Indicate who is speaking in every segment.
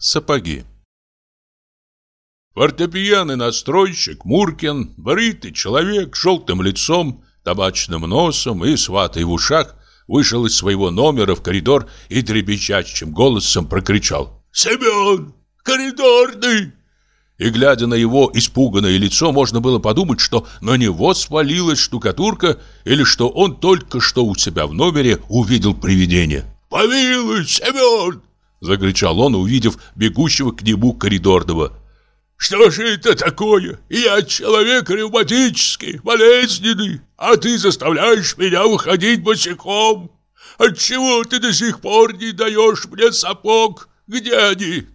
Speaker 1: сапоги. Фортепианный настройщик Муркин, бритый человек с желтым лицом, табачным носом и с ватой в ушах, вышел из своего номера в коридор и трепещащим голосом прокричал «Семен, коридорный!» И глядя на его испуганное лицо, можно было подумать, что на него свалилась штукатурка или что он только что у себя в номере увидел привидение. «Помилуй, Семен!» – закричал он, увидев бегущего к нему коридорного. «Что же это такое? Я человек ревматический, болезненный, а ты заставляешь меня выходить босиком. Отчего ты до сих пор не даешь мне сапог? Где они?»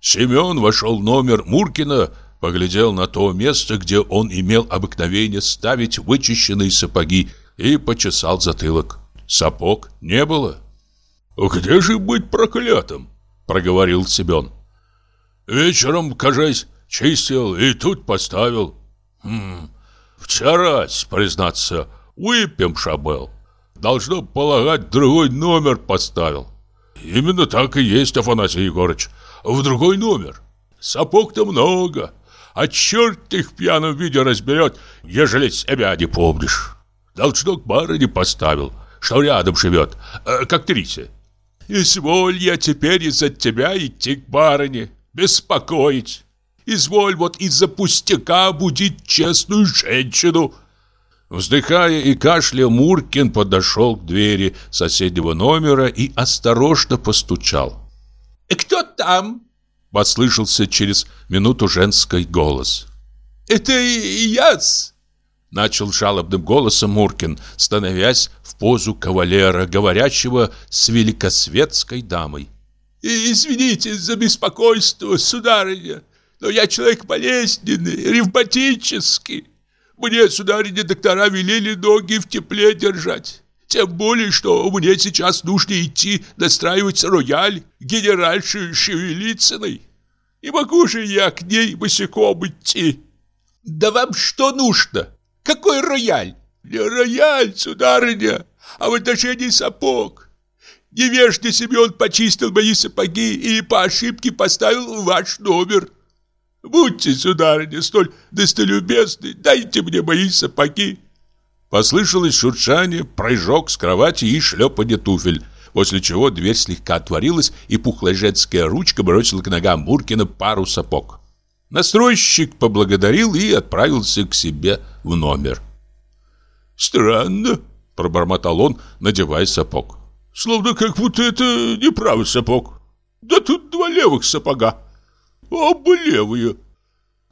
Speaker 1: Семен вошел в номер Муркина, поглядел на то место, где он имел обыкновение ставить вычищенные сапоги и почесал затылок. Сапог не было. «Где же быть проклятым?» — проговорил Семен. «Вечером, кажись, чистил и тут поставил. Хм, вчера, признаться, выпьемша был. Должно полагать, другой номер поставил. Именно так и есть, Афанасий Егорыч, в другой номер. Сапог-то много, а черт их в пьяном виде разберет, ежели себя не помнишь. Должно к барыне поставил, что рядом живет, э, к актрисе. Изволь я теперь из-за тебя идти к барыне, беспокоить. Изволь вот из-за пустяка будить честную женщину. Вздыхая и кашляя, Муркин подошел к двери соседнего номера и осторожно постучал.
Speaker 2: «Кто там?» — послышался через минуту женский голос. «Это я-с!» — начал жалобным голосом Муркин, становясь в позу кавалера, говорящего с великосветской дамой. «Извините за беспокойство, сударыня!» Но я человек болезненный, ревматический. Мне, сударыня, доктора велели ноги в тепле держать. Тем более, что мне сейчас нужно идти настраивать рояль генеральши Шевелицыной. Не могу же я к ней босиком идти. Да вам что нужно? Какой рояль? Не рояль, сударыня, а в отношении сапог. Невежный Семен почистил мои сапоги и по ошибке поставил ваш номер. Будьте, сударыня, столь достолюбезны, дайте мне мои сапоги.
Speaker 1: Послышалось шуршание, прыжок с кровати и шлепанье туфель, после чего дверь слегка отворилась, и пухлая женская ручка бросила к ногам Муркина пару сапог. Настройщик поблагодарил и отправился к себе в номер.
Speaker 2: «Странно», — пробормотал он, надевая сапог. «Словно как будто это не правый сапог. Да тут два левых сапога». Оба левые.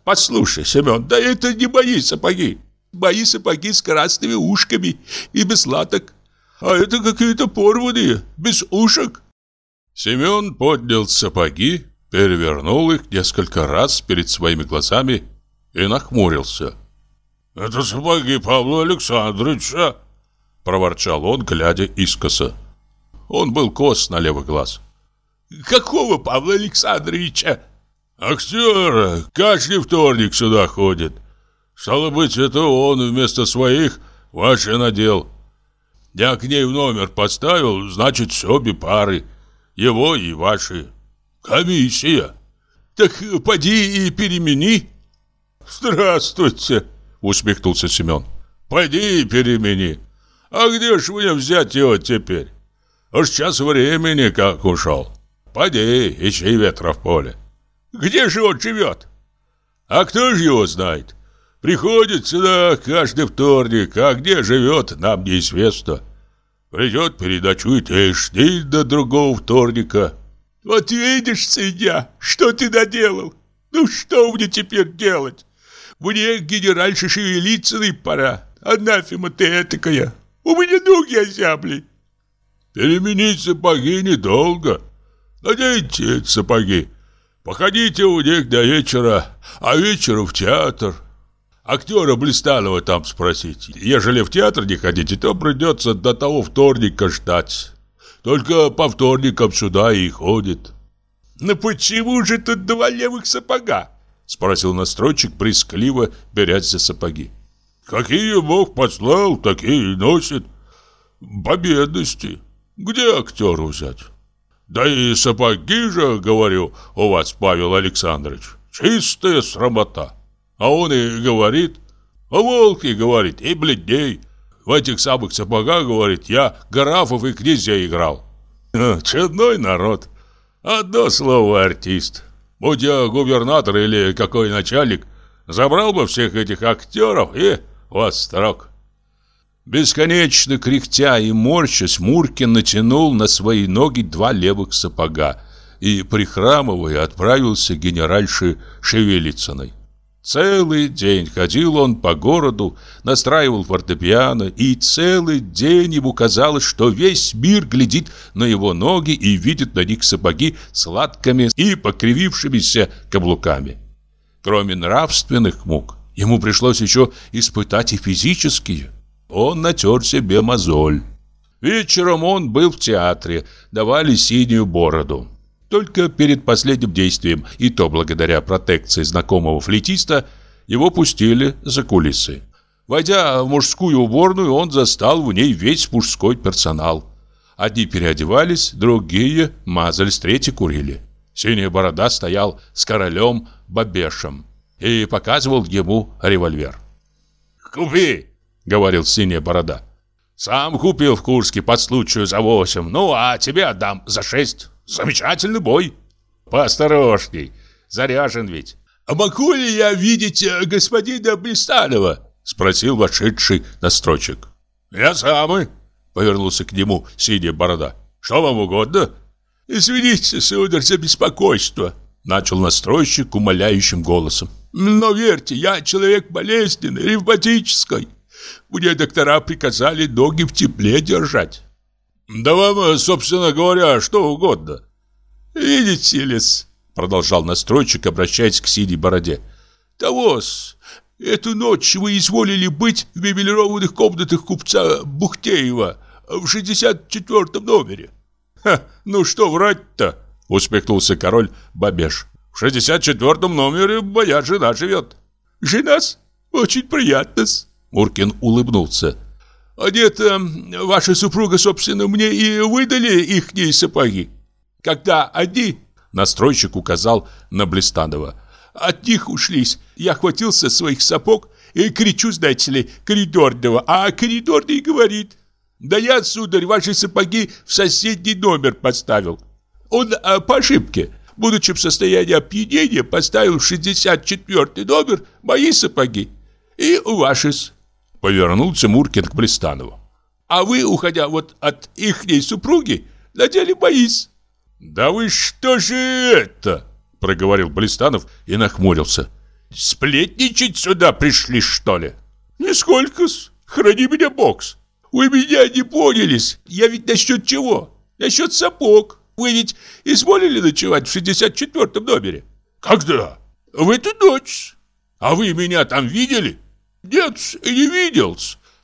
Speaker 2: Послушай, Семен, да это не мои сапоги. Мои сапоги с красными ушками и без латок. А это какие-то порванные, без ушек.
Speaker 1: Семен поднял сапоги, перевернул их несколько раз перед своими глазами и нахмурился.
Speaker 2: «Это сапоги Павла Александровича!» Проворчал он, глядя искоса. Он был кос на левый глаз. «Какого Павла Александровича?» Актер каждый вторник сюда ходит. Стало быть, это он вместо своих ваши надел. Я к ней в номер поставил, значит, обе пары. Его и ваши. Комиссия. Так поди и перемени. Здравствуйте, усмехнулся Семен. Пойди и перемени. А где ж мне взять его теперь? Уж час времени как ушел. Пойди, ищи ветра в поле. Где же он живет? А кто же его знает? Приходит сюда каждый вторник, а где живет, нам неизвестно. Придет, передачует и жди до другого вторника. Вот видишь, свинья, что ты наделал? Ну что мне теперь делать? Мне генеральше Шевелицыной пора. Анафема ты этакая. У меня ноги озябли. Переменить сапоги недолго. Наденьте сапоги. Походите у них до вечера, а вечером в театр. Актера Блистанова там спросить. Ежели в театр не ходите, то придется до того вторника ждать. Только по вторникам сюда и ходит. «Ну почему же тут два левых сапога?» Спросил настройщик, прискливо берясь за сапоги. «Какие Бог послал, такие и носит. По бедности. Где актеру взять?» Да и сапоги же, говорю, у вас, Павел Александрович, чистая срамота. А он и говорит, а волки, говорит, и бледней. В этих самых сапогах, говорит, я графов и князей играл. Чудной народ. Одно слово артист. Будь я губернатор или какой начальник, забрал бы всех этих актеров и восторг.
Speaker 1: Бесконечно кряхтя и морщась, Муркин натянул на свои ноги два левых сапога и, прихрамывая, отправился к генеральше Шевелицыной. Целый день ходил он по городу, настраивал фортепиано, и целый день ему казалось, что весь мир глядит на его ноги и видит на них сапоги с латками и покривившимися каблуками. Кроме нравственных мук, ему пришлось еще испытать и физические. Он натер себе мозоль. Вечером он был в театре, давали синюю бороду. Только перед последним действием, и то благодаря протекции знакомого флейтиста, его пустили за кулисы. Войдя в мужскую уборную, он застал в ней весь мужской персонал. Одни переодевались, другие мазались, третьи курили. Синяя борода стоял с королем Бабешем и показывал ему револьвер.
Speaker 2: «Купи!» — говорил синяя борода. «Сам купил в Курске под случаю за восемь, ну а тебе отдам за шесть». Замечательный бой. Поосторожней, заряжен ведь.
Speaker 3: А могу ли я видеть э, господина Блистанова? Спросил вошедший настройщик.
Speaker 2: Я самый, повернулся к нему синяя борода. Что вам угодно?
Speaker 3: Извините, сударь, за беспокойство, начал настройщик умоляющим голосом. Но верьте, я человек болезненный, ревматический. Мне доктора приказали ноги в тепле держать.
Speaker 2: Да вам, собственно говоря, что угодно.
Speaker 3: Видите ли продолжал настройщик, обращаясь к синей бороде. Того-с, эту ночь вы изволили быть в мебелированных комнатах купца Бухтеева в 64 номере.
Speaker 2: Ха, ну что врать-то, усмехнулся король Бабеш. В 64 номере моя жена живет.
Speaker 3: Жена-с? Очень приятно-с.
Speaker 1: Муркин улыбнулся.
Speaker 3: А нет, ваша супруга, собственно, мне и выдали ихние сапоги. Когда одни, настройщик указал на Блистанова, от них ушлись, я хватился своих сапог и кричу, знаете ли, коридорного, а коридорный говорит, да я, сударь, ваши сапоги в соседний номер поставил. Он а, по ошибке, будучи в состоянии опьянения, поставил в 64 номер мои сапоги и ваши Повернулся Муркин к Блистанову. А вы, уходя вот от ихней супруги, надели боис.
Speaker 2: Да вы что же это? Проговорил Блистанов и нахмурился. Сплетничать сюда пришли, что ли?
Speaker 3: Нисколько-с. Храни меня, бокс. Вы меня не понялись. Я ведь насчет чего? Насчет сапог. Вы ведь изволили ночевать в 64-м номере?
Speaker 2: Когда?
Speaker 3: В эту ночь.
Speaker 2: А вы меня там видели?
Speaker 3: «Нет, не видел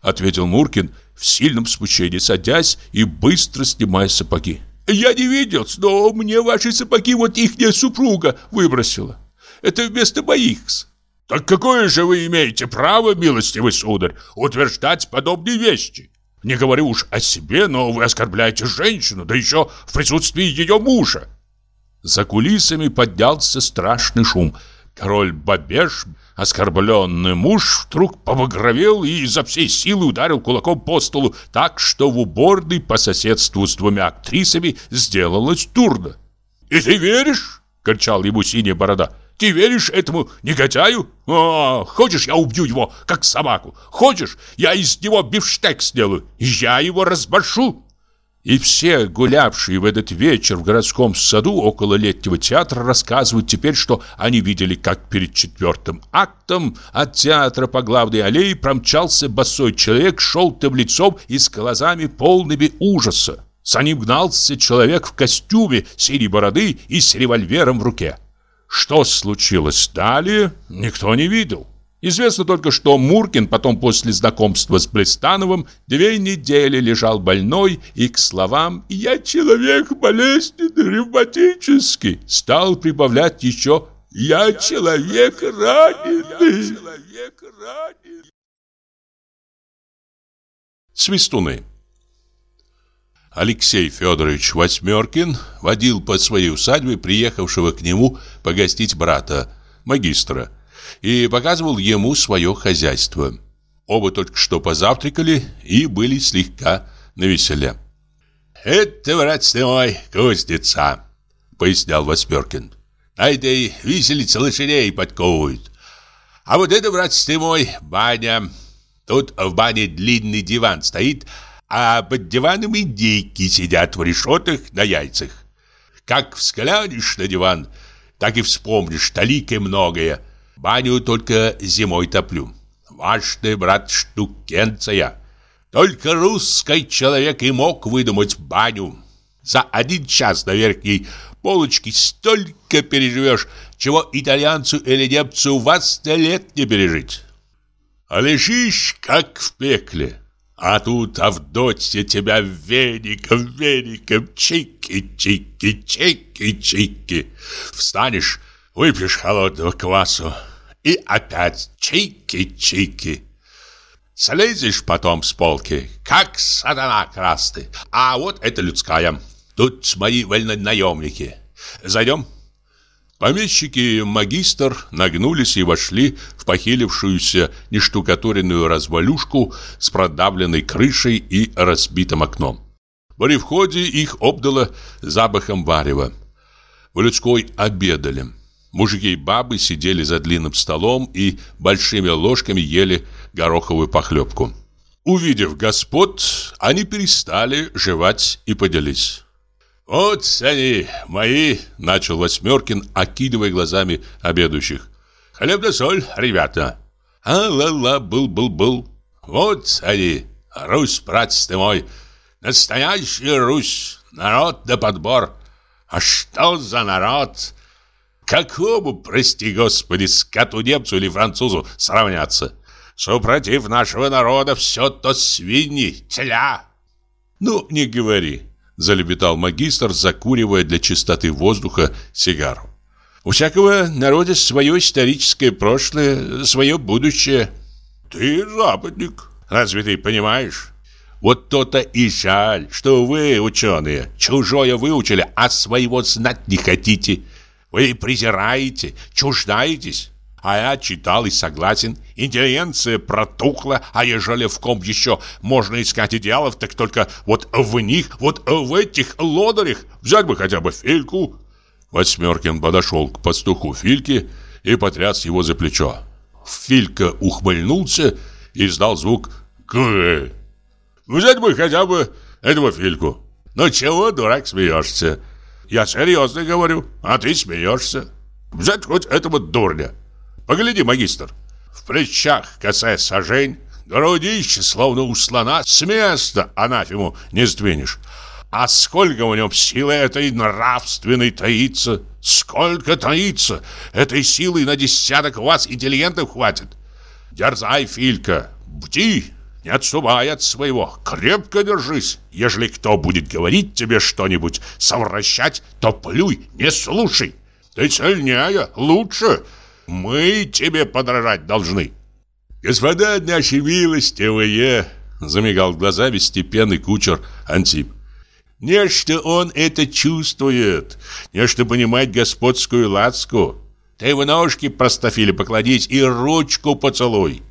Speaker 3: ответил Муркин в сильном смущении, садясь и быстро снимая сапоги. «Я не видел но мне ваши сапоги вот ихняя супруга выбросила. Это вместо моих -с.
Speaker 2: «Так какое же вы имеете право, милостивый сударь, утверждать подобные вещи? Не говорю уж о себе, но вы оскорбляете женщину, да еще в присутствии ее мужа».
Speaker 1: За кулисами поднялся страшный шум. Король Бабеш Оскорбленный муж вдруг побагровел и изо всей силы ударил кулаком по столу, так что в уборной по соседству с двумя актрисами сделалось дурно.
Speaker 2: «И ты веришь?» — кричал ему синяя борода. «Ты веришь этому негодяю? А, хочешь, я убью его, как собаку? Хочешь, я из него бифштег сделаю? Я его разбашу!»
Speaker 1: И все, гулявшие в этот вечер в городском саду около летнего театра, рассказывают теперь, что они видели, как перед четвертым актом от театра по главной аллее промчался босой человек с желтым и с глазами полными ужаса. За ним гнался человек в костюме синей бороды и с револьвером в руке. Что случилось далее, никто не видел. Известно только, что Муркин потом после знакомства с Блистановым две недели лежал больной и к словам «я человек болезненный, ревматический» стал прибавлять еще «я человек раненый». Свистуны Алексей Федорович Восьмеркин водил по своей усадьбе приехавшего к нему погостить брата, магистра, и показывал ему свое хозяйство. Оба только что позавтракали и были слегка навеселе.
Speaker 2: «Это, брат мой, кузнеца», — пояснял Восьмеркин. «На этой виселице лошадей подковывают. А вот это, брат мой, баня. Тут в бане длинный диван стоит, а под диваном индейки сидят в решетах на яйцах. Как взглянешь на диван, так и вспомнишь талик и многое. Баню только зимой топлю. Важная, брат, штукенция. Только русский человек и мог выдумать баню. За один час на верхней полочке столько переживешь, чего итальянцу или немцу вас сто лет не пережить. А лежишь, как в пекле. А тут Авдотья тебя веником, веником, чики-чики, чики-чики. Встанешь, выпьешь холодного квасу и опять чики-чики. Слезешь потом с полки, как сатана красный. А вот это людская. Тут мои вольнонаемники. Зайдем?
Speaker 1: Помещики и магистр нагнулись и вошли в похилившуюся нештукатуренную развалюшку с продавленной крышей и разбитым окном. При входе их обдало запахом варева. В людской обедали. Мужики и бабы сидели за длинным столом и большими ложками ели гороховую похлебку. Увидев господ, они перестали жевать и поделись.
Speaker 2: «Вот они, мои!» — начал Восьмеркин, окидывая глазами обедающих. «Хлеб да соль, ребята!» «А-ла-ла, был-был-был!» «Вот они, Русь, братец ты мой! Настоящая Русь! Народ да подбор! А что за народ? Какому, прости господи, скоту немцу или французу сравняться? Супротив нашего народа все то свиньи, теля!»
Speaker 1: «Ну, не говори!» Залепетал магистр, закуривая для чистоты воздуха сигару. У всякого народа свое историческое прошлое, свое будущее.
Speaker 2: Ты западник, разве ты понимаешь?
Speaker 1: Вот то-то и жаль, что вы, ученые, чужое выучили, а своего знать не хотите. Вы презираете, чуждаетесь. А я читал и согласен. Интеллигенция протухла, а ежели в ком еще можно искать идеалов, так только вот в них, вот в этих лодырях. Взять бы хотя бы Фильку. Восьмеркин подошел к пастуху Фильки и потряс его за плечо. Филька ухмыльнулся и издал звук «Г».
Speaker 2: «Взять бы хотя бы этого Фильку». «Ну чего, дурак, смеешься?» «Я серьезно говорю, а ты смеешься». «Взять хоть этого дурня». Погляди, магистр. В плечах косая сажень, грудище, словно у слона, с места анафему не сдвинешь. А сколько в нем силы этой нравственной таится? Сколько таится? Этой силы на десяток вас интеллигентов хватит. Дерзай, Филька, бди, не отступай от своего, крепко держись. Ежели кто будет говорить тебе что-нибудь, совращать, то плюй, не слушай. Ты сильнее, лучше, мы тебе подражать должны. Господа наши милостивые, замигал глазами степенный кучер Антип. Нечто он это чувствует, нечто понимает господскую ласку. Ты в ножки простофили покладись и ручку поцелуй.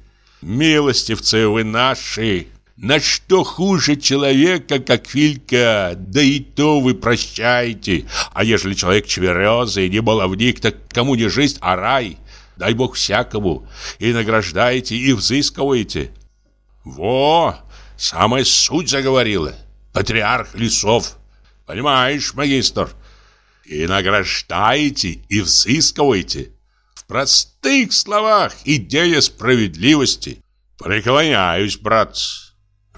Speaker 2: Милостивцы вы наши, на что хуже человека, как Филька, да и то вы прощаете. А ежели человек чверезый, не баловник, так кому не жизнь, а рай дай бог всякому, и награждаете, и взыскиваете. Во, самая суть заговорила, патриарх лесов. Понимаешь, магистр? И награждаете, и взыскиваете. Простых словах идея справедливости. Преклоняюсь, брат.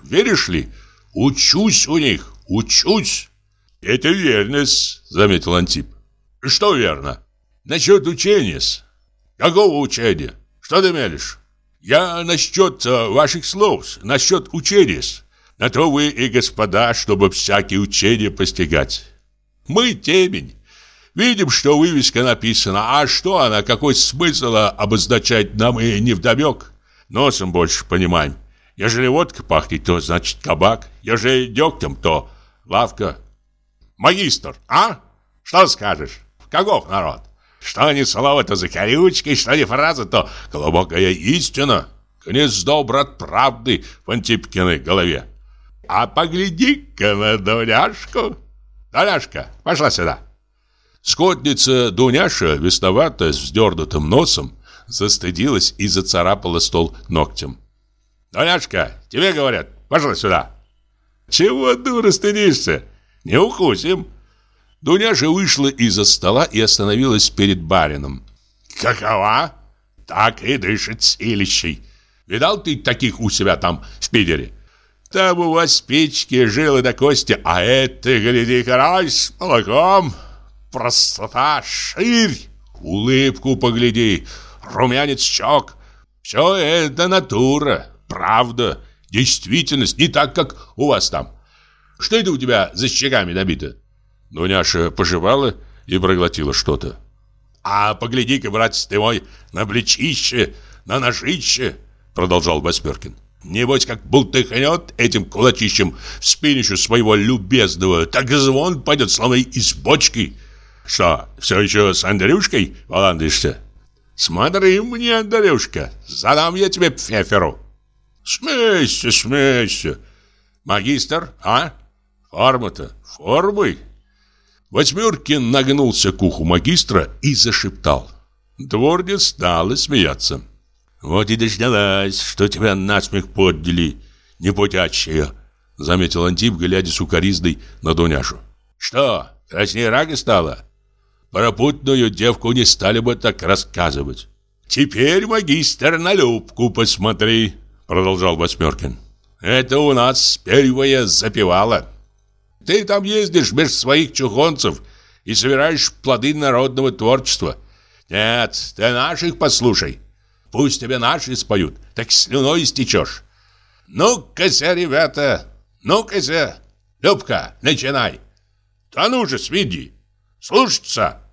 Speaker 2: Веришь ли, учусь у них, учусь. Это верность, заметил Антип. Что верно? Насчет учения -с. Какого учения? Что ты мелешь? Я насчет э, ваших слов, насчет учения. На то вы и господа, чтобы всякие учения постигать. Мы темень. Видим, что вывеска написана, а что она, какой смысл обозначать нам и невдомек. Носом больше понимаем. Ежели водка пахнет, то значит кабак. Ежели дегтем, то лавка. Магистр, а? Что скажешь? Каков народ? Что ни слово, то закорючки, что ни фраза, то глубокая истина. Гнездо, брат, правды в Антипкиной голове. А погляди-ка на Дуняшку. Дуняшка, пошла сюда. Скотница Дуняша, весноватая, с вздернутым носом, застыдилась и зацарапала стол ногтем. «Дуняшка, тебе говорят, пошла сюда!» «Чего, дура, стыдишься? Не укусим!» Дуняша вышла из-за стола и остановилась перед барином. «Какова?» «Так и дышит силищей. Видал ты таких у себя там в Питере?» «Там у вас печки, жилы до кости, а это, гляди, карась с молоком. Простота, ширь, улыбку погляди, румянец щек. Все это натура, правда, действительность, не так, как у вас там. Что это у тебя за щеками набито?» Дуняша пожевала и проглотила что-то. «А погляди-ка, братец ты мой, на плечище, на ножище!» Продолжал Восьмеркин. Небось, как бултыхнет этим кулачищем в спинищу своего любезного, так звон пойдет, словно из бочки. Что, все еще с Андрюшкой баландишься? Смотри мне, Андрюшка, задам я тебе пфеферу. Смейся, смейся. Магистр, а? Форма-то, формы. Восьмеркин нагнулся к уху магистра и зашептал. Дворня стала смеяться. «Вот и дождалась, что тебя насмех подняли, непутячая», заметил Антип, глядя с укоризной на Дуняшу. «Что, краснее рага стала?» «Пропутную девку не стали бы так рассказывать». «Теперь, магистр, на Любку посмотри», продолжал Восьмеркин. «Это у нас первая запевала». Ты там ездишь меж своих чухонцев и собираешь плоды народного творчества. Нет, ты наших послушай. Пусть тебе наши споют, так слюной истечешь. Ну-ка, ребята, ну-ка, Любка, начинай. Да ну же, сведи, слушаться.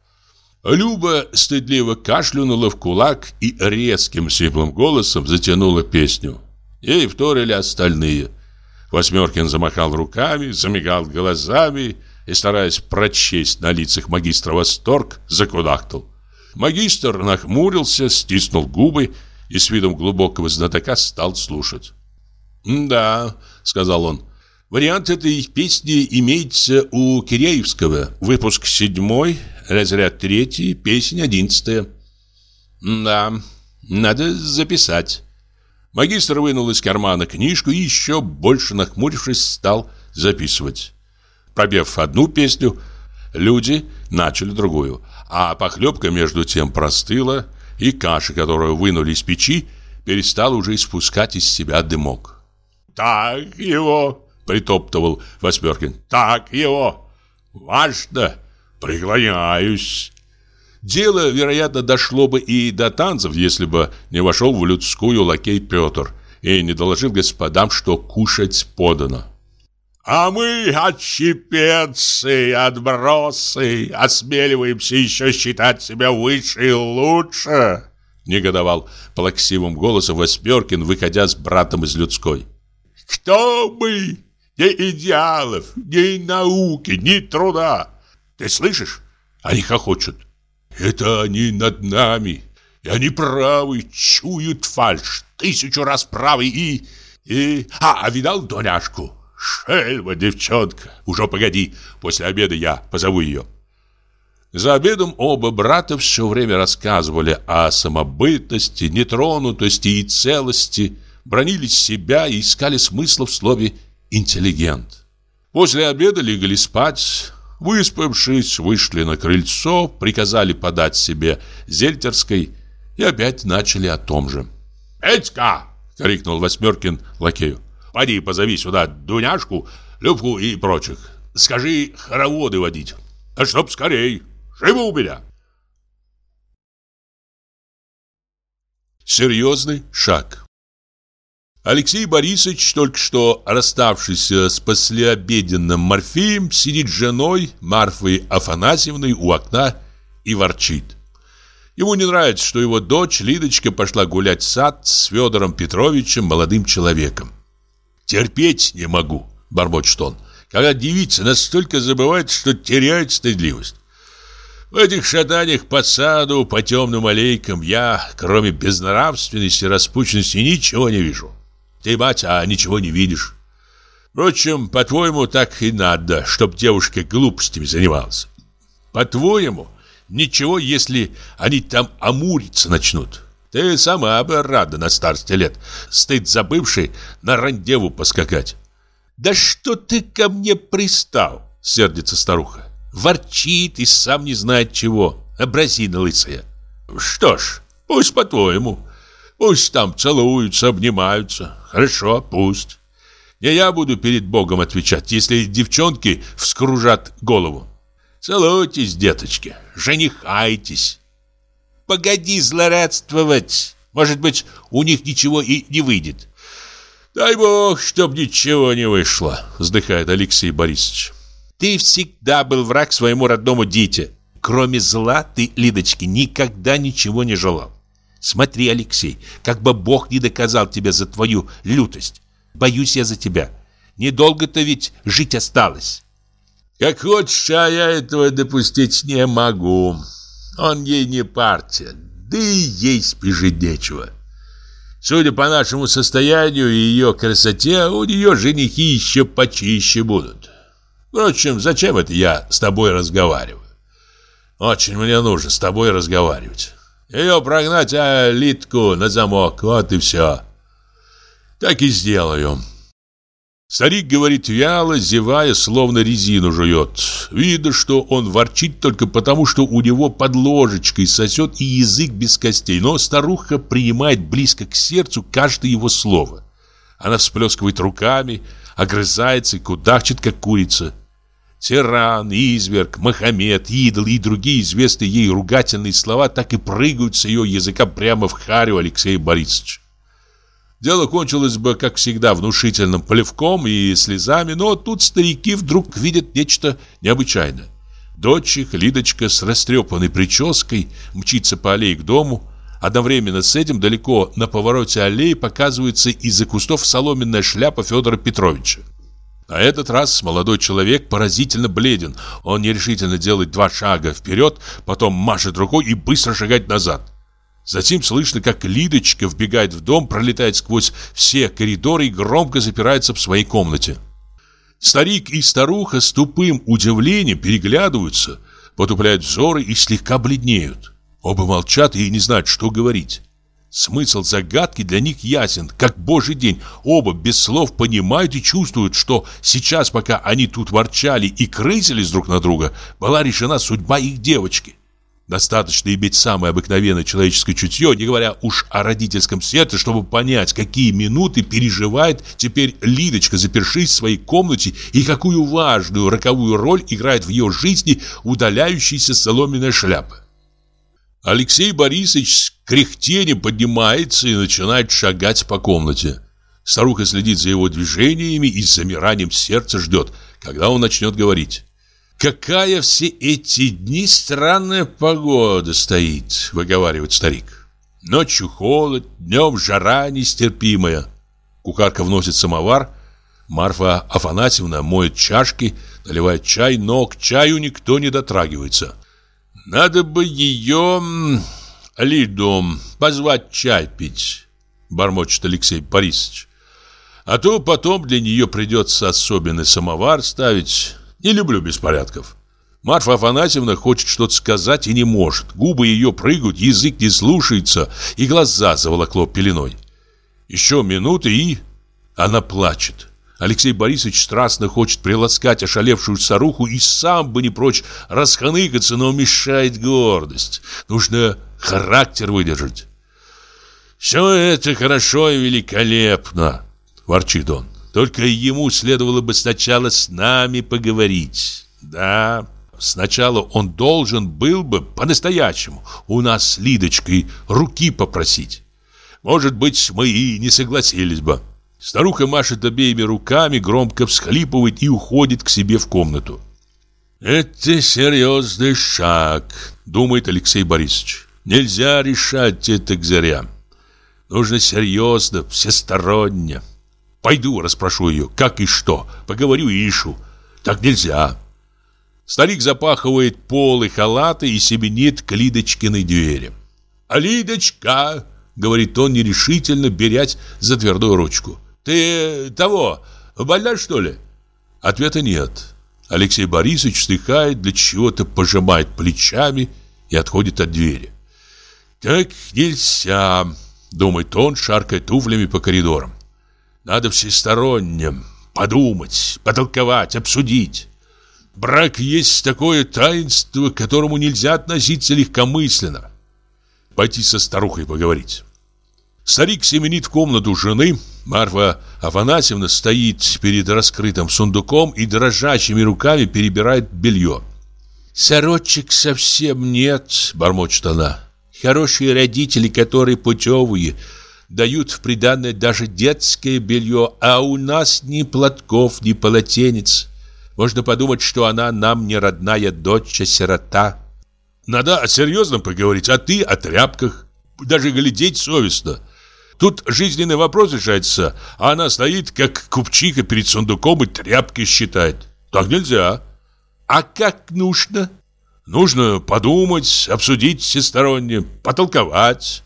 Speaker 2: Люба стыдливо кашлянула в кулак и резким сиплым голосом затянула песню. Ей вторили остальные – Восьмеркин замахал руками, замигал глазами и, стараясь прочесть на лицах магистра восторг, закудахтал. Магистр нахмурился, стиснул губы и с видом глубокого знатока стал слушать. «Да», — сказал он, — «вариант этой песни имеется у Киреевского, выпуск седьмой, разряд третий, песня одиннадцатая». «Да, надо записать». Магистр вынул из кармана книжку и еще больше нахмурившись стал записывать. Пробев одну песню, люди начали другую, а похлебка между тем простыла, и каша, которую вынули из печи, перестала уже испускать из себя дымок. «Так его!» — притоптывал Восьмеркин. «Так его! Важно! Преклоняюсь!» Дело, вероятно, дошло бы и до танцев, если бы не вошел в людскую лакей Петр и не доложил господам, что кушать подано. «А мы, отщепенцы, отбросы, осмеливаемся еще считать себя выше и лучше!» Негодовал плаксивым голосом Восьмеркин, выходя с братом из людской. «Кто мы? Ни идеалов, ни науки, ни труда! Ты слышишь? Они хохочут. Это они над нами. И они правы, чуют фальшь. Тысячу раз правы и... и... А, а видал Доняшку? Шельма, девчонка. Уже погоди, после обеда я позову ее. За обедом оба брата все время рассказывали о самобытности, нетронутости и целости, бронили себя и искали смысла в слове «интеллигент». После обеда легли спать, Выспавшись, вышли на крыльцо, приказали подать себе зельтерской и опять начали о том же. «Этька!» — крикнул Восьмеркин лакею. «Поди, позови сюда Дуняшку, Любку и прочих. Скажи хороводы водить. А чтоб скорей. Живо у меня!» Серьезный шаг Алексей Борисович, только что расставшись с послеобеденным Морфеем, сидит с женой Марфой Афанасьевной у окна и ворчит. Ему не нравится, что его дочь Лидочка пошла гулять в сад с Федором Петровичем, молодым человеком. «Терпеть не могу», — бормочет он,
Speaker 1: когда девица настолько забывает, что теряет стыдливость. В этих шатаниях по саду, по темным аллейкам я, кроме безнравственности и распущенности, ничего не вижу. Ты, мать, а ничего не видишь. Впрочем, по-твоему, так и надо, чтоб девушка глупостями занималась. По-твоему, ничего, если они там амуриться начнут. Ты сама бы рада на старости лет, стыд забывший, на рандеву поскакать. «Да что ты ко мне пристал?» — сердится старуха. «Ворчит и сам не знает чего. Образина лысая». «Что ж, пусть по-твоему. Пусть там целуются, обнимаются. Хорошо, пусть. Не я буду перед Богом отвечать, если девчонки вскружат голову. Целуйтесь, деточки, женихайтесь. Погоди злорадствовать. Может быть, у них ничего и не выйдет. «Дай бог, чтоб ничего не вышло», — вздыхает Алексей Борисович. «Ты всегда был враг своему родному дите. Кроме зла ты, Лидочке, никогда ничего не желал. Смотри, Алексей, как бы Бог не доказал тебе за твою лютость. Боюсь я за тебя. Недолго-то ведь жить осталось». «Как хочешь, а я этого допустить не могу. Он ей не партия, да и ей спешить нечего». Судя по нашему состоянию и ее красоте, у нее женихи еще почище будут. Впрочем, зачем это я с тобой разговариваю? Очень мне нужно с тобой разговаривать. Ее прогнать, а Литку на замок, вот и все. Так и сделаю. Старик говорит вяло, зевая, словно резину жует. Видно, что он ворчит только потому, что у него под ложечкой сосет и язык без костей. Но старуха принимает близко к сердцу каждое его слово. Она всплескивает руками, огрызается и кудахчет, как курица. Тиран, изверг, Мохаммед, идол и другие известные ей ругательные слова так и прыгают с ее языка прямо в харю Алексея Борисовича. Дело кончилось бы, как всегда, внушительным плевком и слезами, но тут старики вдруг видят нечто необычайное. Дочь их, Лидочка, с растрепанной прической, мчится по аллее к дому. Одновременно с этим далеко на повороте аллеи показывается из-за кустов соломенная шляпа Федора Петровича. На этот раз молодой человек поразительно бледен. Он нерешительно делает два шага вперед, потом машет рукой и быстро шагает назад. Затем слышно, как Лидочка вбегает в дом, пролетает сквозь все коридоры и громко запирается в своей комнате. Старик и старуха с тупым удивлением переглядываются, потупляют взоры и слегка бледнеют. Оба молчат и не знают, что говорить. Смысл загадки для них ясен, как божий день. Оба без слов понимают и чувствуют, что сейчас, пока они тут ворчали и крысились друг на друга, была решена судьба их девочки. Достаточно иметь самое обыкновенное человеческое чутье, не говоря уж о родительском сердце, чтобы понять, какие минуты переживает теперь Лидочка, запершись в своей комнате, и какую важную роковую роль играет в ее жизни удаляющаяся соломенная шляпа. Алексей Борисович с кряхтением поднимается и начинает шагать по комнате. Старуха следит за его движениями и с замиранием сердца ждет, когда он начнет говорить. «Какая все эти дни странная погода стоит», — выговаривает старик. «Ночью холод, днем жара нестерпимая». Кухарка вносит самовар. Марфа Афанасьевна моет чашки, наливает чай, но к чаю никто не дотрагивается. «Надо бы ее, Лиду, позвать чай пить», — бормочет Алексей Борисович. «А то потом для нее придется особенный самовар ставить». Не люблю беспорядков. Марфа Афанасьевна хочет что-то сказать и не может. Губы ее прыгают, язык не слушается, и глаза заволокло пеленой. Еще минуты, и она плачет. Алексей Борисович страстно хочет приласкать ошалевшую старуху и сам бы не прочь расханыкаться, но мешает гордость. Нужно характер выдержать. «Все это хорошо и великолепно», – ворчит он. Только ему следовало бы сначала с нами поговорить. Да, сначала он должен был бы по-настоящему у нас с Лидочкой руки попросить. Может быть, мы и не согласились бы. Старуха машет обеими руками, громко всхлипывает и уходит к себе в комнату. «Это серьезный шаг», — думает Алексей Борисович. «Нельзя решать это к зарям. Нужно серьезно, всесторонне». Пойду расспрошу ее, как и что, поговорю и решу. Так нельзя. Старик запахивает полы халата и семенит к Лидочкиной двери. «А Лидочка!» — говорит он нерешительно, берясь за твердую ручку. «Ты того, больна, что ли?» Ответа нет. Алексей Борисович вздыхает, для чего-то пожимает плечами и отходит от двери. «Так нельзя», — думает он, шаркая туфлями по коридорам. «Надо всесторонне подумать, потолковать, обсудить». Брак есть такое таинство, к которому нельзя относиться легкомысленно. Пойти со старухой поговорить. Старик семенит в комнату жены. Марфа Афанасьевна стоит перед раскрытым сундуком и дрожащими руками перебирает белье. «Сорочек совсем нет», — бормочет она. «Хорошие родители, которые путевые, дают в приданное даже детское белье, а у нас ни платков, ни полотенец. Можно подумать, что она нам не родная дочь, а. Надо о серьезном поговорить, а ты о тряпках. Даже глядеть совестно. Тут жизненный вопрос решается, а она стоит, как купчиха перед сундуком и тряпки считает. Так нельзя. А как нужно? Нужно подумать, обсудить всесторонне, потолковать.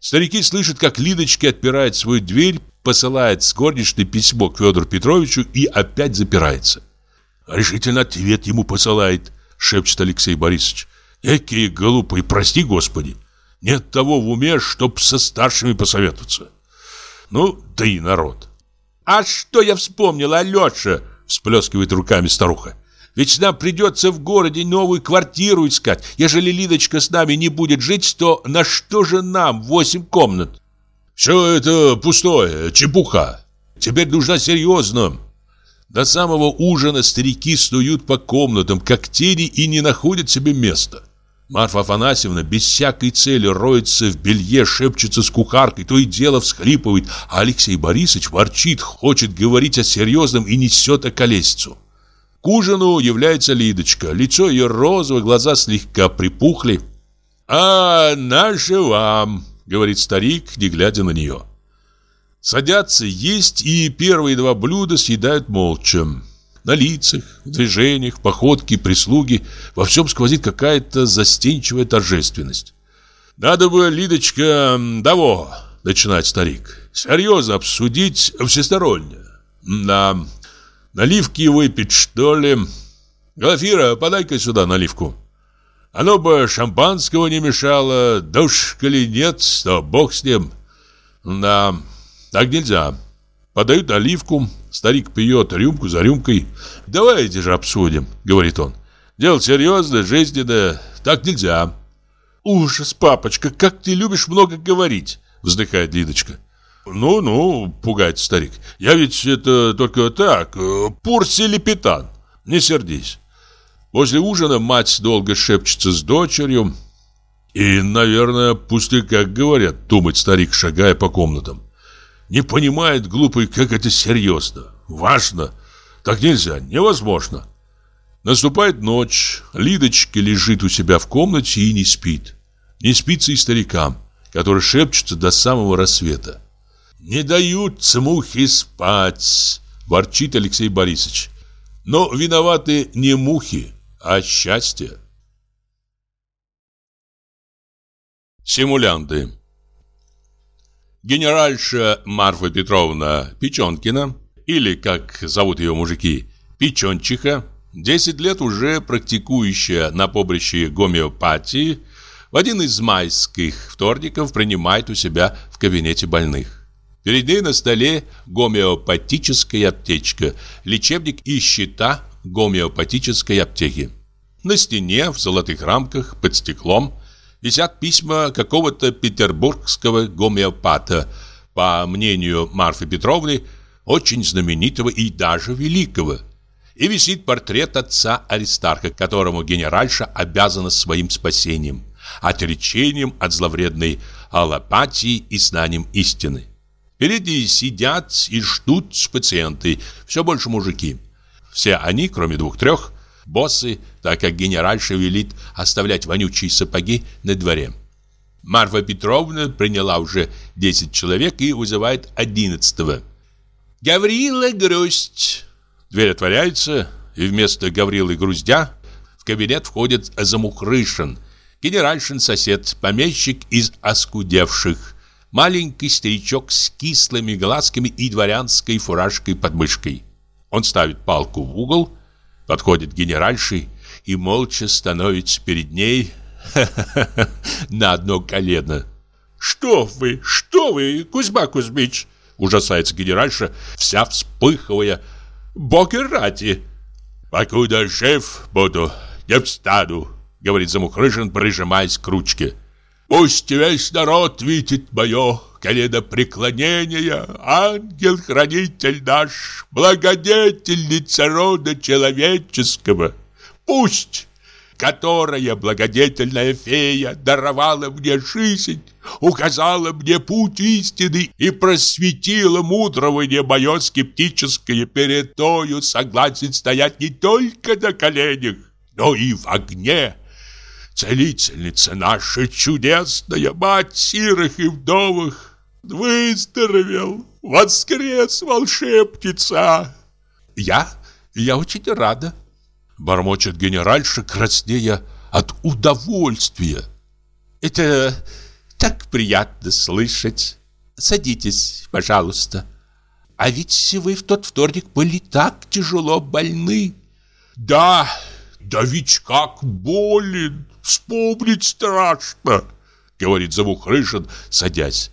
Speaker 1: Старики слышат, как Лидочка отпирает свою дверь, посылает с горничной письмо к Федору Петровичу и опять запирается. Решительно ответ ему посылает, шепчет Алексей Борисович. Экие глупые, прости господи. Нет того в уме, чтоб со старшими посоветоваться. Ну, да и народ. А что я вспомнила, Алеша? Всплескивает руками старуха. Ведь нам придется в городе новую квартиру искать. Ежели Лидочка с нами не будет жить, то на что же нам восемь комнат? Все это пустое, чепуха. Теперь нужно серьезно. До самого ужина старики снуют по комнатам, как тени, и не находят себе места. Марфа Афанасьевна без всякой цели роется в белье, шепчется с кухаркой, то и дело всхлипывает, а Алексей Борисович ворчит, хочет говорить о серьезном и несет околесицу. К ужину является Лидочка. Лицо ее розовое, глаза слегка припухли. «А, наше вам!» — говорит старик, не глядя на нее. Садятся есть, и первые два блюда съедают молча. На лицах, в движениях, походке, прислуги во всем сквозит какая-то застенчивая торжественность. «Надо бы, Лидочка, того!» — начинает старик. «Серьезно обсудить всесторонне. Да, наливки выпить, что ли? Глафира, подай-ка сюда наливку. Оно бы шампанского не мешало, да уж, коли нет, то бог с ним. Да, так нельзя. Подают оливку, старик пьет рюмку за рюмкой. «Давайте же обсудим», — говорит он. «Дело серьезное, жизненное, так нельзя». «Ужас, папочка, как ты любишь много говорить», — вздыхает Лидочка. «Ну-ну», — пугает старик, — «я ведь это только так, э, пурселепетан, не сердись». После ужина мать долго шепчется с дочерью. И, наверное, пустяка говорят, думает старик, шагая по комнатам. Не понимает глупый, как это серьезно. Важно. Так нельзя, невозможно. Наступает ночь. Лидочка лежит у себя в комнате и не спит. Не спится и старикам, которые шепчутся до самого рассвета. «Не дают мухи спать», – ворчит Алексей Борисович. Но виноваты не мухи, а счастье. Симулянты Генеральша Марфа Петровна Печенкина, или, как зовут ее мужики, Печенчиха, 10 лет уже практикующая на поприще гомеопатии, в один из майских вторников принимает у себя в кабинете больных. Перед ней на столе гомеопатическая аптечка, лечебник и счета гомеопатической аптеки. На стене в золотых рамках под стеклом висят письма какого-то петербургского гомеопата, по мнению Марфы Петровны, очень знаменитого и даже великого. И висит портрет отца Аристарха, которому генеральша обязана своим спасением, отречением от зловредной аллопатии и знанием истины. Впереди сидят и ждут пациенты, все больше мужики. Все они, кроме двух-трех, боссы, так как генеральша велит оставлять вонючие сапоги на дворе. Марфа Петровна приняла уже 10 человек и вызывает одиннадцатого. «Гаврила Грусть!» Дверь отворяется. и вместо Гаврилы Груздя в кабинет входит Замухрышин, генеральшин сосед, помещик из оскудевших, маленький старичок с кислыми глазками и дворянской фуражкой под мышкой. Он ставит палку в угол, подходит генеральший и молча становится перед ней на одно колено.
Speaker 3: «Что вы, что вы, Кузьма Кузьмич?» Ужасается генеральша, вся вспыхивая. «Боги ради!»
Speaker 2: «Покуда шеф буду, не встану», — говорит Замухрышин, прижимаясь к ручке. «Пусть весь народ видит мое коленопреклонение, ангел-хранитель наш, благодетельница рода человеческого. Пусть, которая благодетельная фея даровала мне жизнь, указала мне путь истины и просветила мудрование мое скептическое перед тою согласен стоять не только на коленях, но и в огне. Целительница наша чудесная, мать сирых и вдовых, выздоровел, воскрес волшебница.
Speaker 3: Я, я очень рада, бормочет генеральша, краснея от удовольствия. Это так приятно слышать. Садитесь, пожалуйста. А ведь вы в тот вторник были так тяжело больны.
Speaker 2: Да, да ведь как болен, вспомнить страшно, говорит Замухрышин, садясь.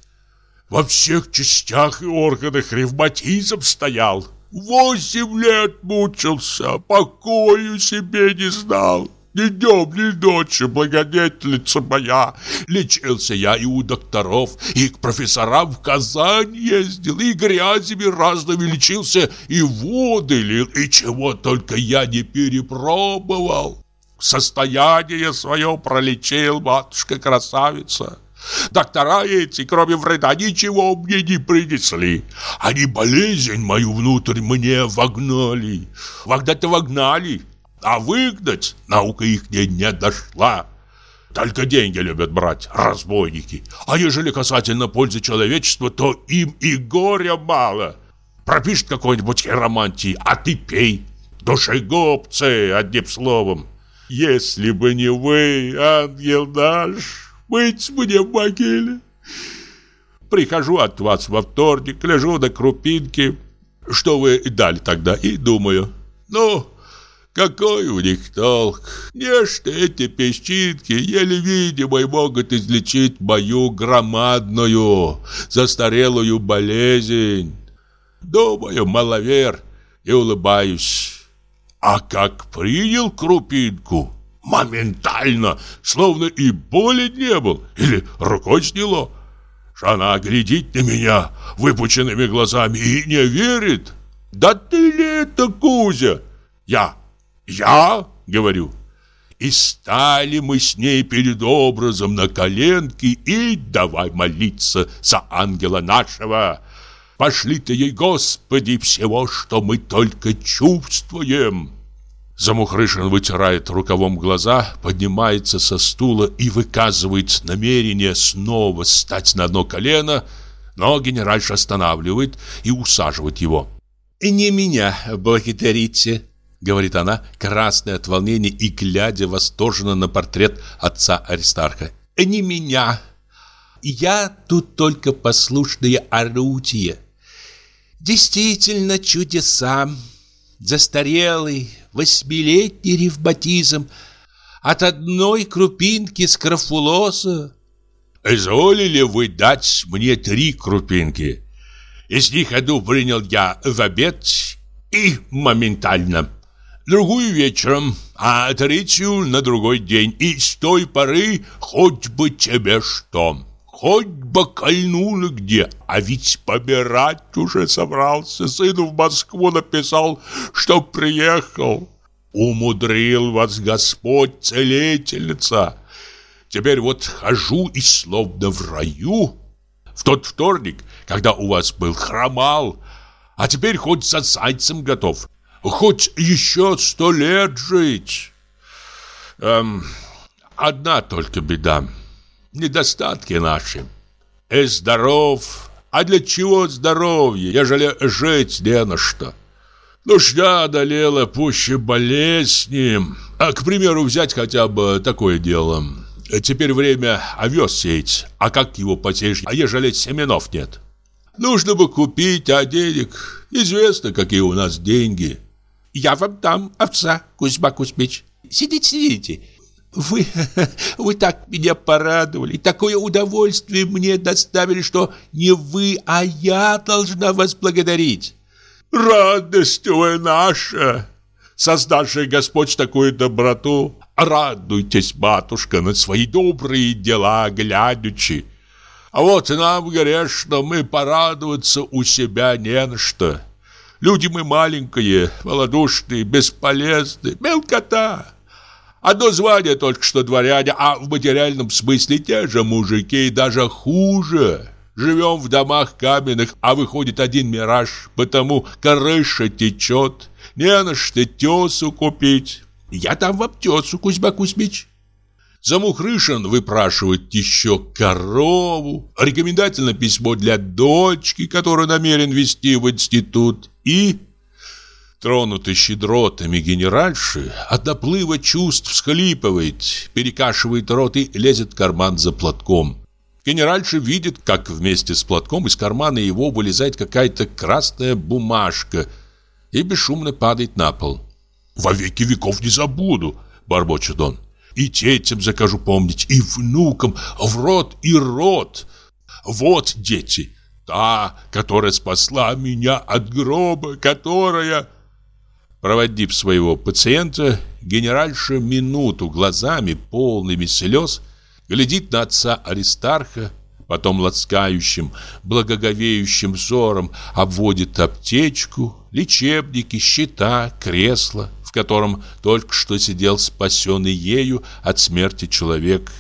Speaker 2: Во всех частях и органах ревматизм стоял. Восемь лет мучился, покою себе не знал. Ни днем, ни ночью, благодетельница моя. Лечился я и у докторов, и к профессорам в Казань ездил, и грязями разными лечился, и воды лил, и чего только я не перепробовал. Состояние свое пролечил матушка-красавица. Доктора эти, кроме вреда, ничего мне не принесли. Они болезнь мою внутрь мне вогнали. Вогнать-то вогнали, а выгнать наука их не, не дошла. Только деньги любят брать, разбойники. А ежели касательно пользы человечества, то им и горя мало. Пропишет какой-нибудь хиромантии, а ты пей. Душегубцы, одним словом. Если бы не вы, ангел наш, быть мне в могиле. Прихожу от вас во вторник, лежу на крупинке, что вы дали тогда, и думаю, ну, какой у них толк? Нечто эти песчинки, еле видимые, могут излечить мою громадную, застарелую болезнь. Думаю, маловер, и улыбаюсь. А как принял крупинку, моментально, словно и боли не был, или рукой сняло. Она глядит на меня выпученными глазами и не верит. «Да ты ли это, Кузя?» «Я «Я?» — говорю. И стали мы с ней перед образом на коленки и давай молиться за ангела нашего. Пошли ты ей, Господи, всего, что мы только чувствуем. Замухрышин вытирает рукавом глаза, поднимается со стула и выказывает намерение снова стать на одно колено, но генеральша останавливает и усаживает его.
Speaker 1: «Не меня благодарите», говорит она, красная от волнения и глядя восторженно на портрет отца Аристарха. «Не меня. Я тут только послушное орудие. Действительно чудеса. Застарелый, восьмилетний ревматизм от одной крупинки скрофулоза.
Speaker 2: Изволили вы дать мне три крупинки? Из них одну принял я в обед и моментально другую вечером, а третью на другой день. И с той поры хоть бы тебе что, хоть бы кольнуло где. А ведь помирать уже собрался. Сыну в Москву написал, что приехал. Умудрил вас Господь, целительница. Теперь вот хожу и словно в раю. В тот вторник, когда у вас был хромал, а теперь хоть за зайцем готов. Хоть еще сто лет жить. Эм, одна только беда. Недостатки наши. И здоров. А для чего здоровье, ежели жить не на что?
Speaker 1: Нужда одолела пуще болезни. А, к примеру, взять хотя бы такое дело. Теперь время овес сеять. А как его посеешь, а ежели семенов нет? Нужно бы купить, а денег... Известно, какие у нас деньги.
Speaker 3: Я вам дам овца, Кузьма Кузьмич. Сидите, сидите. Вы, вы так меня порадовали, такое удовольствие мне доставили, что не вы, а я должна вас благодарить.
Speaker 1: Радость вы наша, создавший Господь такую доброту. Радуйтесь, матушка, на свои добрые дела глядячи. А вот нам грешно, мы порадоваться у себя не на что. Люди мы маленькие, малодушные, бесполезные, мелкота. Одно звание только что дворяне, а в материальном смысле те же мужики и даже хуже. Живем в домах каменных, а выходит один мираж, потому крыша течет, не на что тесу купить. Я там вам тесу, Кузьма Кузьмич. Замухрышин выпрашивает еще корову, рекомендательное письмо для дочки, которую намерен вести в институт, и Тронутый щедротами генеральши от наплыва чувств всхлипывает, перекашивает рот и лезет в карман за платком. Генеральша видит, как вместе с платком из кармана его вылезает какая-то красная бумажка и бесшумно падает на пол. «Во веки веков не забуду», — бормочет он. «И детям закажу помнить, и внукам, в рот и рот. Вот дети, та, которая спасла меня от гроба, которая...» Проводив своего пациента, генеральша минуту глазами, полными слез, глядит на отца Аристарха, потом ласкающим, благоговеющим взором обводит аптечку, лечебники, счета, кресло, в котором только что сидел спасенный ею от смерти человек.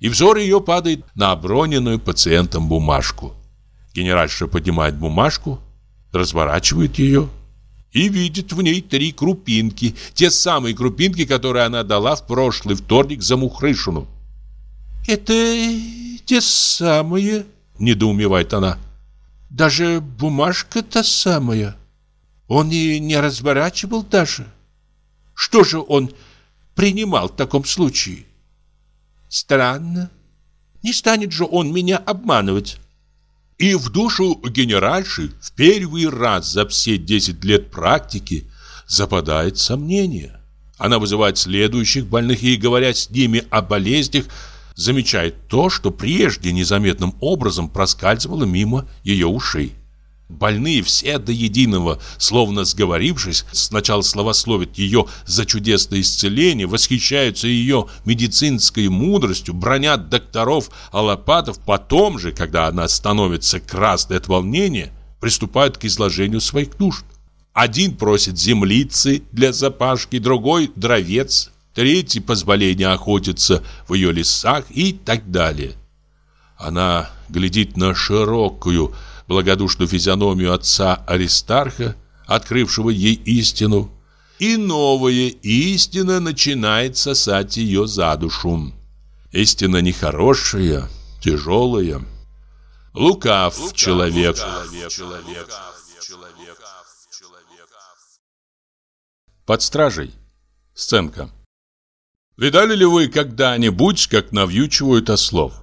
Speaker 1: И взор ее падает на оброненную пациентом бумажку. Генеральша поднимает бумажку, разворачивает ее и видит в ней три крупинки, те самые крупинки, которые она дала в прошлый вторник за Мухрышину.
Speaker 3: «Это те самые?» – недоумевает она. «Даже бумажка та самая. Он и не разворачивал даже. Что же он принимал в таком случае? Странно. Не станет же он меня обманывать».
Speaker 1: И в душу генеральши в первый раз за все 10 лет практики западает сомнение. Она вызывает следующих больных и, говоря с ними о болезнях, замечает то, что прежде незаметным образом проскальзывало мимо ее ушей. Больные все до единого, словно сговорившись, сначала славословят ее за чудесное исцеление, восхищаются ее медицинской мудростью, бронят докторов аллопатов, потом же, когда она становится красной от волнения, приступают к изложению своих нужд. Один просит землицы для запашки, другой – дровец, третий – позволение охотиться в ее лесах и так далее. Она глядит на широкую, благодушную физиономию отца Аристарха, открывшего ей истину, и новая истина начинает сосать ее за душу. Истина нехорошая, тяжелая. Лукав, Лукав человек. человек, человек. Под стражей. Сценка. Видали ли вы когда-нибудь, как навьючивают ослов?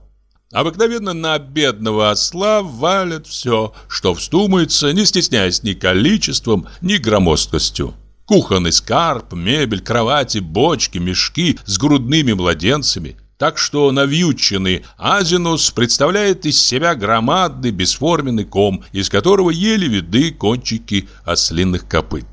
Speaker 1: Обыкновенно на бедного осла валят все, что вздумается, не стесняясь ни количеством, ни громоздкостью. Кухонный скарб, мебель, кровати, бочки, мешки с грудными младенцами. Так что навьюченный азинус представляет из себя громадный бесформенный ком, из которого еле видны кончики ослиных копыт.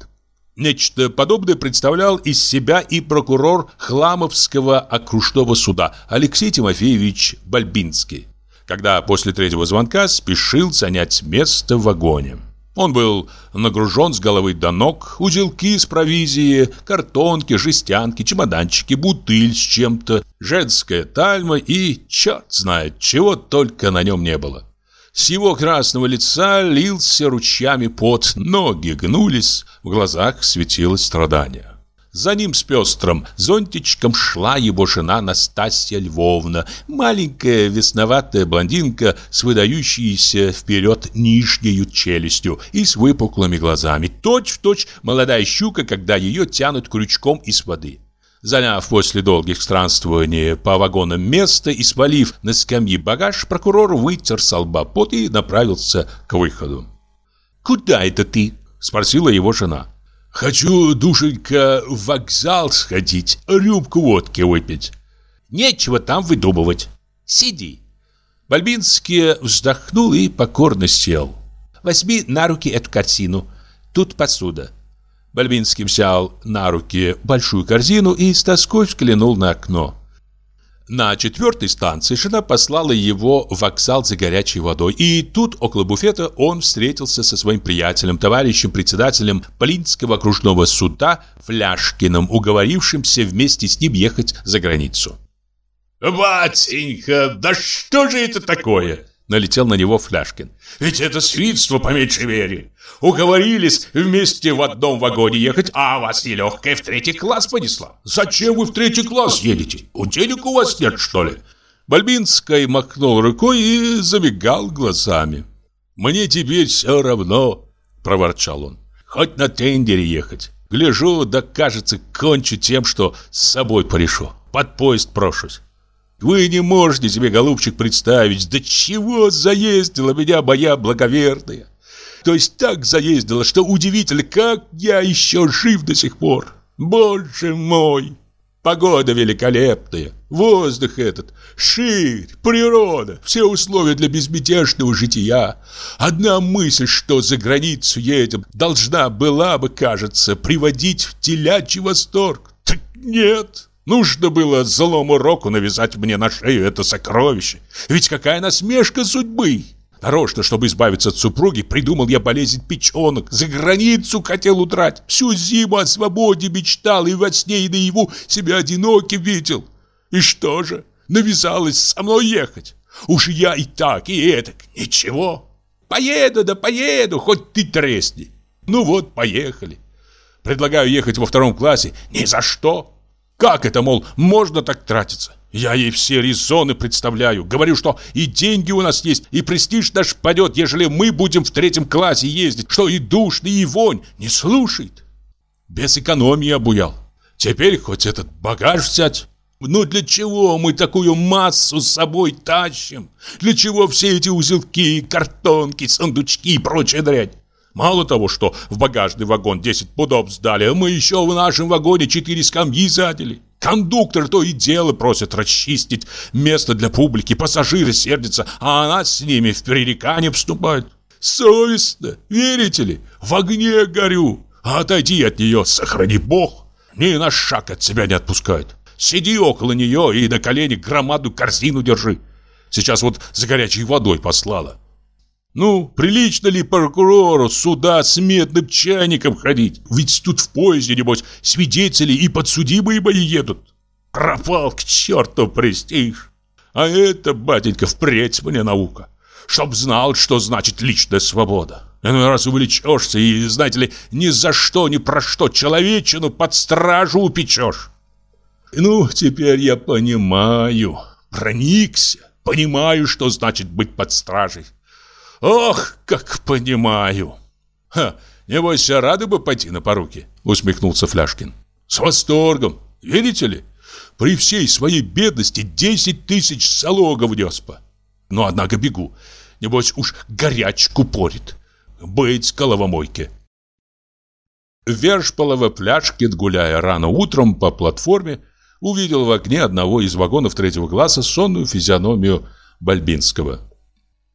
Speaker 1: Нечто подобное представлял из себя и прокурор Хламовского окружного суда Алексей Тимофеевич Бальбинский, когда после третьего звонка спешил занять место в вагоне. Он был нагружен с головы до ног, узелки с провизией, картонки, жестянки, чемоданчики, бутыль с чем-то, женская тальма и черт знает, чего только на нем не было. С его красного лица лился ручьями пот, ноги гнулись, в глазах светилось страдание.
Speaker 3: За ним с пестрым зонтичком шла его жена Настасья Львовна, маленькая весноватая блондинка с выдающейся вперед нижнею челюстью и с выпуклыми глазами, точь-в-точь точь молодая щука, когда ее тянут крючком из воды. Заняв после долгих странствований по вагонам место и свалив на скамьи багаж, прокурор вытер с лба пот и направился к выходу. «Куда это ты?» – спросила его жена.
Speaker 1: Хочу, душенька, в вокзал сходить, рюмку водки выпить.
Speaker 3: Нечего там выдумывать. Сиди. Бальбинский вздохнул и покорно сел. Возьми на руки эту картину. Тут посуда. Бальбинский взял на руки большую корзину и с тоской взглянул на окно. На четвертой станции жена послала его в вокзал за горячей водой. И тут, около буфета, он встретился со своим приятелем, товарищем, председателем Плинского окружного суда Фляшкиным, уговорившимся вместе с ним ехать за границу.
Speaker 2: «Батенька, да что же это такое?» Налетел на него Фляшкин. «Ведь это свидство, по меньшей мере. Уговорились вместе в одном вагоне ехать, а вас нелегкая в третий класс понесла. Зачем вы в третий класс едете? У денег у вас нет, что ли?»
Speaker 3: Бальбинский махнул рукой и замигал глазами.
Speaker 1: «Мне теперь все равно», — проворчал он. «Хоть на тендере ехать. Гляжу, да кажется, кончу тем, что с собой порешу. Под поезд прошусь. Вы не можете себе, голубчик, представить, до чего заездила меня моя благоверная. То есть так заездила, что удивительно, как я еще жив до сих пор. Боже мой! Погода великолепная, воздух этот, ширь, природа, все условия для безмятежного жития. Одна мысль, что за границу едем, должна была бы, кажется, приводить в телячий восторг. Так нет, Нужно было злому року навязать мне на шею это сокровище. Ведь какая насмешка судьбы! Нарочно, чтобы избавиться от супруги, придумал я болезнь печенок. За границу хотел удрать. Всю зиму о свободе мечтал и во сне и наяву себя одиноким видел. И что же? Навязалась со мной ехать. Уж я и так, и этак. Ничего. Поеду, да поеду, хоть ты тресни. Ну вот, поехали. Предлагаю ехать во втором классе. Ни за что. Как это, мол, можно так тратиться? Я ей все резоны представляю. Говорю, что и деньги у нас есть, и престиж наш падет, ежели мы будем в третьем классе ездить, что и душно, и вонь. Не слушает. Без экономии обуял. Теперь хоть этот багаж взять. Ну для чего мы такую массу с собой тащим? Для чего все эти узелки, картонки, сундучки и прочая дрянь? Мало того, что в багажный вагон 10 пудов сдали, мы еще в нашем вагоне 4 скамьи задели. Кондуктор то и дело просит расчистить место для публики, пассажиры сердятся, а она с ними в пререкание вступает. Совестно, верите ли? В огне горю, отойди от нее, сохрани Бог. Ни на шаг от себя не отпускает. Сиди около нее и на колени громаду корзину держи. Сейчас вот за горячей водой послала. Ну, прилично ли прокурору сюда с медным чайником ходить? Ведь тут в поезде, небось, свидетели и подсудимые мои едут. Пропал к черту престиж. А это, батенька, впредь мне наука. Чтоб знал, что значит личная свобода. Иной раз увлечешься и, знаете ли, ни за что, ни про что человечину под стражу упечешь. Ну, теперь я понимаю, проникся, понимаю, что значит быть под стражей. Ох, как понимаю. Ха, небось, рады бы пойти на поруки, усмехнулся Фляшкин. С восторгом, видите ли? При всей своей бедности 10 тысяч залога внес бы. Но, однако, бегу. Небось, уж горячку порит. Быть головомойке. Вершполова Пляшкин, гуляя рано утром по платформе, увидел в окне одного из вагонов третьего класса сонную физиономию Бальбинского.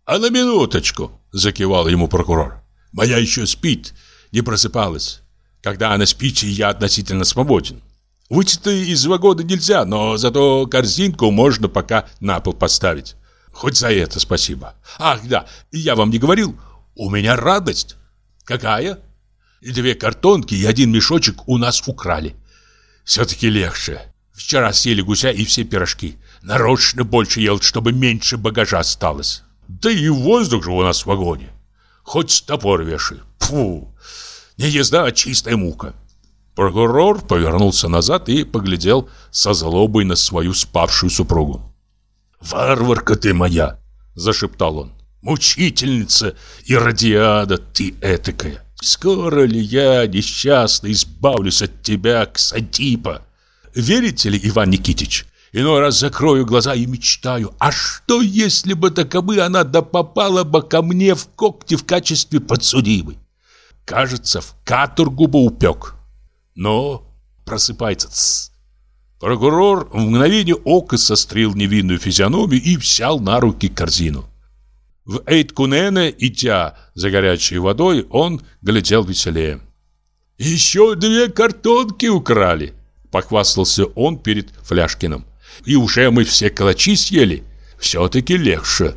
Speaker 1: «А на минуточку!» – закивал ему прокурор. «Моя еще спит, не просыпалась. Когда она спит, я относительно свободен. Выйти-то из вагона нельзя, но зато корзинку можно пока на пол поставить. Хоть за это спасибо. Ах, да, я вам не говорил, у меня радость. Какая? Две картонки и один мешочек у нас украли. Все-таки легче. Вчера съели гуся и все пирожки. Нарочно больше ел, чтобы меньше багажа осталось. Да и воздух же у нас в вагоне. Хоть топор вешай. Фу, не езда, а чистая мука. Прокурор повернулся назад и поглядел со злобой на свою спавшую супругу. «Варварка ты моя!» – зашептал он. «Мучительница и радиада ты этакая! Скоро ли я, несчастный, избавлюсь от тебя, Ксантипа? Верите ли, Иван Никитич, Иной раз закрою глаза и мечтаю, а что если бы таковы она да попала бы ко мне в когти в качестве подсудимой? Кажется, в каторгу бы упек. Но просыпается. Тс. Прокурор в мгновение ока сострил невинную физиономию и взял на руки корзину. В Эйткунене, идя за горячей водой, он глядел веселее. «Еще две картонки украли!» — похвастался он перед Фляшкиным. И уже мы все калачи съели. Все-таки легче.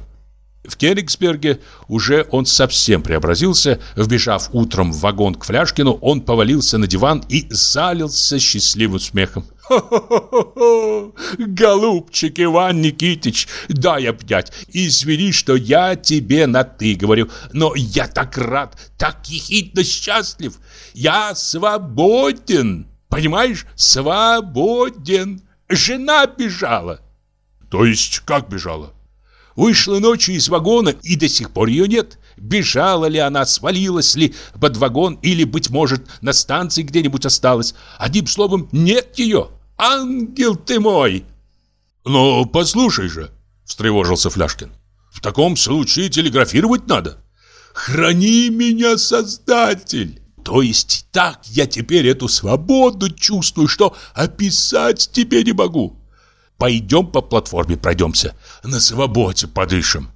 Speaker 1: В Кенигсберге уже он совсем преобразился. Вбежав утром в вагон к Фляшкину, он повалился на диван и залился счастливым смехом. «Хо-хо-хо! Голубчик Иван Никитич, дай обнять. Извини, что я тебе на «ты» говорю, но я так рад, так ехидно счастлив. Я свободен, понимаешь, свободен!» Жена бежала.
Speaker 2: То есть как бежала?
Speaker 1: Вышла ночью из вагона, и до сих пор ее нет. Бежала ли она, свалилась ли под вагон, или, быть может, на станции где-нибудь осталась. Одним словом, нет ее. Ангел ты мой!
Speaker 2: Но послушай же, встревожился Фляшкин. В таком случае телеграфировать надо.
Speaker 1: Храни меня, Создатель! То есть так я теперь эту свободу чувствую, что описать тебе не могу. Пойдем по платформе пройдемся, на свободе подышим.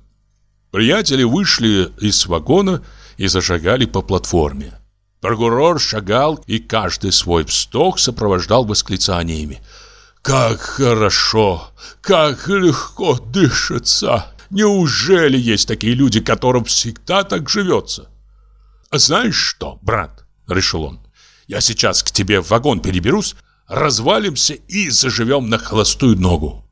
Speaker 1: Приятели вышли из вагона и зашагали по платформе. Прокурор шагал и каждый свой вздох сопровождал восклицаниями. «Как хорошо! Как легко дышится! Неужели есть такие люди, которым всегда так живется?» «Знаешь что, брат?» — решил он. «Я сейчас к тебе в вагон переберусь, развалимся и заживем на холостую ногу».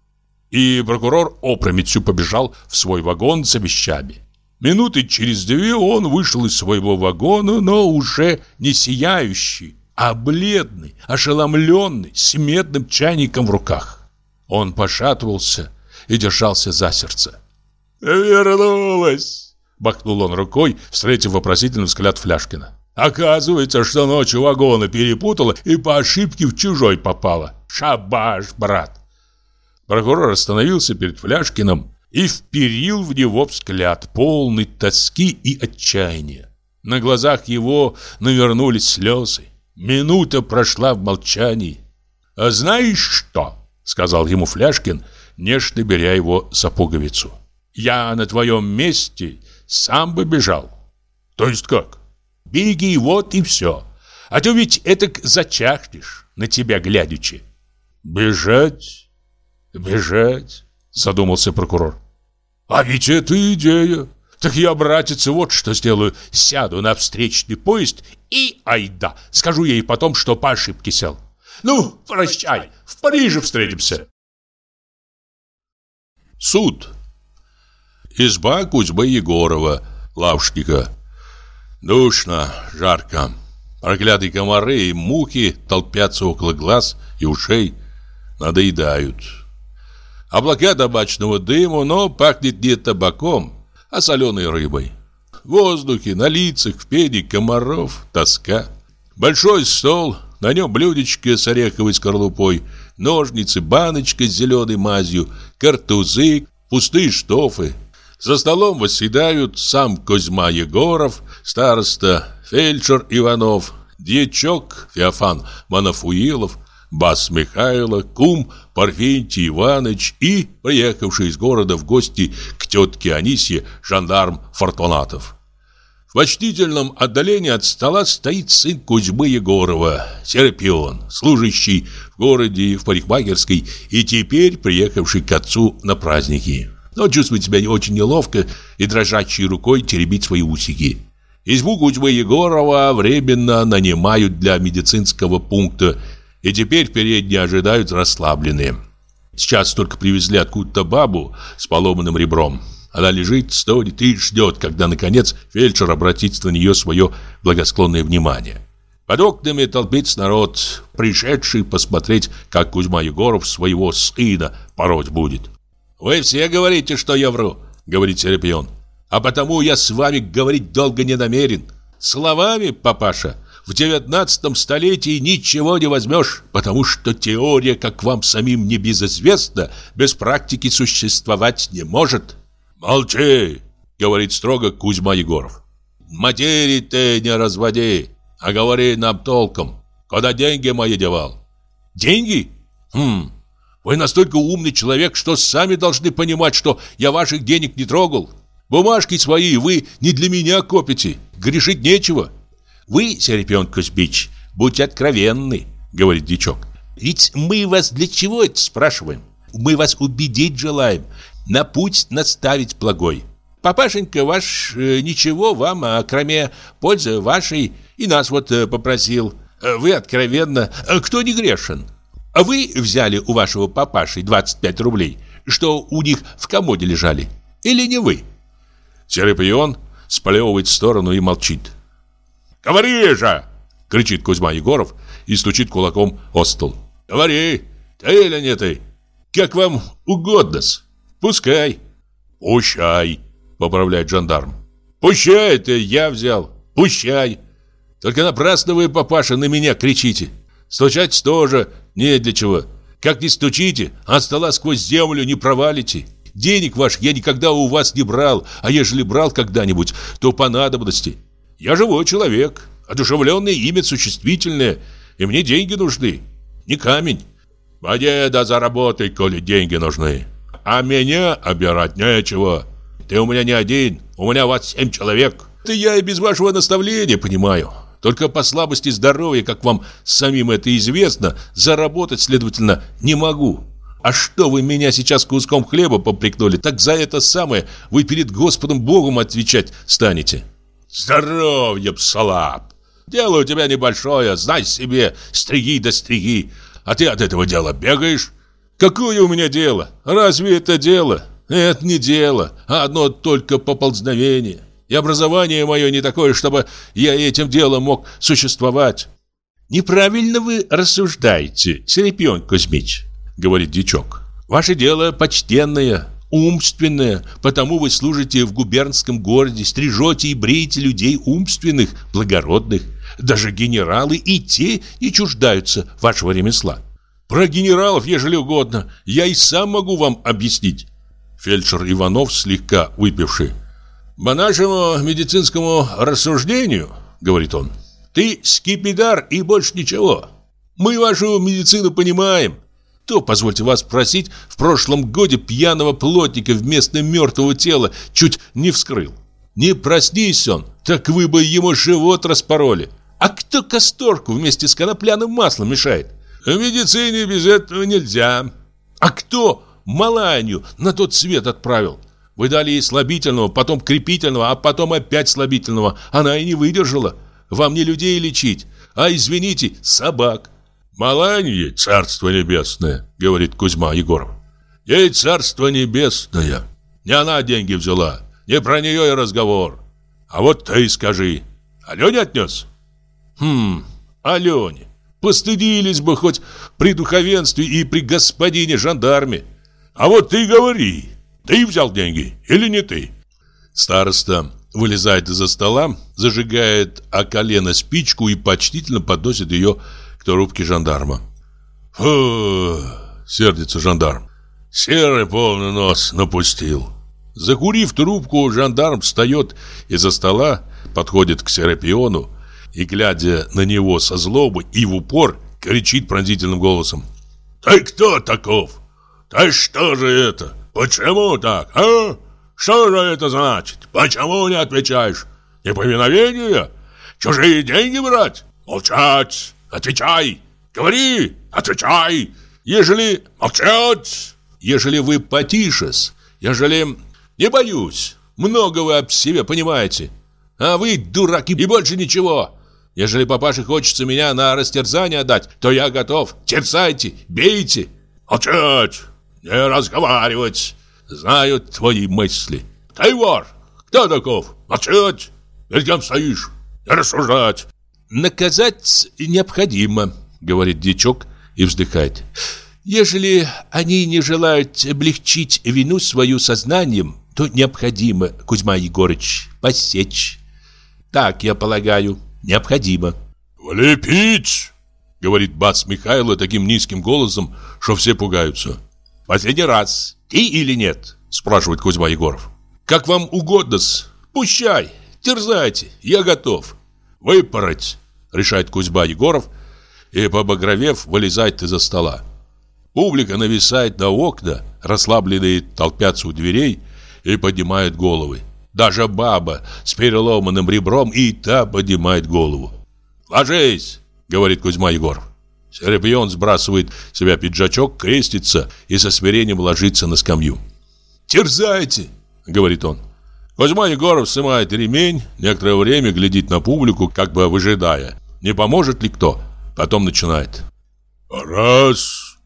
Speaker 1: И прокурор опрометью побежал в свой вагон за вещами. Минуты через две он вышел из своего вагона, но уже не сияющий, а бледный, ошеломленный, с медным чайником в руках. Он пошатывался и держался за сердце. «Вернулась!» Бахнул он рукой, встретив вопросительный взгляд Фляшкина. Оказывается, что ночью вагоны перепутала и по ошибке в чужой попала. Шабаш, брат. Прокурор остановился перед Фляшкиным и вперил в него взгляд, полный тоски и отчаяния. На глазах его навернулись слезы. Минута прошла в молчании. «А знаешь что?» — сказал ему Фляшкин, нежно беря его за пуговицу. «Я на твоем месте сам бы бежал. То есть как? Беги, вот и все. А то ведь это зачахнешь, на тебя глядячи. Бежать, бежать, задумался прокурор. А ведь это идея. Так я, братец, вот что сделаю. Сяду на встречный поезд и айда. Скажу ей потом, что по ошибке сел. Ну, прощай, в Париже встретимся.
Speaker 2: Суд. Изба Кузьмы Егорова, лавшника. Душно, жарко. Проклятые комары и мухи толпятся около глаз и ушей, надоедают. Облака табачного дыма, но пахнет не табаком, а соленой рыбой. В воздухе, на лицах, в пене комаров, тоска. Большой стол, на нем блюдечко с ореховой скорлупой, ножницы, баночка с зеленой мазью, картузы, пустые штофы, за столом восседают сам Козьма Егоров, староста фельдшер Иванов, дьячок Феофан Манафуилов, бас Михайло, кум Парфентий Иванович и приехавший из города в гости к тетке Анисье жандарм Фортунатов. В почтительном отдалении от стола стоит сын Кузьмы Егорова, Серапион, служащий в городе в парикмахерской и теперь приехавший к отцу на праздники но чувствует себя очень неловко и дрожащей рукой теребить свои усики. Избу Кузьмы Егорова временно нанимают для медицинского пункта, и теперь передние ожидают расслабленные. Сейчас только привезли откуда-то бабу с поломанным ребром. Она лежит, стонет и ждет, когда, наконец, фельдшер обратит на нее свое благосклонное внимание.
Speaker 1: Под окнами толпится народ, пришедший посмотреть, как Кузьма Егоров своего сына пороть будет. «Вы все говорите, что я вру», — говорит Серапион. «А потому я с вами говорить долго не намерен. Словами, папаша, в девятнадцатом столетии ничего не возьмешь, потому что теория, как вам самим не безызвестна, без практики существовать не может».
Speaker 2: «Молчи!» — говорит строго Кузьма Егоров.
Speaker 1: «Материи ты не разводи!» А говори нам толком, куда деньги мои девал? Деньги? Хм, вы настолько умный человек, что сами должны понимать, что я ваших денег не трогал. Бумажки свои вы не для меня копите, грешить нечего. Вы, Серепион Кузьмич, будьте откровенны, говорит дичок. Ведь мы вас для чего это спрашиваем? Мы вас убедить желаем, на путь наставить благой. Папашенька ваш э, ничего вам, а кроме пользы вашей, и нас вот э, попросил. Э, вы откровенно, кто не грешен? А вы взяли у вашего папаши 25 рублей, что у них в комоде лежали? Или не вы?
Speaker 2: Серый сплевывает в сторону и молчит.
Speaker 1: «Говори же!» — кричит Кузьма Егоров и стучит кулаком о стол. «Говори, ты или не ты? Как вам угодно-с. Пускай».
Speaker 2: «Пущай!» Поправляет жандарм.
Speaker 1: Пущай это я взял. Пущай. Только напрасно вы, папаша, на меня кричите. Стучать тоже не для чего. Как не стучите, от стола сквозь землю не провалите. Денег ваших я никогда у вас не брал, а ежели брал когда-нибудь, то по надобности. Я живой человек, одушевленное имя существительное, и мне деньги нужны, не камень. Поди да заработай, коли деньги нужны. А меня обирать нечего. Ты у меня не один, у меня вас семь человек. Это я и без вашего наставления понимаю. Только по слабости здоровья, как вам самим это известно, заработать, следовательно, не могу. А что вы меня сейчас куском хлеба попрекнули, так за это самое вы перед Господом Богом отвечать станете. Здоровье, псалап. Дело у тебя небольшое, знай себе, стриги да стриги. А ты от этого дела бегаешь? Какое у меня дело? Разве это дело? Это не дело, а одно только поползновение. И образование мое не такое, чтобы я этим делом мог существовать. Неправильно вы рассуждаете, Серепион Кузьмич, говорит дичок. Ваше дело почтенное, умственное, потому вы служите в губернском городе, стрижете и бреете людей умственных, благородных. Даже генералы и те не чуждаются вашего ремесла. Про генералов, ежели угодно, я и сам могу вам объяснить. Фельдшер Иванов, слегка выпивший. «По нашему медицинскому рассуждению, — говорит он, — ты скипидар и больше ничего. Мы вашу медицину понимаем. То, позвольте вас спросить, в прошлом годе пьяного плотника вместо мертвого тела чуть не вскрыл. Не проснись он, так вы бы ему живот распороли. А кто касторку вместе с конопляным маслом мешает? В медицине без этого нельзя. А кто Маланью на тот свет отправил. Вы дали ей слабительного, потом крепительного, а потом опять слабительного. Она и не выдержала. Вам не людей лечить, а, извините, собак. Маланье, царство небесное, говорит Кузьма Егоров. Ей царство небесное. Не она деньги взяла, не про нее и разговор. А вот ты скажи, Алене отнес? Хм, Алене. Постыдились бы хоть при духовенстве и при господине жандарме. А вот ты говори, ты взял деньги или не ты? Староста вылезает из-за стола, зажигает о колено спичку и почтительно подносит ее к трубке жандарма. «Фу!» — сердится жандарм. «Серый полный нос напустил». Закурив трубку, жандарм встает из-за стола, подходит к Серапиону и, глядя на него со злобой и в упор, кричит пронзительным голосом. «Ты кто таков? Да что же это? Почему так, а? Что же это значит? Почему не отвечаешь? Неповиновение? Чужие деньги брать? Молчать! Отвечай! Говори! Отвечай! Ежели молчать! Ежели вы потишес, ежели... Не боюсь, много вы об себе понимаете. А вы дураки и больше ничего. Ежели папаше хочется меня на растерзание отдать, то я готов. Терзайте, бейте. Молчать! Не разговаривать. Знают твои мысли. Ты вор. Кто таков? Молчать. Перед кем стоишь? Не рассуждать.
Speaker 3: Наказать необходимо, говорит дичок и вздыхает. Ежели они не желают облегчить вину свою сознанием, то необходимо, Кузьма Егорыч, посечь. Так, я полагаю, необходимо.
Speaker 2: «Влепить!» — говорит бац Михайло таким низким голосом, что все пугаются.
Speaker 3: «Последний раз. Ты или нет?» — спрашивает Кузьма Егоров. «Как вам угодно-с. Пущай, терзайте, я готов». «Выпороть!» — решает Кузьма Егоров и, побагровев, вылезает из-за стола. Публика нависает на окна, расслабленные толпятся у дверей и поднимают головы. Даже баба с переломанным ребром и та поднимает голову. «Ложись!» — говорит Кузьма Егоров. Серапион сбрасывает с себя пиджачок, крестится и со смирением ложится на скамью. «Терзайте!» — говорит он. Кузьма Егоров снимает ремень, некоторое время глядит на публику, как бы выжидая, не поможет ли кто. Потом начинает.
Speaker 2: «Раз,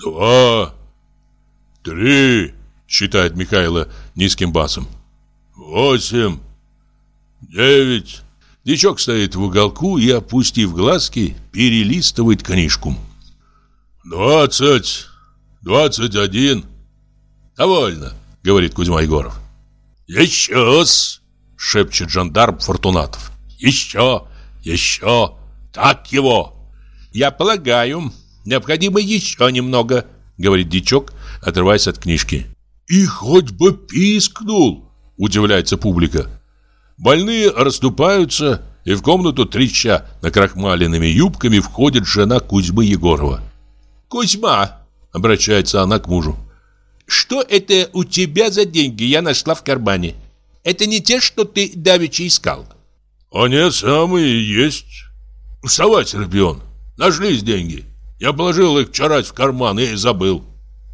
Speaker 2: два, три», считает Михайло низким басом. «Восемь, девять».
Speaker 3: Дичок стоит в уголку и, опустив глазки, перелистывает книжку.
Speaker 2: «Двадцать, двадцать один».
Speaker 3: «Довольно», — говорит Кузьма Егоров.
Speaker 2: «Еще-с!»
Speaker 3: — шепчет жандарм Фортунатов.
Speaker 2: «Еще, еще, так его!»
Speaker 3: «Я полагаю, необходимо еще немного», — говорит дичок, отрываясь от книжки.
Speaker 2: «И хоть бы пискнул!» — удивляется публика. Больные расступаются, и в комнату треща накрахмаленными юбками входит жена Кузьмы Егорова.
Speaker 3: «Кузьма!» — обращается она к мужу. «Что это у тебя за деньги я нашла в кармане? Это не те, что ты давеча искал?»
Speaker 2: «Они самые есть. Вставай, Серпион, нашлись деньги. Я положил их вчера в карман и забыл».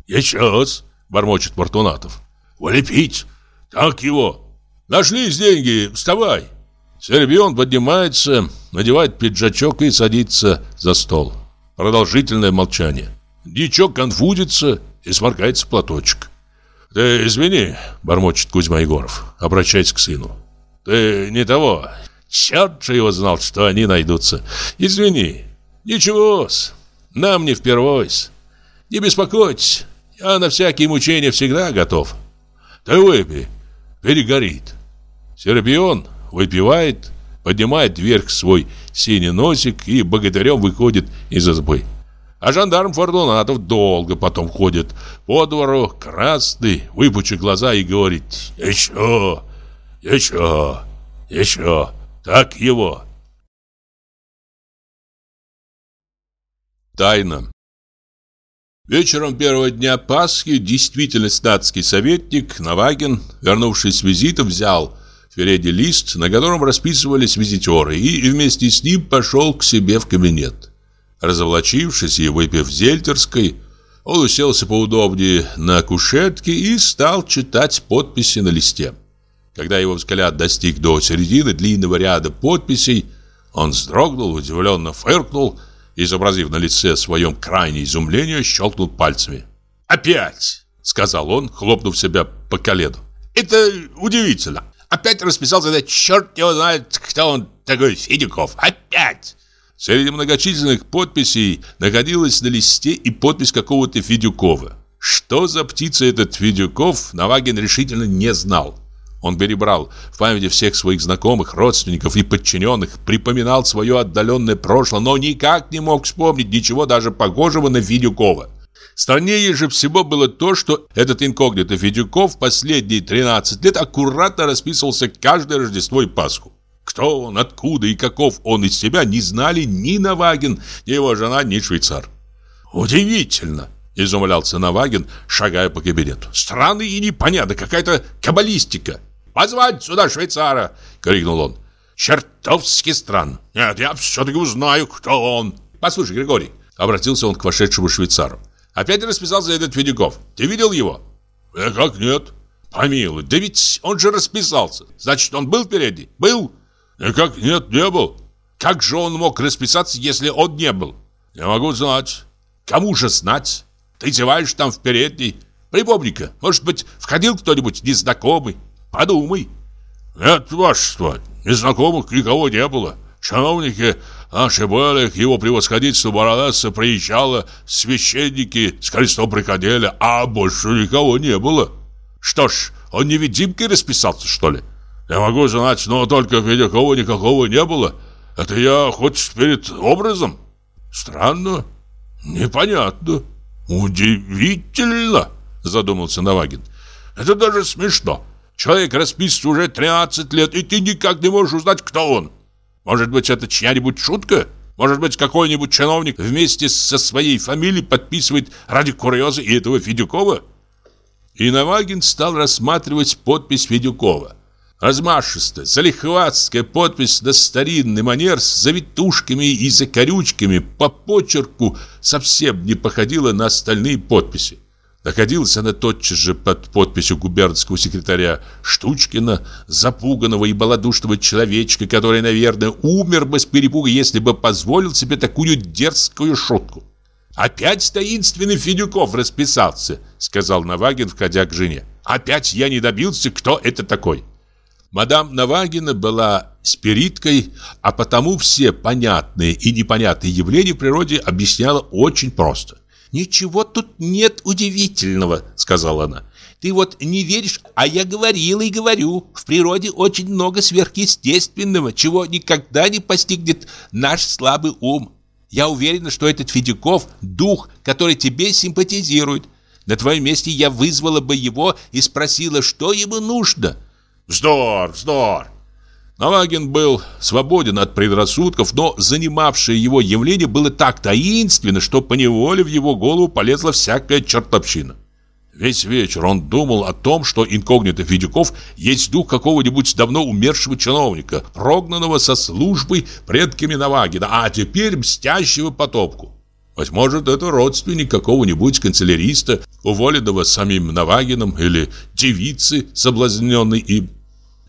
Speaker 3: «Еще раз!» — бормочет Мартунатов.
Speaker 2: «Влепить! Так его!»
Speaker 3: Нашлись деньги, вставай. Сербион поднимается, надевает пиджачок и садится за стол. Продолжительное молчание. Дичок конфузится и сморкается платочек. «Ты извини», — бормочет Кузьма Егоров, обращаясь к сыну. «Ты не того. Черт же его знал, что они найдутся. Извини. Ничего-с. Нам не впервой-с. Не беспокойтесь. Я на всякие мучения всегда готов. Ты выпей. Перегорит». Серапион выпивает, поднимает вверх свой синий носик и богатырем выходит из избы. А жандарм Фордунатов долго потом ходит по двору, красный, выпучив глаза и говорит «Еще, еще, еще, так его». Тайна Вечером первого дня Пасхи действительно статский советник Навагин, вернувшись с визита, взял впереди лист, на котором расписывались визитеры, и вместе с ним пошел к себе в кабинет. Разоблачившись и выпив зельтерской, он уселся поудобнее на кушетке и стал читать подписи на листе. Когда его взгляд достиг до середины длинного ряда подписей, он вздрогнул, удивленно фыркнул, изобразив на лице своем крайнее изумление, щелкнул пальцами. «Опять!» — сказал он, хлопнув себя по колену. «Это удивительно! Опять расписался этот черт его знает, кто он такой, Федюков. Опять! Среди многочисленных подписей находилась на листе и подпись какого-то Федюкова. Что за птица этот Федюков, Навагин решительно не знал. Он перебрал в памяти всех своих знакомых, родственников и подчиненных, припоминал свое отдаленное прошлое, но никак не мог вспомнить ничего даже похожего на Федюкова. Страннее же всего было то, что этот инкогнито Федюков последние 13 лет аккуратно расписывался каждое Рождество и Пасху. Кто он, откуда и каков он из себя не знали ни Навагин, ни его жена, ни швейцар. «Удивительно!» – изумлялся Навагин, шагая по кабинету. «Странно и непонятно, какая-то каббалистика!» «Позвать сюда швейцара!» – крикнул он. «Чертовски странно! Нет, я все-таки узнаю, кто он!» «Послушай, Григорий!» – обратился он к вошедшему швейцару. Опять расписался этот Федюков. Ты видел его?
Speaker 2: Э, как нет?
Speaker 3: Помилуй, да ведь он же расписался. Значит, он был впереди? Был?
Speaker 2: Э, как нет, не был.
Speaker 3: Как же он мог расписаться, если он не был?
Speaker 2: Не могу знать.
Speaker 3: Кому же знать? Ты зеваешь там впереди. Припомни-ка, может быть, входил кто-нибудь незнакомый? Подумай.
Speaker 2: Нет, вашество, незнакомых никого не было. Чиновники наши были, к его превосходительству Баронесса приезжала, священники с крестом приходили, а больше никого не было. Что ж, он невидимкой расписался, что ли? Я могу знать, но только Федякова никакого не было. Это я хоть перед образом? Странно, непонятно, удивительно, задумался Навагин. Это даже смешно. Человек расписывается уже 13 лет, и ты никак не можешь узнать, кто он. Может быть, это чья-нибудь шутка? Может быть, какой-нибудь чиновник вместе со своей фамилией подписывает ради курьеза и этого Федюкова? И Навагин стал рассматривать подпись Федюкова. Размашистая, залихватская подпись на старинный манер с завитушками и закорючками по почерку совсем не походила на остальные подписи. Находилась она тотчас же под подписью губернского секретаря Штучкина, запуганного и баладушного человечка, который, наверное, умер бы с перепуга, если бы позволил себе такую дерзкую шутку. «Опять таинственный Федюков расписался», — сказал Навагин, входя к жене. «Опять я не добился, кто это такой». Мадам Навагина была спириткой, а потому все понятные и непонятные явления в природе объясняла очень просто. «Ничего тут нет удивительного», — сказала она. «Ты вот не веришь, а я говорила и говорю. В природе очень много сверхъестественного, чего никогда не постигнет наш слабый ум. Я уверена, что этот Федяков — дух, который тебе симпатизирует. На твоем месте я вызвала бы его и спросила, что ему нужно». «Вздор, вздор!» Навагин был свободен от предрассудков, но занимавшее его явление было так таинственно, что поневоле в его голову полезла всякая чертовщина. Весь вечер он думал о том, что инкогнито Федюков есть дух какого-нибудь давно умершего чиновника, прогнанного со службой предками Навагина, а теперь мстящего потопку. Быть может, это родственник какого-нибудь канцеляриста, уволенного самим Навагином, или девицы, соблазненной им.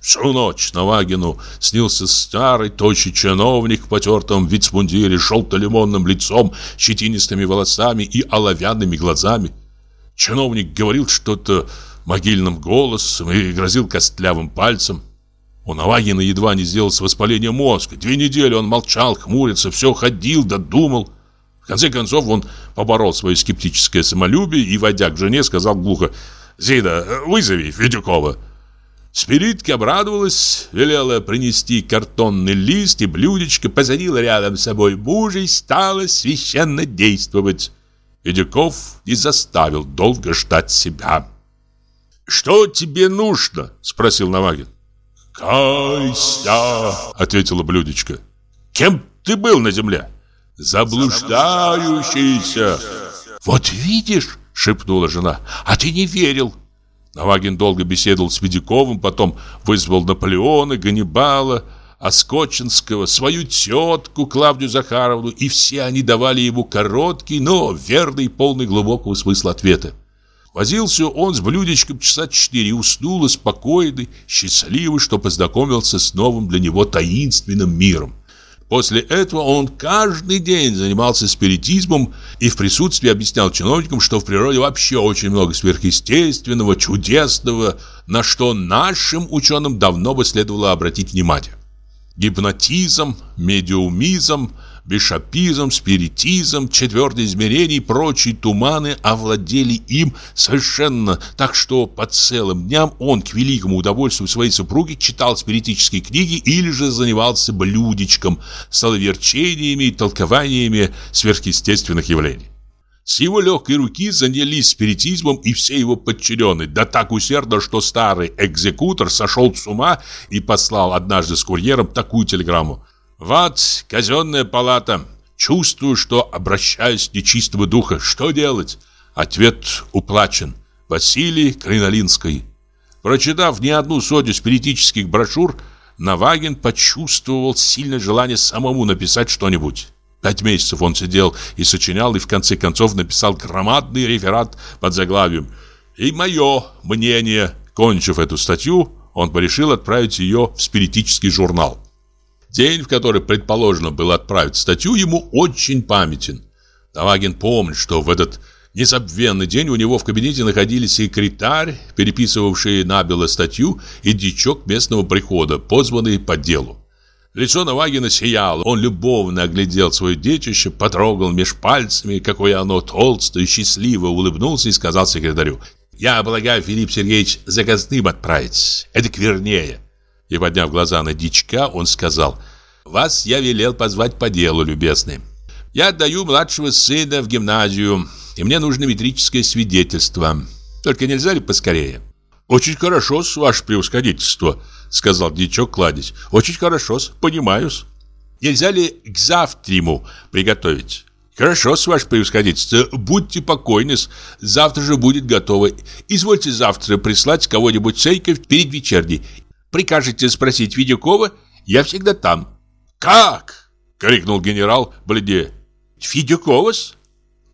Speaker 2: Всю ночь Навагину снился старый, тощий чиновник в потертом вицмундире, желто-лимонным лицом, щетинистыми волосами и оловянными глазами. Чиновник говорил что-то могильным голосом и грозил костлявым пальцем. У Навагина едва не сделалось воспаление мозга. Две недели он молчал, хмурился, все ходил, додумал. В конце концов он поборол свое скептическое самолюбие и, войдя к жене, сказал глухо «Зида, вызови Федюкова». Спиритка обрадовалась, велела принести картонный лист и блюдечко, посадила рядом с собой мужа и стала священно действовать. Федяков не заставил долго ждать себя. «Что тебе нужно?» – спросил Навагин. «Кайся!» – ответила блюдечко. «Кем ты был на земле?» «Заблуждающийся!» «Вот видишь!» – шепнула жена. «А ты не верил!» Навагин долго беседовал с Ведяковым, потом вызвал Наполеона, Ганнибала, Оскочинского, свою тетку Клавдию Захаровну, и все они давали ему короткий, но верный полный глубокого смысла ответа. Возился он с блюдечком часа четыре и уснул, спокойный, счастливый, что познакомился с новым для него таинственным миром. После этого он каждый день занимался спиритизмом и в присутствии объяснял чиновникам, что в природе вообще очень много сверхъестественного, чудесного, на что нашим ученым давно бы следовало обратить внимание. Гипнотизм, медиумизм – бишопизм, спиритизм, четвертое измерение и прочие туманы овладели им совершенно, так что по целым дням он к великому удовольствию своей супруги читал спиритические книги или же занимался блюдечком, столоверчениями и толкованиями сверхъестественных явлений. С его легкой руки занялись спиритизмом и все его подчиненные, да так усердно, что старый экзекутор сошел с ума и послал однажды с курьером такую телеграмму. Вот казенная палата. Чувствую, что обращаюсь нечистого духа. Что делать? Ответ уплачен. Василий Кринолинский. Прочитав не одну сотню спиритических брошюр, Навагин почувствовал сильное желание самому написать что-нибудь. Пять месяцев он сидел и сочинял, и в конце концов написал громадный реферат под заглавием «И мое мнение». Кончив эту статью, он порешил отправить ее в спиритический журнал. День, в который предположено было отправить статью, ему очень памятен. Тавагин помнит, что в этот незабвенный день у него в кабинете находились секретарь, переписывавший набело статью, и дичок местного прихода, позванный по делу.
Speaker 1: Лицо Навагина сияло. Он любовно оглядел свое детище, потрогал меж пальцами, какое оно толстое, счастливо улыбнулся и сказал секретарю. «Я полагаю, Филипп Сергеевич, заказным отправить. Это вернее». И, подняв глаза на дичка, он сказал, «Вас я велел позвать по делу, любезный. Я отдаю младшего сына в гимназию, и мне нужно метрическое свидетельство. Только нельзя ли поскорее?»
Speaker 3: «Очень хорошо, ваше превосходительство», сказал дичок, кладезь. Очень хорошо, понимаю-с.
Speaker 1: Нельзя ли к завтраму приготовить?
Speaker 3: Хорошо, с ваше превосходительство. Будьте покойны, завтра же будет готово. Извольте завтра прислать кого-нибудь в церковь перед вечерней. Прикажете спросить Видюкова, я всегда там.
Speaker 1: Как? крикнул генерал, бледнее.
Speaker 3: Федюковас?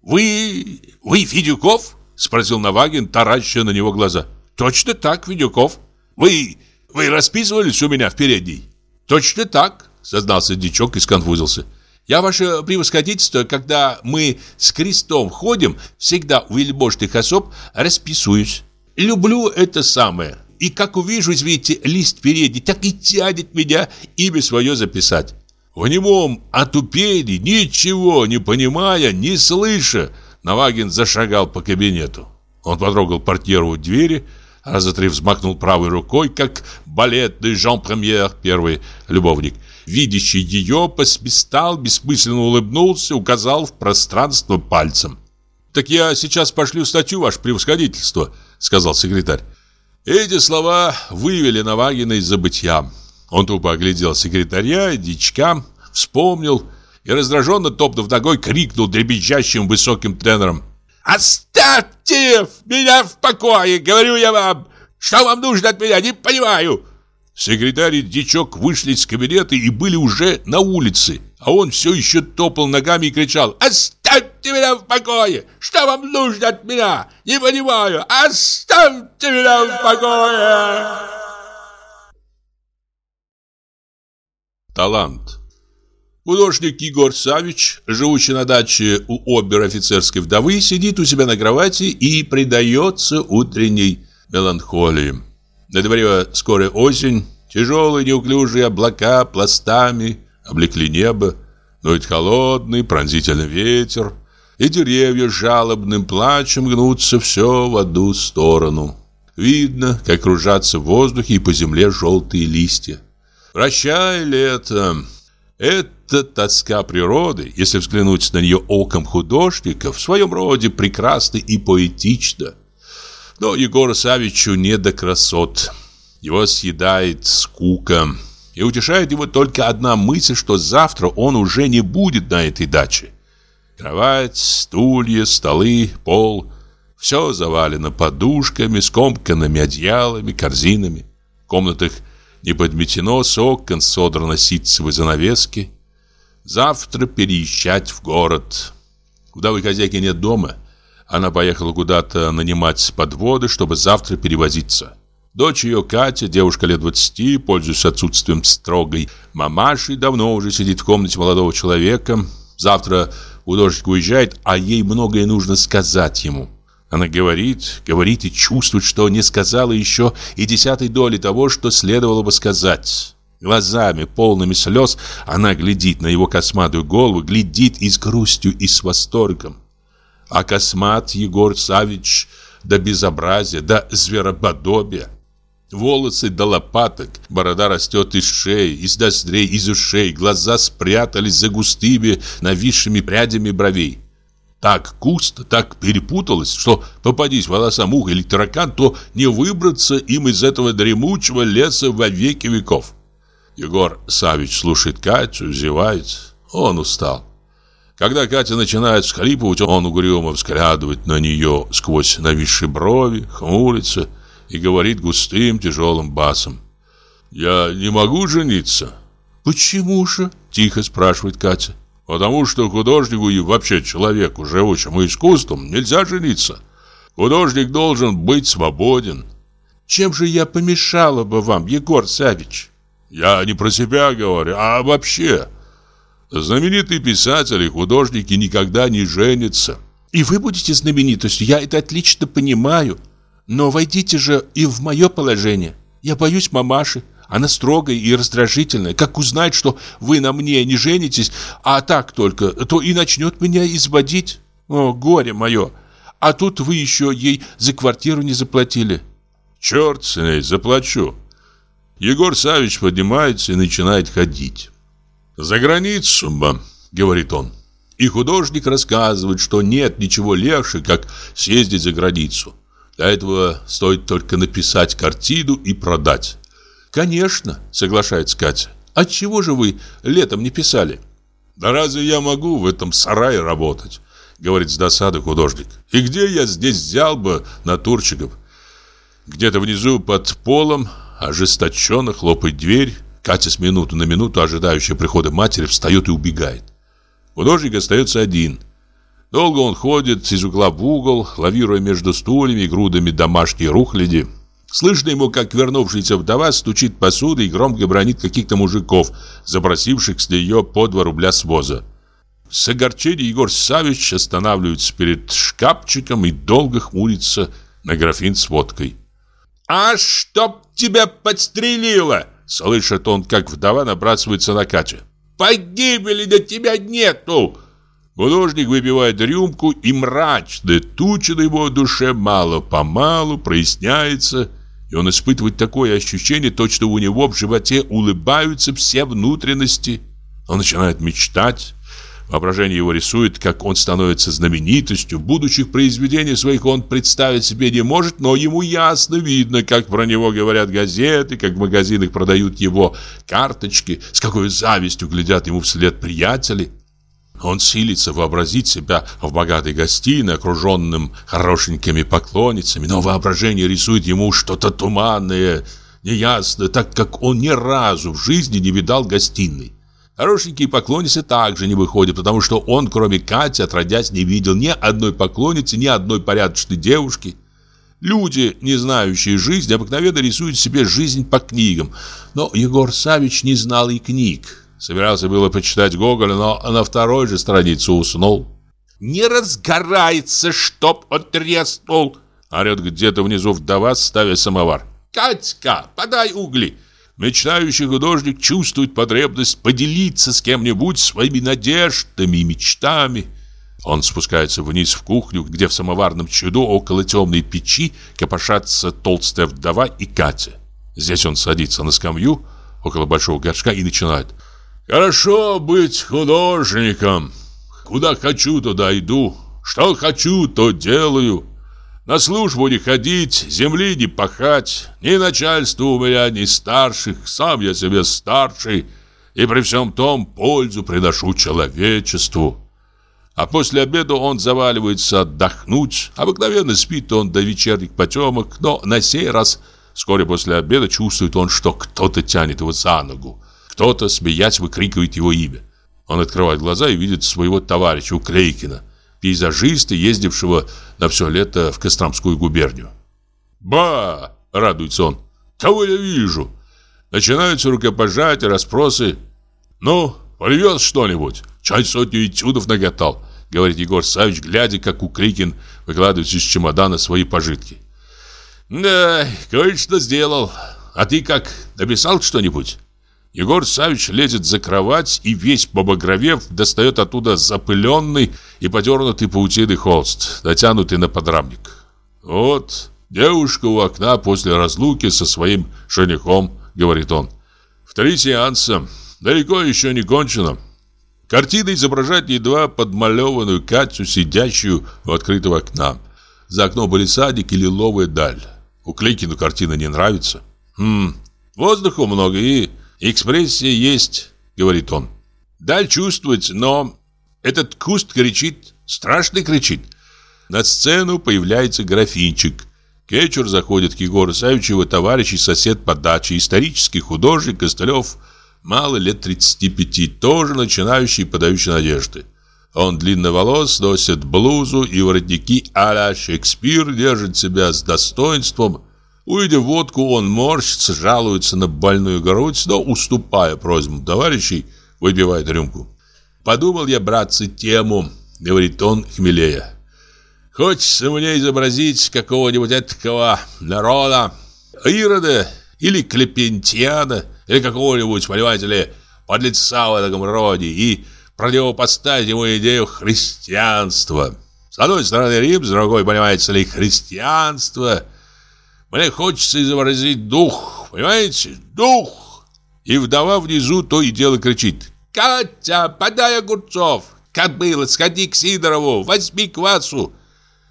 Speaker 3: Вы... вы Федюков? Спросил Навагин, тараща на него глаза. Точно так, Федюков. Вы вы расписывались у меня в передней?
Speaker 1: Точно так, сознался дичок и сконфузился. Я, ваше превосходительство, когда мы с крестом ходим, всегда у вельможных особ расписываюсь. Люблю это самое. И как увижу, извините, лист передний, так и тянет меня имя свое записать.
Speaker 3: В немом отупели, ничего не понимая, не слыша, Навагин зашагал по кабинету. Он потрогал портьеру у двери, раза три взмахнул правой рукой, как балетный Жан-Премьер, первый любовник. Видящий ее, посвистал, бессмысленно улыбнулся, указал в пространство пальцем.
Speaker 1: «Так я сейчас пошлю статью, ваше превосходительство», — сказал секретарь.
Speaker 3: Эти слова вывели Навагина из забытья. Он тупо оглядел секретаря, дичка, вспомнил и, раздраженно топнув ногой, крикнул дребезжащим высоким тренером. «Оставьте меня в покое, говорю я вам! Что вам нужно от меня, не понимаю!» Секретарь и дичок вышли из кабинета и были уже на улице, а он все еще топал ногами и кричал «Оставьте меня в покое! Что вам нужно от меня? Не понимаю! Оставьте меня в покое!» Талант Художник Егор Савич, живущий на даче у обер-офицерской вдовы, сидит у себя на кровати и предается утренней меланхолии. На дворе скорая осень, тяжелые неуклюжие облака пластами облекли небо, ноет холодный пронзительный ветер, и деревья жалобным плачем гнутся все в одну сторону. Видно, как кружатся в воздухе и по земле желтые листья. «Прощай, лето!» Эта тоска природы, если взглянуть на нее оком художника, в своем роде прекрасна и поэтична. Но Егору Савичу не до красот. Его съедает скука. И утешает его только одна мысль, что завтра он уже не будет на этой даче. Кровать, стулья, столы, пол – все завалено подушками, скомканными одеялами, корзинами. В комнатах – не подметено с окон, содрано ситцевые занавески. Завтра переезжать в город. Куда вы хозяйки нет дома, она поехала куда-то нанимать подводы, чтобы завтра перевозиться. Дочь ее, Катя, девушка лет 20, пользуясь отсутствием строгой мамаши, давно уже сидит в комнате молодого человека. Завтра художник уезжает, а ей многое нужно сказать ему. Она говорит, говорит и чувствует, что не сказала еще и десятой доли того, что следовало бы сказать. Глазами, полными слез, она глядит на его косматую голову, глядит и с грустью, и с восторгом. А космат Егор Савич до безобразия, до звероподобия. Волосы до лопаток, борода растет из шеи, из ноздрей, из ушей, глаза спрятались за густыми, нависшими прядями бровей так густо, так перепуталось, что попадись волосам ух или таракан, то не выбраться им из этого дремучего леса во веки веков. Егор Савич слушает Катю, зевает. Он устал. Когда Катя начинает всхлипывать, он угрюмо взглядывает на нее сквозь нависшие брови, хмурится и говорит густым тяжелым басом. «Я не могу жениться».
Speaker 1: «Почему же?» – тихо спрашивает Катя.
Speaker 3: Потому что художнику и вообще человеку, живущему искусством, нельзя жениться. Художник должен быть свободен.
Speaker 1: Чем же я помешала бы вам, Егор Савич?
Speaker 3: Я не про себя говорю, а вообще. Знаменитые писатели и художники никогда не женятся.
Speaker 1: И вы будете знаменитостью, я это отлично понимаю. Но войдите же и в мое положение. Я боюсь мамаши.
Speaker 3: Она строгая и раздражительная. Как узнает, что вы на мне не женитесь, а так только, то и начнет меня изводить. О, горе мое! А тут вы еще ей за квартиру не заплатили.
Speaker 1: Черт с ней, заплачу. Егор Савич поднимается и начинает ходить. «За границу, ба», — говорит он. И художник рассказывает, что нет ничего легче, как съездить за границу. Для этого стоит только написать картину и продать.
Speaker 3: «Конечно», — соглашается Катя. «Отчего же вы летом не писали?»
Speaker 1: «Да разве я могу в этом сарае работать?» Говорит с досады художник. «И где я здесь взял бы натурщиков?» Где-то внизу под полом ожесточенно хлопает дверь. Катя с минуту на минуту, ожидающая прихода матери, встает и убегает. Художник остается один. Долго он ходит из угла в угол, лавируя между стульями и грудами домашней рухляди. Слышно ему, как вернувшаяся вдова стучит посудой и громко бронит каких-то мужиков, запросивших с нее по два рубля с воза. С огорчением Егор Савич останавливается перед шкафчиком и долго хмурится на графин с водкой. «А чтоб тебя подстрелило!» Слышит он, как вдова набрасывается на Катю. «Погибели до тебя нету!» Художник выпивает рюмку, и мрачная туча на его душе мало-помалу проясняется, и он испытывает такое ощущение, точно у него в животе улыбаются все внутренности. Он начинает мечтать, Воображение его рисует, как он становится знаменитостью. Будущих произведений своих он представить себе не может, но ему ясно видно, как про него говорят газеты, как в магазинах продают его карточки, с какой завистью глядят ему вслед приятели. Он силится вообразить себя в богатой гостиной, окруженным хорошенькими поклонницами, но воображение рисует ему что-то туманное, неясное, так как он ни разу в жизни не видал гостиной. Хорошенькие поклонницы также не выходят, потому что он, кроме Кати, отродясь не видел ни одной поклонницы, ни одной порядочной девушки. Люди, не знающие жизни, обыкновенно рисуют себе жизнь по книгам. Но Егор Савич не знал и книг. Собирался было почитать Гоголя, но на второй же странице уснул. «Не разгорается, чтоб он треснул!» Орет где-то внизу вдова, ставя самовар. «Катька, подай угли!» Мечтающий художник чувствует потребность поделиться с кем-нибудь своими надеждами и мечтами. Он спускается вниз в кухню, где в самоварном чуду около темной печи копошатся толстая вдова и Катя. Здесь он садится на скамью около большого горшка и начинает. «Хорошо быть художником. Куда хочу, туда иду. Что хочу, то делаю. На службу не ходить, земли не пахать, ни начальства у меня, ни старших, сам я себе старший, и при всем том пользу приношу человечеству. А после обеда он заваливается отдохнуть, обыкновенно спит он до вечерних потемок, но на сей раз, вскоре после обеда, чувствует он, что кто-то тянет его за ногу, кто-то, смеясь, выкрикивает его имя. Он открывает глаза и видит своего товарища Уклейкина, пейзажиста, ездившего на все лето в Костромскую губернию. «Ба!» — радуется он. «Кого я вижу?» Начинаются рукопожатия, расспросы. «Ну, привез что-нибудь? Чай сотню этюдов наготал», — говорит Егор Савич, глядя, как Укрикин выкладывает из чемодана свои пожитки. «Да, кое-что сделал. А ты как, написал что-нибудь?» Егор Савич лезет за кровать и весь побагровев достает оттуда запыленный и подернутый паутиной холст, натянутый на подрамник. «Вот, девушка у окна после разлуки со своим женихом», — говорит он. «В три сеанса. Далеко еще не кончено». Картина изображает едва подмалеванную Катю, сидящую у открытого окна. За окном были садик и лиловая даль. У Клейкину картина не нравится. Хм, воздуха много и «Экспрессия есть», — говорит он. «Даль чувствовать, но этот куст кричит, страшно кричит». На сцену появляется графинчик. Кетчур заходит к Егору Савичу, товарищ и сосед по даче, исторический художник Костылев, мало лет 35, тоже начинающий и подающий надежды. Он длинноволос, носит блузу и воротники а-ля Шекспир, держит себя с достоинством, Увидев водку, он морщится, жалуется на больную грудь, но, уступая просьбам товарищей, выпивает рюмку. «Подумал я, братцы, тему», — говорит он, хмелея. «Хочется мне изобразить какого-нибудь этакого народа, Ирода или Клепентьяна, или какого-нибудь, понимаете ли, подлеца в этом роде, и противопоставить ему идею христианства. С одной стороны Рим, с другой, понимаете ли, христианство. Мне хочется изобразить дух, понимаете, дух. И вдова внизу то и дело кричит. «Катя, подай огурцов! Кобыла, сходи к Сидорову, возьми квасу!»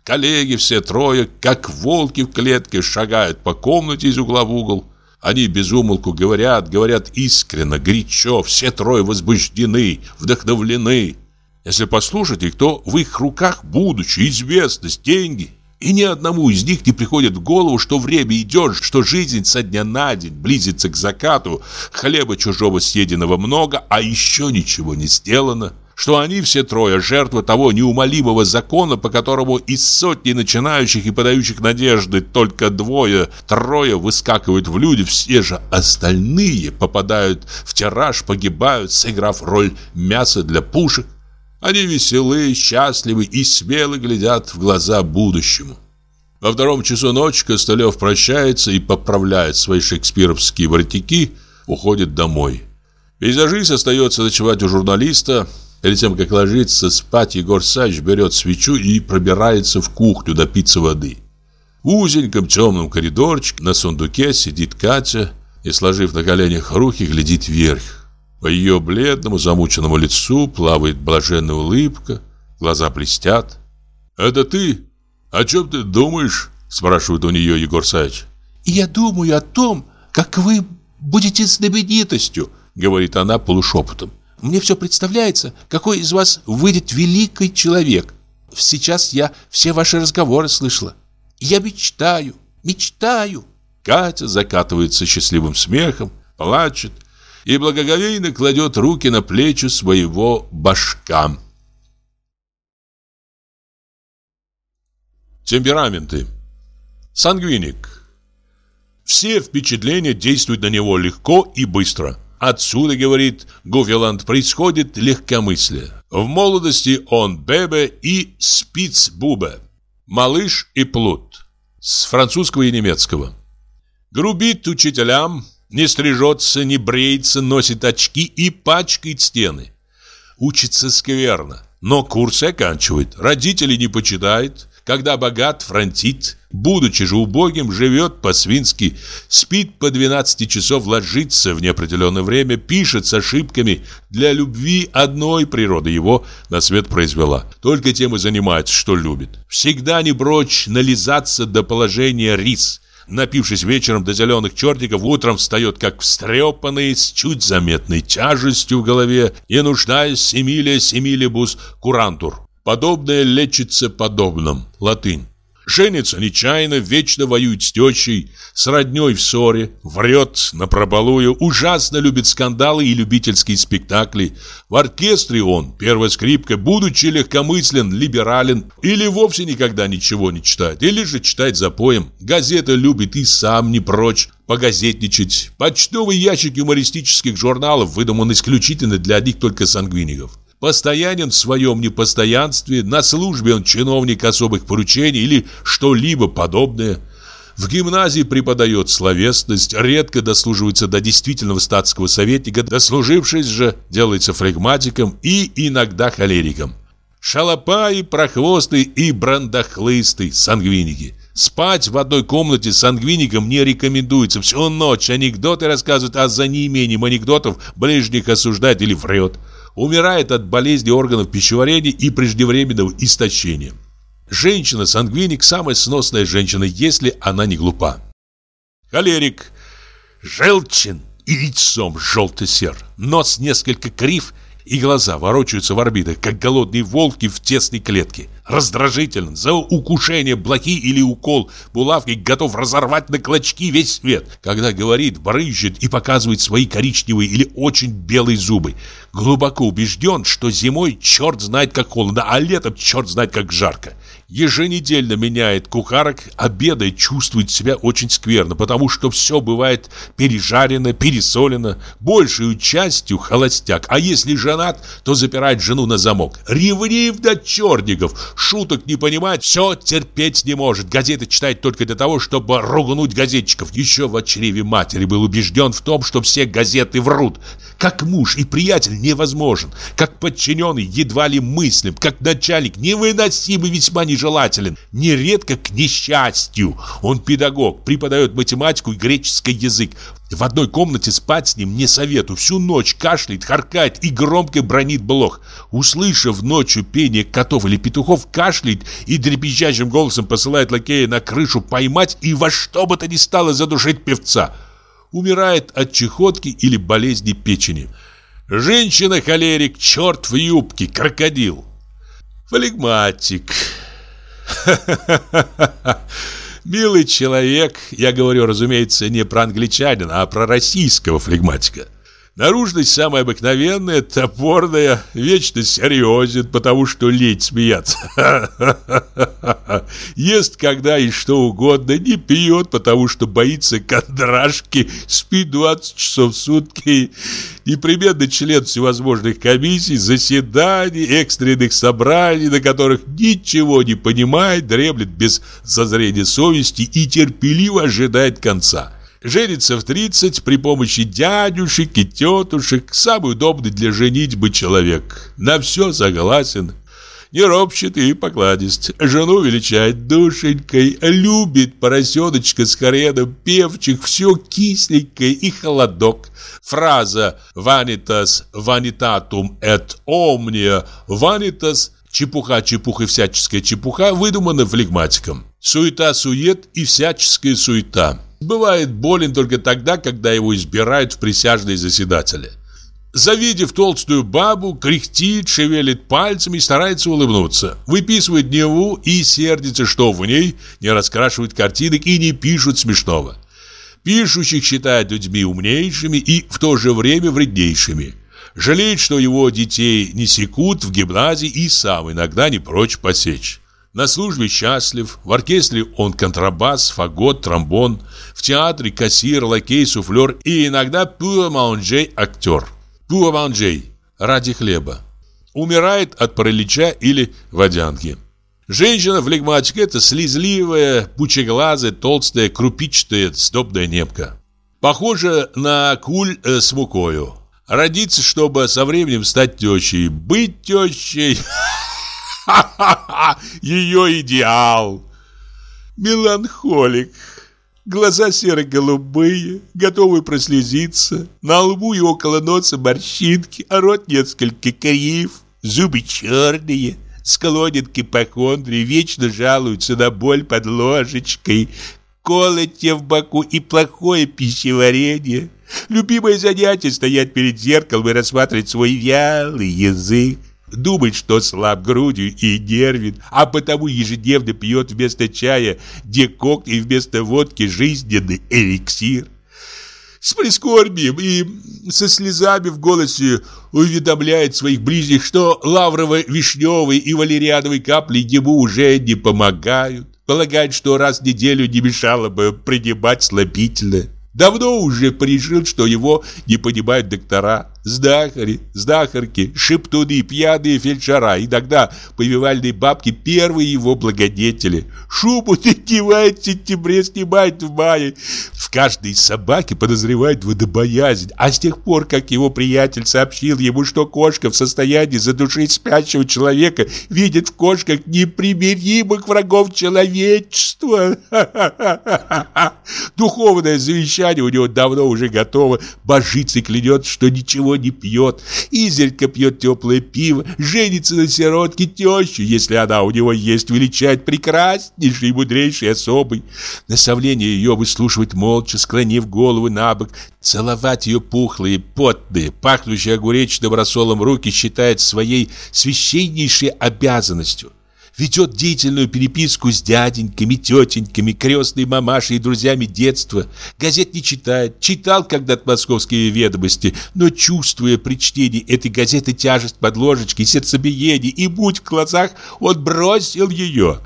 Speaker 1: Коллеги все трое, как волки в клетке, шагают по комнате из угла в угол. Они безумолку говорят, говорят искренно, горячо, все трое возбуждены, вдохновлены. Если послушать их, то в их руках будущее, известность, деньги. И ни одному из них не приходит в голову, что время идет, что жизнь со дня на день близится к закату, хлеба чужого съеденного много, а еще ничего не сделано что они все трое жертвы того неумолимого закона, по которому из сотни начинающих и подающих надежды только двое, трое выскакивают в люди, все же остальные попадают в тираж, погибают, сыграв роль мяса для пушек. Они веселы, счастливы и смело глядят в глаза будущему. Во втором часу ночи Костылев прощается и поправляет свои шекспировские воротники, уходит домой. Пейзажист остается ночевать у журналиста, Перед тем, как ложиться спать, Егор Сач берет свечу и пробирается в кухню допиться воды. В узеньком темном коридорчике на сундуке сидит Катя и, сложив на коленях руки, глядит вверх. По ее бледному, замученному лицу плавает блаженная улыбка, глаза блестят. «Это ты? О чем ты думаешь?» – спрашивает у нее Егор Сач.
Speaker 3: «Я думаю о том, как вы будете знаменитостью», – говорит она полушепотом. Мне все представляется, какой из вас выйдет великий человек. Сейчас я все ваши разговоры слышала. Я мечтаю, мечтаю.
Speaker 1: Катя закатывается счастливым смехом, плачет и благоговейно кладет руки на плечи своего башка. Темпераменты. Сангвиник. Все впечатления действуют на него легко и быстро. Отсюда, говорит Гуфиланд, происходит легкомыслие. В молодости он Бебе и Спицбубе, малыш и плут, с французского и немецкого. Грубит учителям, не стрижется, не бреется, носит очки и пачкает стены. Учится скверно, но курсы оканчивает, родителей не почитает, когда богат, фронтит, будучи же убогим, живет по-свински, спит по 12 часов, ложится в неопределенное время, пишет с ошибками. Для любви одной природа его на свет произвела. Только тем и занимается, что любит. Всегда не прочь нализаться до положения рис – напившись вечером до зеленых чертиков, утром встает как встрепанный, с чуть заметной тяжестью в голове, не нуждаясь Эмилия Семилибус Курантур. Подобное лечится подобным. Латынь. Женится нечаянно, вечно воюет с тещей, с родней в ссоре, врет напропалую, ужасно любит скандалы и любительские спектакли. В оркестре он, первая скрипка, будучи легкомыслен, либерален, или вовсе никогда ничего не читает, или же читает за поем. Газеты любит и сам не прочь погазетничать. Почтовый ящик юмористических журналов выдуман исключительно для одних только сангвиников постоянен в своем непостоянстве, на службе он чиновник особых поручений или что-либо подобное. В гимназии преподает словесность, редко дослуживается до действительного статского советника, дослужившись же, делается флегматиком и иногда холериком. Шалопаи, прохвосты и брандахлысты, сангвиники. Спать в одной комнате с сангвиником не рекомендуется. Всю ночь анекдоты рассказывают, а за неимением анекдотов ближних осуждает или врет умирает от болезни органов пищеварения и преждевременного истощения. Женщина-сангвиник – самая сносная женщина, если она не глупа. Холерик – желчен и лицом желто-сер, нос несколько крив – и глаза ворочаются в орбитах, как голодные волки в тесной клетке. Раздражителен, за укушение блоки или укол булавкой готов разорвать на клочки весь свет. Когда говорит, брызжет и показывает свои коричневые или очень белые зубы. Глубоко убежден, что зимой черт знает как холодно, а летом черт знает как жарко. Еженедельно меняет кухарок, обедает, чувствует себя очень скверно, потому что все бывает пережарено, пересолено, большую частью холостяк, а если женат, то запирает жену на замок. Ревнив до черников, шуток не понимает, все терпеть не может, газеты читает только для того, чтобы ругнуть газетчиков. Еще в чреве матери был убежден в том, что все газеты врут. Как муж и приятель невозможен, как подчиненный едва ли мыслим, как начальник невыносимый весьма нежелателен, нередко к несчастью. Он педагог, преподает математику и греческий язык. В одной комнате спать с ним не советую. Всю ночь кашляет, харкает и громко бронит блох. Услышав ночью пение котов или петухов, кашляет и дребезжащим голосом посылает лакея на крышу поймать и во что бы то ни стало задушить певца умирает от чехотки или болезни печени. Женщина-холерик, черт в юбке, крокодил. Флегматик. Милый человек, я говорю, разумеется, не про англичанина, а про российского флегматика. Наружность самая обыкновенная, топорная, вечно серьезен, потому что лень смеяться. Ест когда и что угодно, не пьет, потому что боится кондрашки, спит 20 часов в сутки. Непременно член всевозможных комиссий, заседаний, экстренных собраний, на которых ничего не понимает, дремлет без зазрения совести и терпеливо ожидает конца. Женится в 30 при помощи дядюшек и тетушек. Самый удобный для женитьбы человек. На все согласен. Не ропщет и покладист. Жену величает душенькой. Любит поросеночка с хреном, певчих. Все кисленькое и холодок. Фраза «vanitas vanitatum et omnia vanitas» Чепуха, чепуха всяческая чепуха выдумана флегматиком. Суета-сует и всяческая суета. Бывает болен только тогда, когда его избирают в присяжные заседатели. Завидев толстую бабу, кряхтит, шевелит пальцами и старается улыбнуться. Выписывает Неву и сердится, что в ней не раскрашивают картинок и не пишут смешного. Пишущих считают людьми умнейшими и в то же время вреднейшими. Жалеет, что его детей не секут в гимназии и сам иногда не прочь посечь. На службе счастлив, в оркестре он контрабас, фагот, тромбон, в театре кассир, лакей, суфлер и иногда пуаманджей актер. Пуаманджей ради хлеба. Умирает от паралича или водянки. Женщина флегматика – это слезливая, пучеглазая, толстая, крупичная, стопная немка. Похожа на куль э, с мукою. Родиться, чтобы со временем стать тещей. Быть тещей – Ее идеал. Меланхолик. Глаза серо-голубые, готовы прослезиться. На лбу и около носа морщинки, а рот несколько крив. Зубы черные, склонен к ипохондрии, вечно жалуются на боль под ложечкой, колотье в боку и плохое пищеварение. Любимое занятие стоять перед зеркалом и рассматривать свой вялый язык. Думает, что слаб грудью и нервен, а потому ежедневно пьет вместо чая декокт и вместо водки жизненный эликсир. С прискорбием и со слезами в голосе уведомляет своих ближних, что лаврово-вишневые и валериановые капли ему уже не помогают. Полагает, что раз в неделю не мешало бы принимать слабительное. Давно уже порешил, что его не понимают доктора. Знахари, знахарки, шептуны, пьяные фельдшера, иногда повивальные бабки, первые его благодетели. Шубу надевает в сентябре, снимает в мае. В каждой собаке подозревает водобоязнь. А с тех пор, как его приятель сообщил ему, что кошка в состоянии задушить спящего человека, видит в кошках непримиримых врагов человечества. Духовное завещание у него давно уже готово. Божится клянется, что ничего не пьет, изредка пьет теплое пиво, женится на сиротке тещу, если она у него есть, величает прекраснейшей и мудрейшей особой. Наставление ее выслушивать молча, склонив голову на бок, целовать ее пухлые, потные, пахнущие огуречным рассолом руки считает своей священнейшей обязанностью ведет деятельную переписку с дяденьками, тетеньками, крестной мамашей и друзьями детства. Газет не читает, читал когда-то московские ведомости, но чувствуя при чтении этой газеты тяжесть под ложечкой, сердцебиение и будь в глазах, он бросил ее.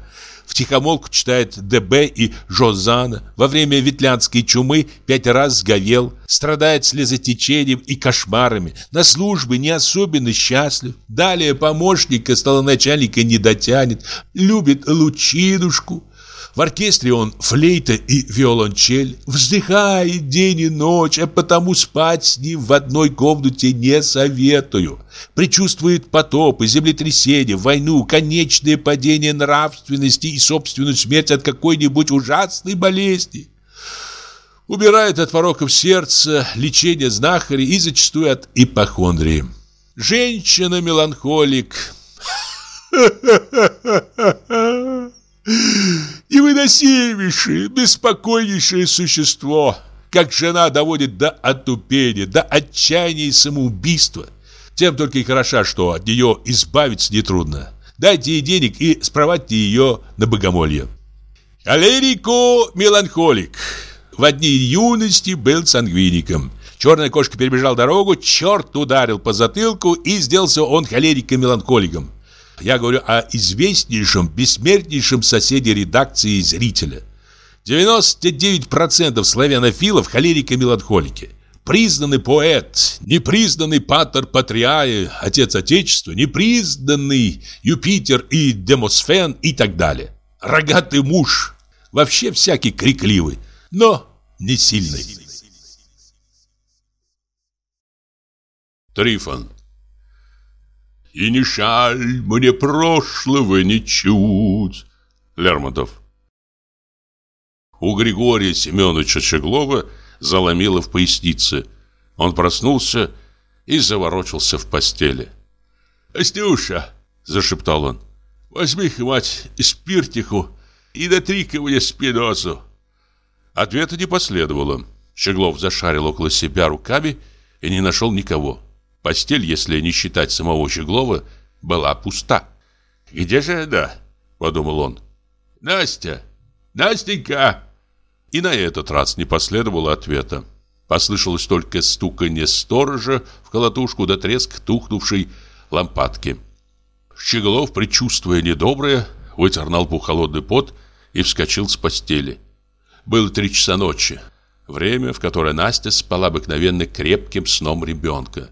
Speaker 3: Втихомолку читает ДБ и Жозана, во время ветлянской чумы пять раз сговел, страдает слезотечением и кошмарами, на службе не особенно счастлив, далее помощника столоначальника не дотянет, любит лучинушку, в оркестре он флейта и виолончель. Вздыхает день и ночь, а потому спать с ним в одной комнате не советую. Причувствует потопы, землетрясения, войну, конечное падение нравственности и собственную смерть от какой-нибудь ужасной болезни. Убирает от пороков сердца, лечение знахари и зачастую от ипохондрии. Женщина-меланхолик. Невыносимейшее, беспокойнейшее существо. Как жена доводит до отупения, до отчаяния и самоубийства. Тем только и хороша, что от нее избавиться нетрудно. Дайте ей денег и спровадьте ее на богомолье. Холерико меланхолик. В одни юности был сангвиником. Черная кошка перебежал дорогу, черт ударил по затылку, и сделался он холериком-меланхоликом. Я говорю о известнейшем, бессмертнейшем соседе редакции зрителя. 99% славянофилов холерики-меланхолики. Признанный поэт, непризнанный патер Патриаи, отец Отечества, непризнанный Юпитер и Демосфен и так далее. Рогатый муж, вообще всякий крикливый, но не сильный.
Speaker 1: Трифон и не шаль мне прошлого ничуть. Лермонтов. У Григория Семеновича Щеглова заломило в пояснице. Он проснулся и заворочился в постели.
Speaker 3: «Astюша!» – зашептал он. «Возьми-ка, мать, спиртику и дотри-ка мне спинозу!»
Speaker 1: Ответа не последовало. Щеглов зашарил около себя руками и не нашел никого. Постель, если не считать самого Щеглова, была пуста.
Speaker 3: «Где же она?» – подумал он. «Настя! Настенька!»
Speaker 1: И на этот раз не последовало ответа. Послышалось только стуканье сторожа в колотушку до треск тухнувшей лампадки. Щеглов, предчувствуя недоброе, вытер на лбу холодный пот и вскочил с постели. Было три часа ночи. Время, в которое Настя спала обыкновенно крепким сном ребенка.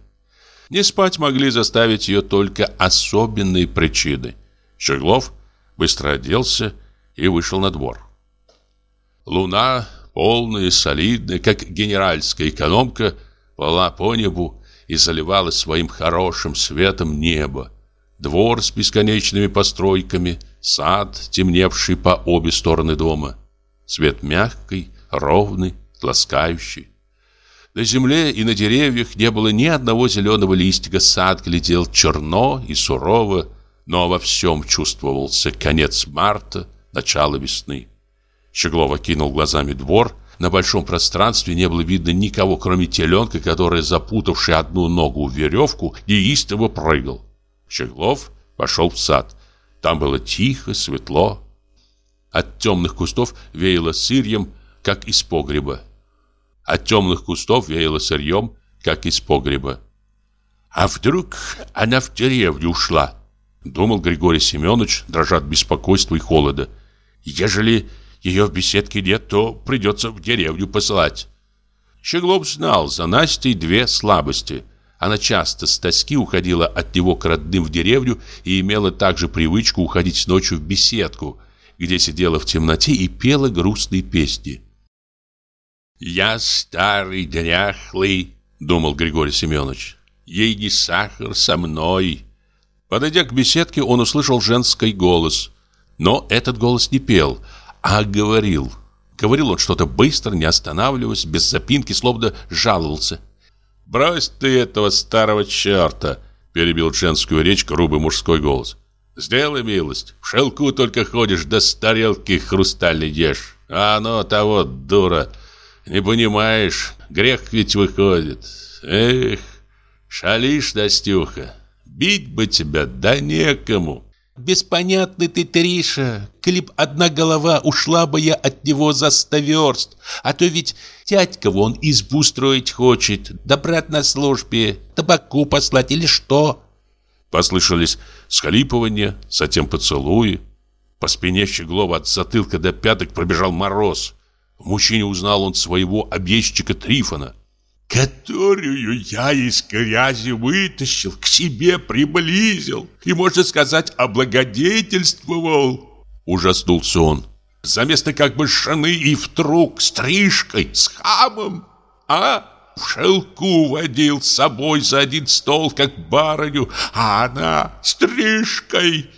Speaker 1: Не спать могли заставить ее только особенные причины. Щеглов быстро оделся и вышел на двор. Луна, полная и солидная, как генеральская экономка, плыла по небу и заливала своим хорошим светом небо. Двор с бесконечными постройками, сад, темневший по обе стороны дома. Свет мягкий, ровный, ласкающий. На земле и на деревьях не было ни одного зеленого листика, сад глядел черно и сурово, но во всем чувствовался конец марта, начало весны. Щеглов окинул глазами двор. На большом пространстве не было видно никого, кроме теленка, который, запутавший одну ногу в веревку, неистово прыгал. Щеглов пошел в сад. Там было тихо, светло. От темных кустов веяло сырьем, как из погреба. От темных кустов веяло сырьем, как из погреба. «А вдруг она в деревню ушла?» Думал Григорий Семенович, дрожа от беспокойства и холода. «Ежели ее в беседке нет, то придется в деревню посылать». Щеглов знал за Настей две слабости. Она часто с тоски уходила от него к родным в деревню и имела также привычку уходить ночью в беседку, где сидела в темноте и пела грустные песни. «Я старый, дряхлый», — думал Григорий Семенович. «Ей не сахар со мной». Подойдя к беседке, он услышал женский голос. Но этот голос не пел, а говорил. Говорил он что-то быстро, не останавливаясь, без запинки, словно жаловался. «Брось ты этого старого черта!» — перебил женскую речь грубый мужской голос. «Сделай милость, в шелку только ходишь, да с тарелки хрустальной ешь. А оно того, дура, не понимаешь, грех ведь выходит. Эх, шалишь, Настюха, бить бы тебя, да некому.
Speaker 4: Беспонятный ты, Триша, клип одна голова, ушла бы я от него за сто верст. А то ведь тядька вон избу строить хочет, да брат на службе, табаку послать или что.
Speaker 1: Послышались схлипывания, затем поцелуи.
Speaker 3: По спине Щеглова от затылка до пяток пробежал мороз. В мужчине узнал он своего объездчика Трифона. «Которую я из грязи вытащил, к себе приблизил и, можно сказать, облагодетельствовал!» Ужаснулся он. «За место как бы шаны и вдруг стрижкой, с хамом, а?» В шелку водил с собой за один стол, как барыню, а она стрижкой.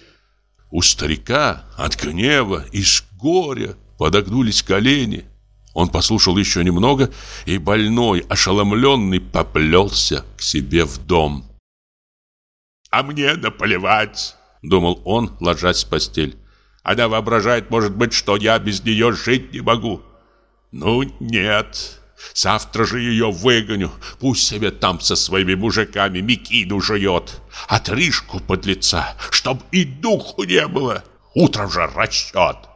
Speaker 3: У старика от гнева и с горя подогнулись колени. Он послушал еще немного, и больной, ошеломленный, поплелся к себе в дом. «А мне наплевать», — думал он, ложась в постель. «Она воображает, может быть, что я без нее жить не могу». «Ну, нет, завтра же ее выгоню. Пусть себе там со своими мужиками мекину жует. Отрыжку под лица, чтоб и духу не было. Утром же расчет».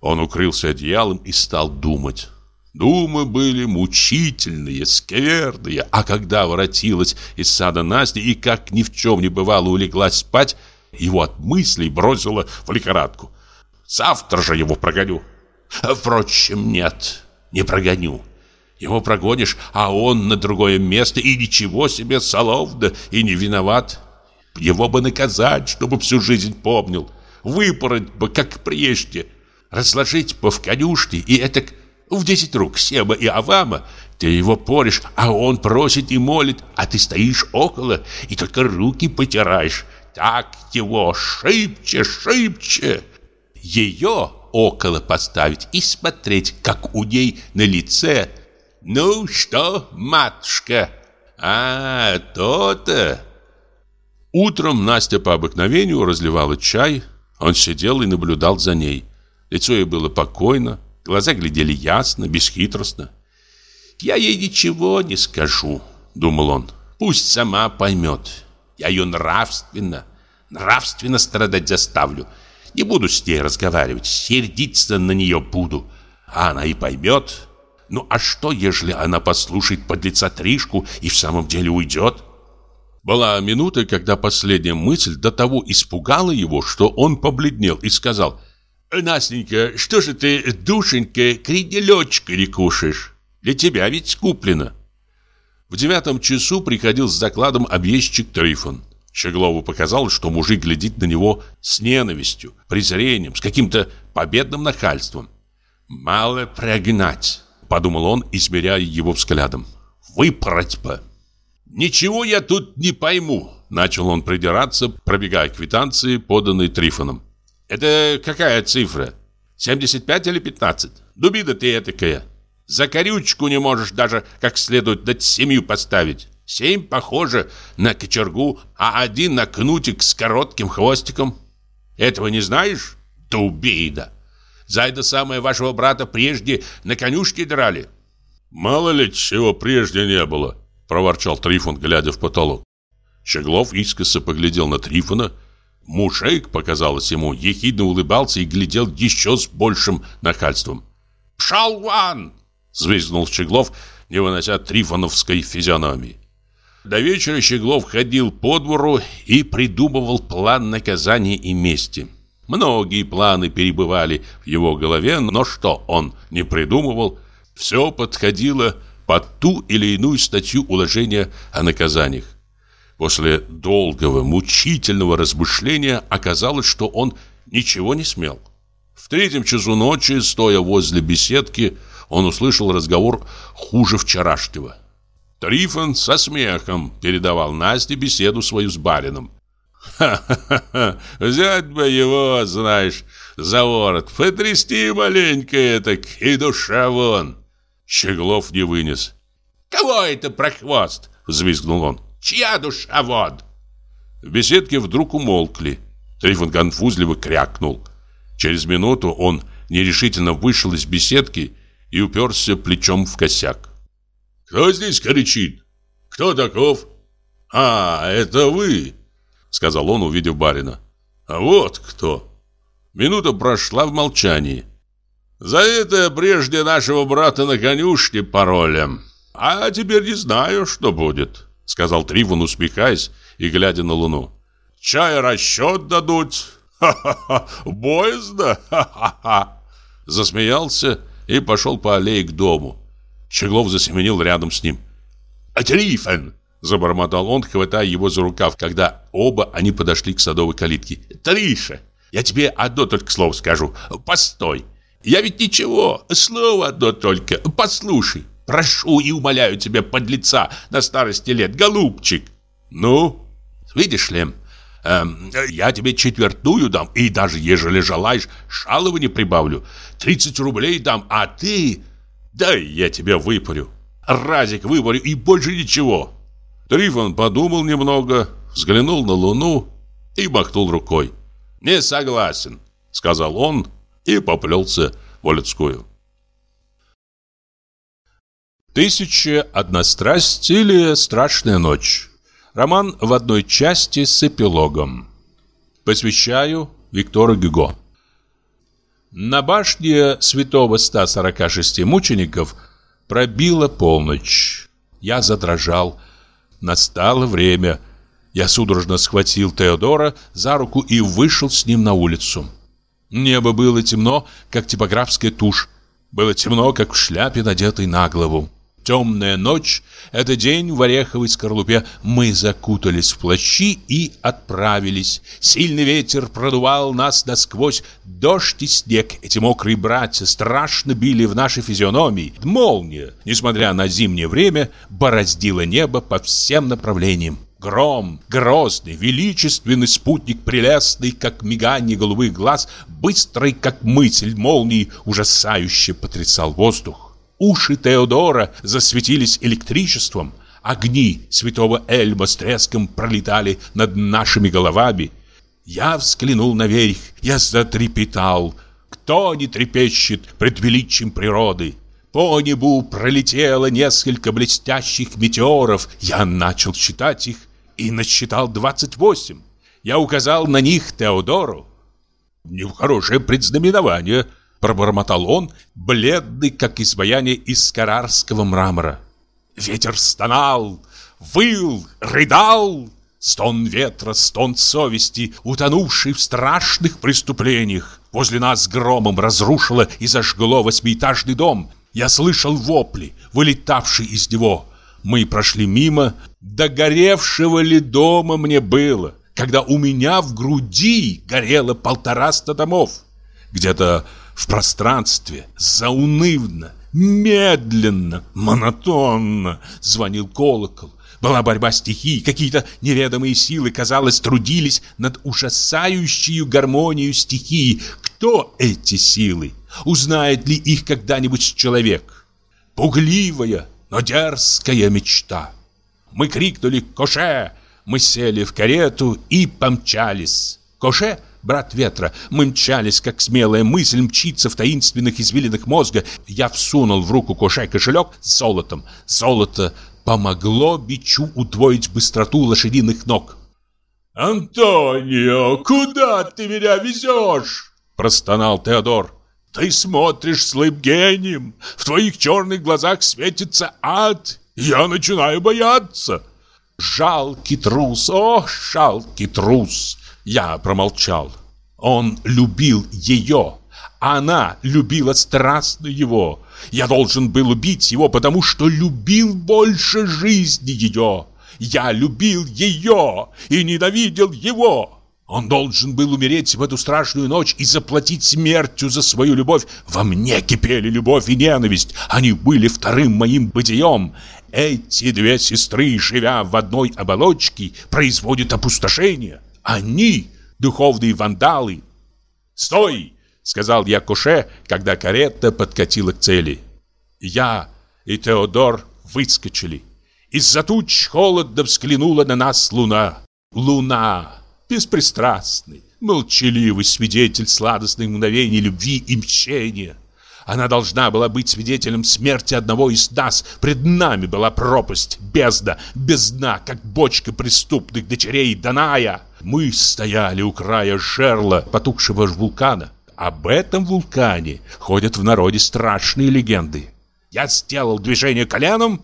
Speaker 3: Он укрылся одеялом и стал думать. Думы были мучительные, скверные, а когда воротилась из сада Настя и как ни в чем не бывало улеглась спать, его от мыслей бросило в лихорадку. Завтра же его прогоню. Впрочем, нет, не прогоню. Его прогонишь, а он на другое место, и ничего себе соловда, и не виноват. Его бы наказать, чтобы всю жизнь помнил. Выпороть бы, как прежде разложить бы в конюшне и это в десять рук Сема и Авама. Ты его порешь, а он просит и молит, а ты стоишь около и только руки потираешь. Так его шибче, шибче. Ее около поставить и смотреть, как у ней на лице. Ну что, матушка? А, то-то. Утром Настя по обыкновению разливала чай. Он сидел и наблюдал за ней. Лицо ее было покойно, глаза глядели ясно, бесхитростно. «Я ей ничего не скажу», — думал он. «Пусть сама поймет. Я ее нравственно, нравственно страдать заставлю. Не буду с ней разговаривать, сердиться на нее буду. А она и поймет. Ну а что, ежели она послушает подлеца Тришку и в самом деле уйдет?» Была минута, когда последняя мысль до того испугала его, что он побледнел и сказал Настенька, что же ты, душенька, кренделечка не кушаешь? Для тебя ведь куплено. В девятом часу приходил с закладом объездчик Трифон. Щеглову показалось, что мужик глядит на него с ненавистью, презрением, с каким-то победным нахальством. «Мало прогнать», — подумал он, измеряя его взглядом. «Выпороть бы». «Ничего я тут не пойму», — начал он придираться, пробегая квитанции, поданные Трифоном. Это какая цифра? 75 или 15? Дубина ты этакая. За корючку не можешь даже как следует дать семью поставить. Семь похоже на кочергу, а один на кнутик с коротким хвостиком. Этого не знаешь? Дубина. За это самое вашего брата прежде на конюшке драли.
Speaker 1: Мало ли чего прежде не было, проворчал Трифон, глядя в потолок. Щеглов искоса поглядел на Трифона Мужик, показалось ему, ехидно улыбался и глядел еще с большим нахальством.
Speaker 3: «Пшал ван!» — звезднул Щеглов, не вынося трифоновской физиономии. До вечера Щеглов ходил по двору и придумывал план наказания и мести. Многие планы перебывали в его голове, но что он не придумывал, все подходило под ту или иную статью уложения о наказаниях. После долгого, мучительного размышления оказалось, что он ничего не смел. В третьем часу ночи, стоя возле беседки, он услышал разговор хуже вчерашнего. Трифон со смехом передавал Насте беседу свою с барином. «Ха-ха-ха! Взять бы его, знаешь, за ворот, потрясти маленько так и душа вон!» Щеглов не вынес. «Кого это прохвост?» — взвизгнул он. Чья душа вон?» В беседке вдруг умолкли. Трифон конфузливо крякнул. Через минуту он нерешительно вышел из беседки и уперся плечом в косяк. «Кто здесь кричит? Кто таков?» «А, это вы!» — сказал он, увидев барина. «А вот кто!» Минута прошла в молчании. «За это прежде нашего брата на конюшне паролем. А теперь не знаю, что будет сказал Тривон, усмехаясь и глядя на луну. Чай расчет дадут.
Speaker 2: Ха-ха-ха, боязно, ха-ха-ха. Засмеялся и пошел по аллее к дому. Щеглов засеменил рядом с ним. «Трифон!» – забормотал он, хватая его за рукав, когда оба они подошли к садовой калитке. «Триша, я тебе одно только слово скажу. Постой. Я ведь ничего, слово одно только. Послушай. Прошу и умоляю тебя, подлеца, на старости лет, голубчик. Ну, видишь ли, эм, я тебе четвертую дам, и даже ежели желаешь, шалование прибавлю. 30 рублей дам, а ты... Дай я тебя выпарю. Разик выварю и больше ничего. Трифон подумал немного, взглянул на луну и махнул рукой. «Не согласен», — сказал он и поплелся в Олицкую.
Speaker 1: Тысяча одна страсть или страшная ночь. Роман в одной части с эпилогом. Посвящаю Виктору Гюго. На башне святого 146 мучеников пробила полночь. Я задрожал. Настало время. Я судорожно схватил Теодора за руку и вышел с ним на улицу. Небо было темно, как типографская тушь. Было темно, как в шляпе, надетой на голову. Темная ночь — это день в ореховой скорлупе. Мы закутались в плащи и отправились. Сильный ветер продувал нас насквозь. Дождь и снег, эти мокрые братья, страшно били в наши физиономии. Молния, несмотря на зимнее время, бороздила небо по всем направлениям. Гром, грозный, величественный спутник, прелестный, как мигание голубых глаз, быстрый, как мысль молнии, ужасающе потрясал воздух. Уши Теодора засветились электричеством. Огни святого Эльма с треском пролетали над нашими головами. Я взглянул наверх, я затрепетал. Кто не трепещет пред величием природы? По небу пролетело несколько блестящих метеоров. Я начал считать их и насчитал 28. Я указал на них Теодору. Не в хорошее предзнаменование – Пробормотал он, бледный, как изваяние из карарского мрамора. Ветер стонал, выл, рыдал. Стон ветра, стон совести, утонувший в страшных преступлениях. Возле нас громом разрушило и зажгло восьмиэтажный дом. Я слышал вопли, вылетавшие из него. Мы прошли мимо. Догоревшего ли дома мне было, когда у меня в груди горело полтораста домов? Где-то в пространстве, заунывно, медленно, монотонно звонил колокол. Была борьба стихий, какие-то неведомые силы, казалось, трудились над ужасающей гармонией стихии. Кто эти силы? Узнает ли их когда-нибудь человек? Пугливая, но дерзкая мечта. Мы крикнули «Коше!», мы сели в карету и помчались. Коше — брат ветра. Мы мчались, как смелая мысль мчится в таинственных извилинах мозга. Я всунул в руку Коше кошелек с золотом. Золото помогло бичу удвоить быстроту лошадиных ног.
Speaker 2: «Антонио, куда ты меня везешь?» Простонал Теодор. «Ты смотришь с гением. В твоих черных глазах светится ад. Я начинаю бояться».
Speaker 1: Жалкий трус, о, жалкий трус! Я промолчал. Он любил ее. Она любила страстно его. Я должен был убить его, потому что любил больше жизни ее. Я любил ее и ненавидел его. Он должен был умереть в эту страшную ночь и заплатить смертью за свою любовь. Во мне кипели любовь и ненависть. Они были вторым моим бытием. Эти две сестры, живя в одной оболочке, производят опустошение. Они духовные вандалы. «Стой!» — сказал я Коше, когда карета подкатила к цели. Я и Теодор выскочили. Из-за туч холодно взглянула на нас луна. Луна, беспристрастный, молчаливый свидетель сладостных мгновений любви и мщения. Она должна была быть свидетелем смерти одного из нас. Пред нами была пропасть, бездна, без дна, как бочка преступных дочерей Даная. Мы стояли у края жерла потухшего вулкана. Об этом вулкане ходят в народе страшные легенды. Я сделал движение коленом,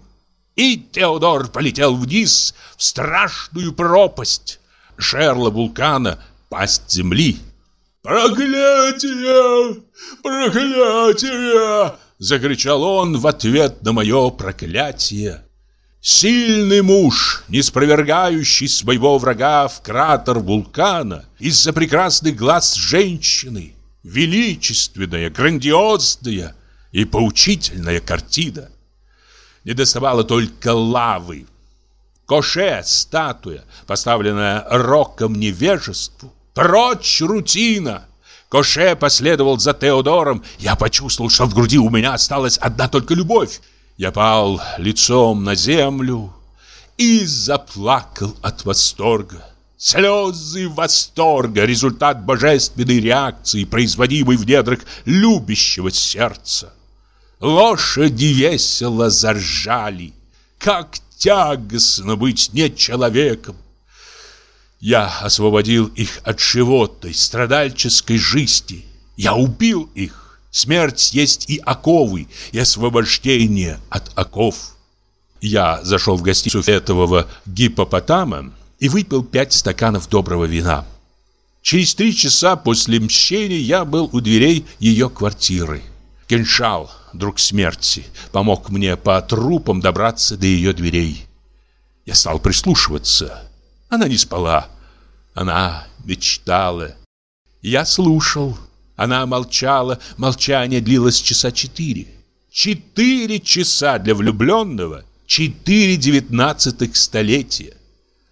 Speaker 1: и Теодор полетел вниз в страшную пропасть. Жерло вулкана, пасть земли.
Speaker 3: «Проклятие! Проклятие!» Закричал он в ответ на мое проклятие. Сильный муж, не спровергающий своего врага в кратер вулкана из-за прекрасных глаз женщины, величественная, грандиозная и поучительная картина. Не доставало только лавы. Коше, статуя, поставленная роком невежеству. Прочь рутина! Коше последовал за Теодором. Я почувствовал, что в груди у меня осталась одна только любовь. Я пал лицом на землю и заплакал от восторга. Слезы восторга – результат божественной реакции, производимой в недрах любящего сердца. Лошади весело заржали. Как тягостно быть не человеком. Я освободил их от животной, страдальческой жизни. Я убил их. Смерть есть и оковы, и освобождение от оков. Я зашел в гостиницу этого гипопотама и выпил пять стаканов доброго вина. Через три часа после мщения я был у дверей ее квартиры. Киншал, друг смерти, помог мне по трупам добраться до ее дверей. Я стал прислушиваться. Она не спала. Она мечтала. Я слушал. Она молчала, молчание длилось часа четыре. Четыре часа для влюбленного, четыре девятнадцатых столетия.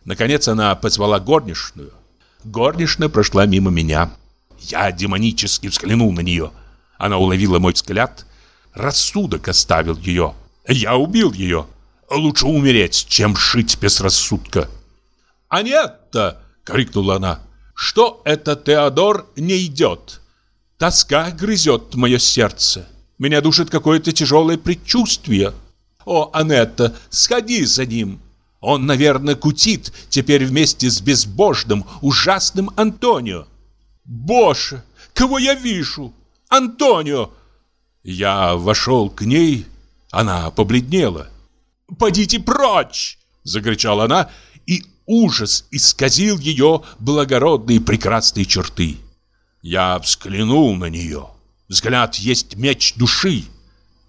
Speaker 3: Наконец она позвала горничную. Горничная прошла мимо меня. Я демонически взглянул на нее. Она уловила мой взгляд. Рассудок оставил ее. Я убил ее. Лучше умереть, чем жить без рассудка. «А нет-то!» — крикнула она. «Что это Теодор не идет?» Тоска грызет мое сердце. Меня душит какое-то тяжелое предчувствие. О, Анетта, сходи за ним. Он, наверное, кутит теперь вместе с безбожным, ужасным Антонио. Боже, кого я вижу? Антонио! Я вошел к ней, она побледнела. «Подите прочь!» — закричала она, и ужас исказил ее благородные прекрасные черты. Я взглянул на нее. Взгляд есть меч души.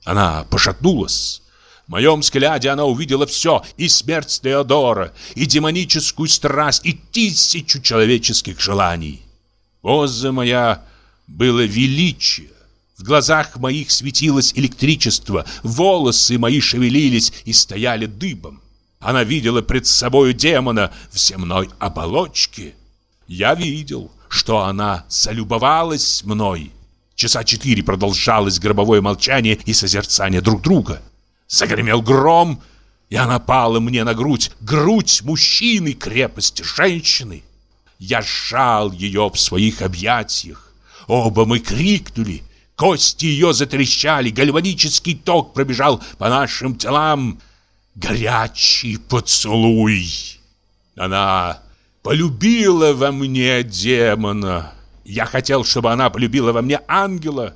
Speaker 3: Она пошатнулась. В моем взгляде она увидела все, и смерть Теодора, и демоническую страсть, и тысячу человеческих желаний. Поза моя было величие. В глазах моих светилось электричество, волосы мои шевелились и стояли дыбом. Она видела пред собою демона в земной оболочке. Я видел, что она залюбовалась мной. Часа четыре продолжалось гробовое молчание и созерцание друг друга. Загремел гром, и она пала мне на грудь. Грудь мужчины, крепость женщины. Я сжал ее в своих объятиях. Оба мы крикнули. Кости ее затрещали, гальванический ток пробежал по нашим телам. Горячий поцелуй. Она полюбила во мне демона. Я хотел, чтобы она полюбила во мне ангела.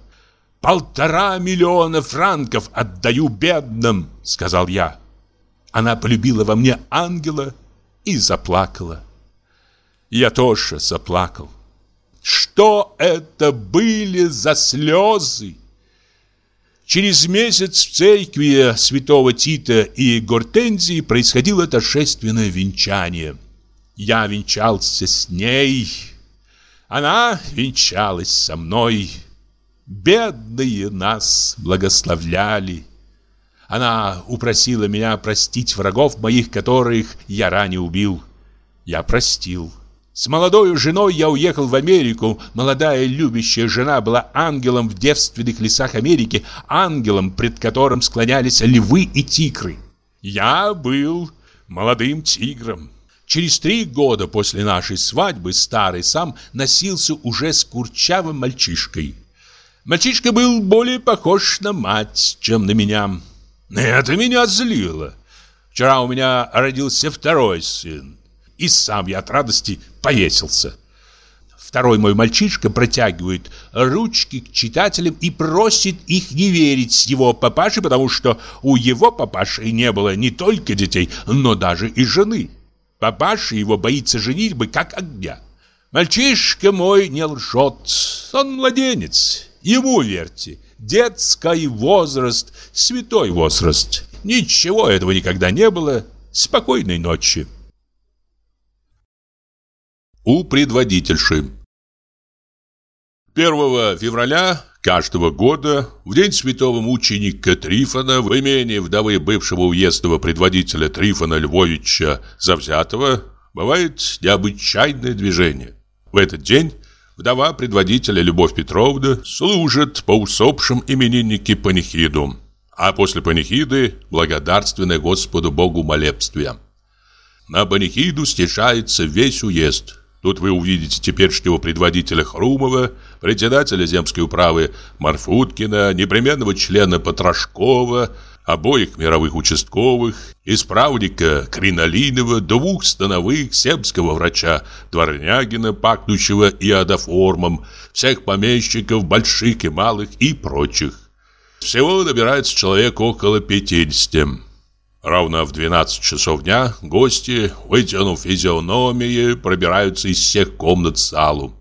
Speaker 3: Полтора миллиона франков отдаю бедным, сказал я. Она полюбила во мне ангела и заплакала. Я тоже заплакал. Что это были за слезы? Через месяц в церкви святого Тита и Гортензии происходило торжественное венчание – я венчался с ней, она венчалась со мной. Бедные нас благословляли. Она упросила меня простить врагов моих, которых я ранее убил. Я простил. С молодой женой я уехал в Америку. Молодая любящая жена была ангелом в девственных лесах Америки, ангелом, пред которым склонялись львы и тигры. Я был молодым тигром. Через три года после нашей свадьбы старый сам носился уже с курчавым мальчишкой. Мальчишка был более похож на мать, чем на меня. Это меня злило. Вчера у меня родился второй сын, и сам я от радости повесился. Второй мой мальчишка протягивает ручки к читателям и просит их не верить его папашей, потому что у его папаши не было не только детей, но даже и жены. Папаша его боится женитьбы как огня. Мальчишка мой не лжет, он младенец, ему верьте. Детский возраст, святой возраст. Ничего этого никогда не было. Спокойной ночи.
Speaker 1: У предводительши 1 февраля каждого года, в день святого мученика Трифона, в имении вдовы бывшего уездного предводителя Трифона Львовича Завзятого, бывает необычайное движение. В этот день вдова предводителя Любовь Петровна служит по усопшим имениннике панихиду, а после панихиды благодарственное Господу Богу молебствие. На панихиду стешается весь уезд. Тут вы увидите теперешнего предводителя Хрумова, председателя земской управы Марфуткина, непременного члена Потрошкова, обоих мировых участковых, исправника Кринолинова, двух становых, семского врача Дворнягина, пахнущего иодоформом, всех помещиков, больших и малых и прочих. Всего набирается человек около 50. Ровно в 12 часов дня гости, вытянув физиономии, пробираются из всех комнат в залу.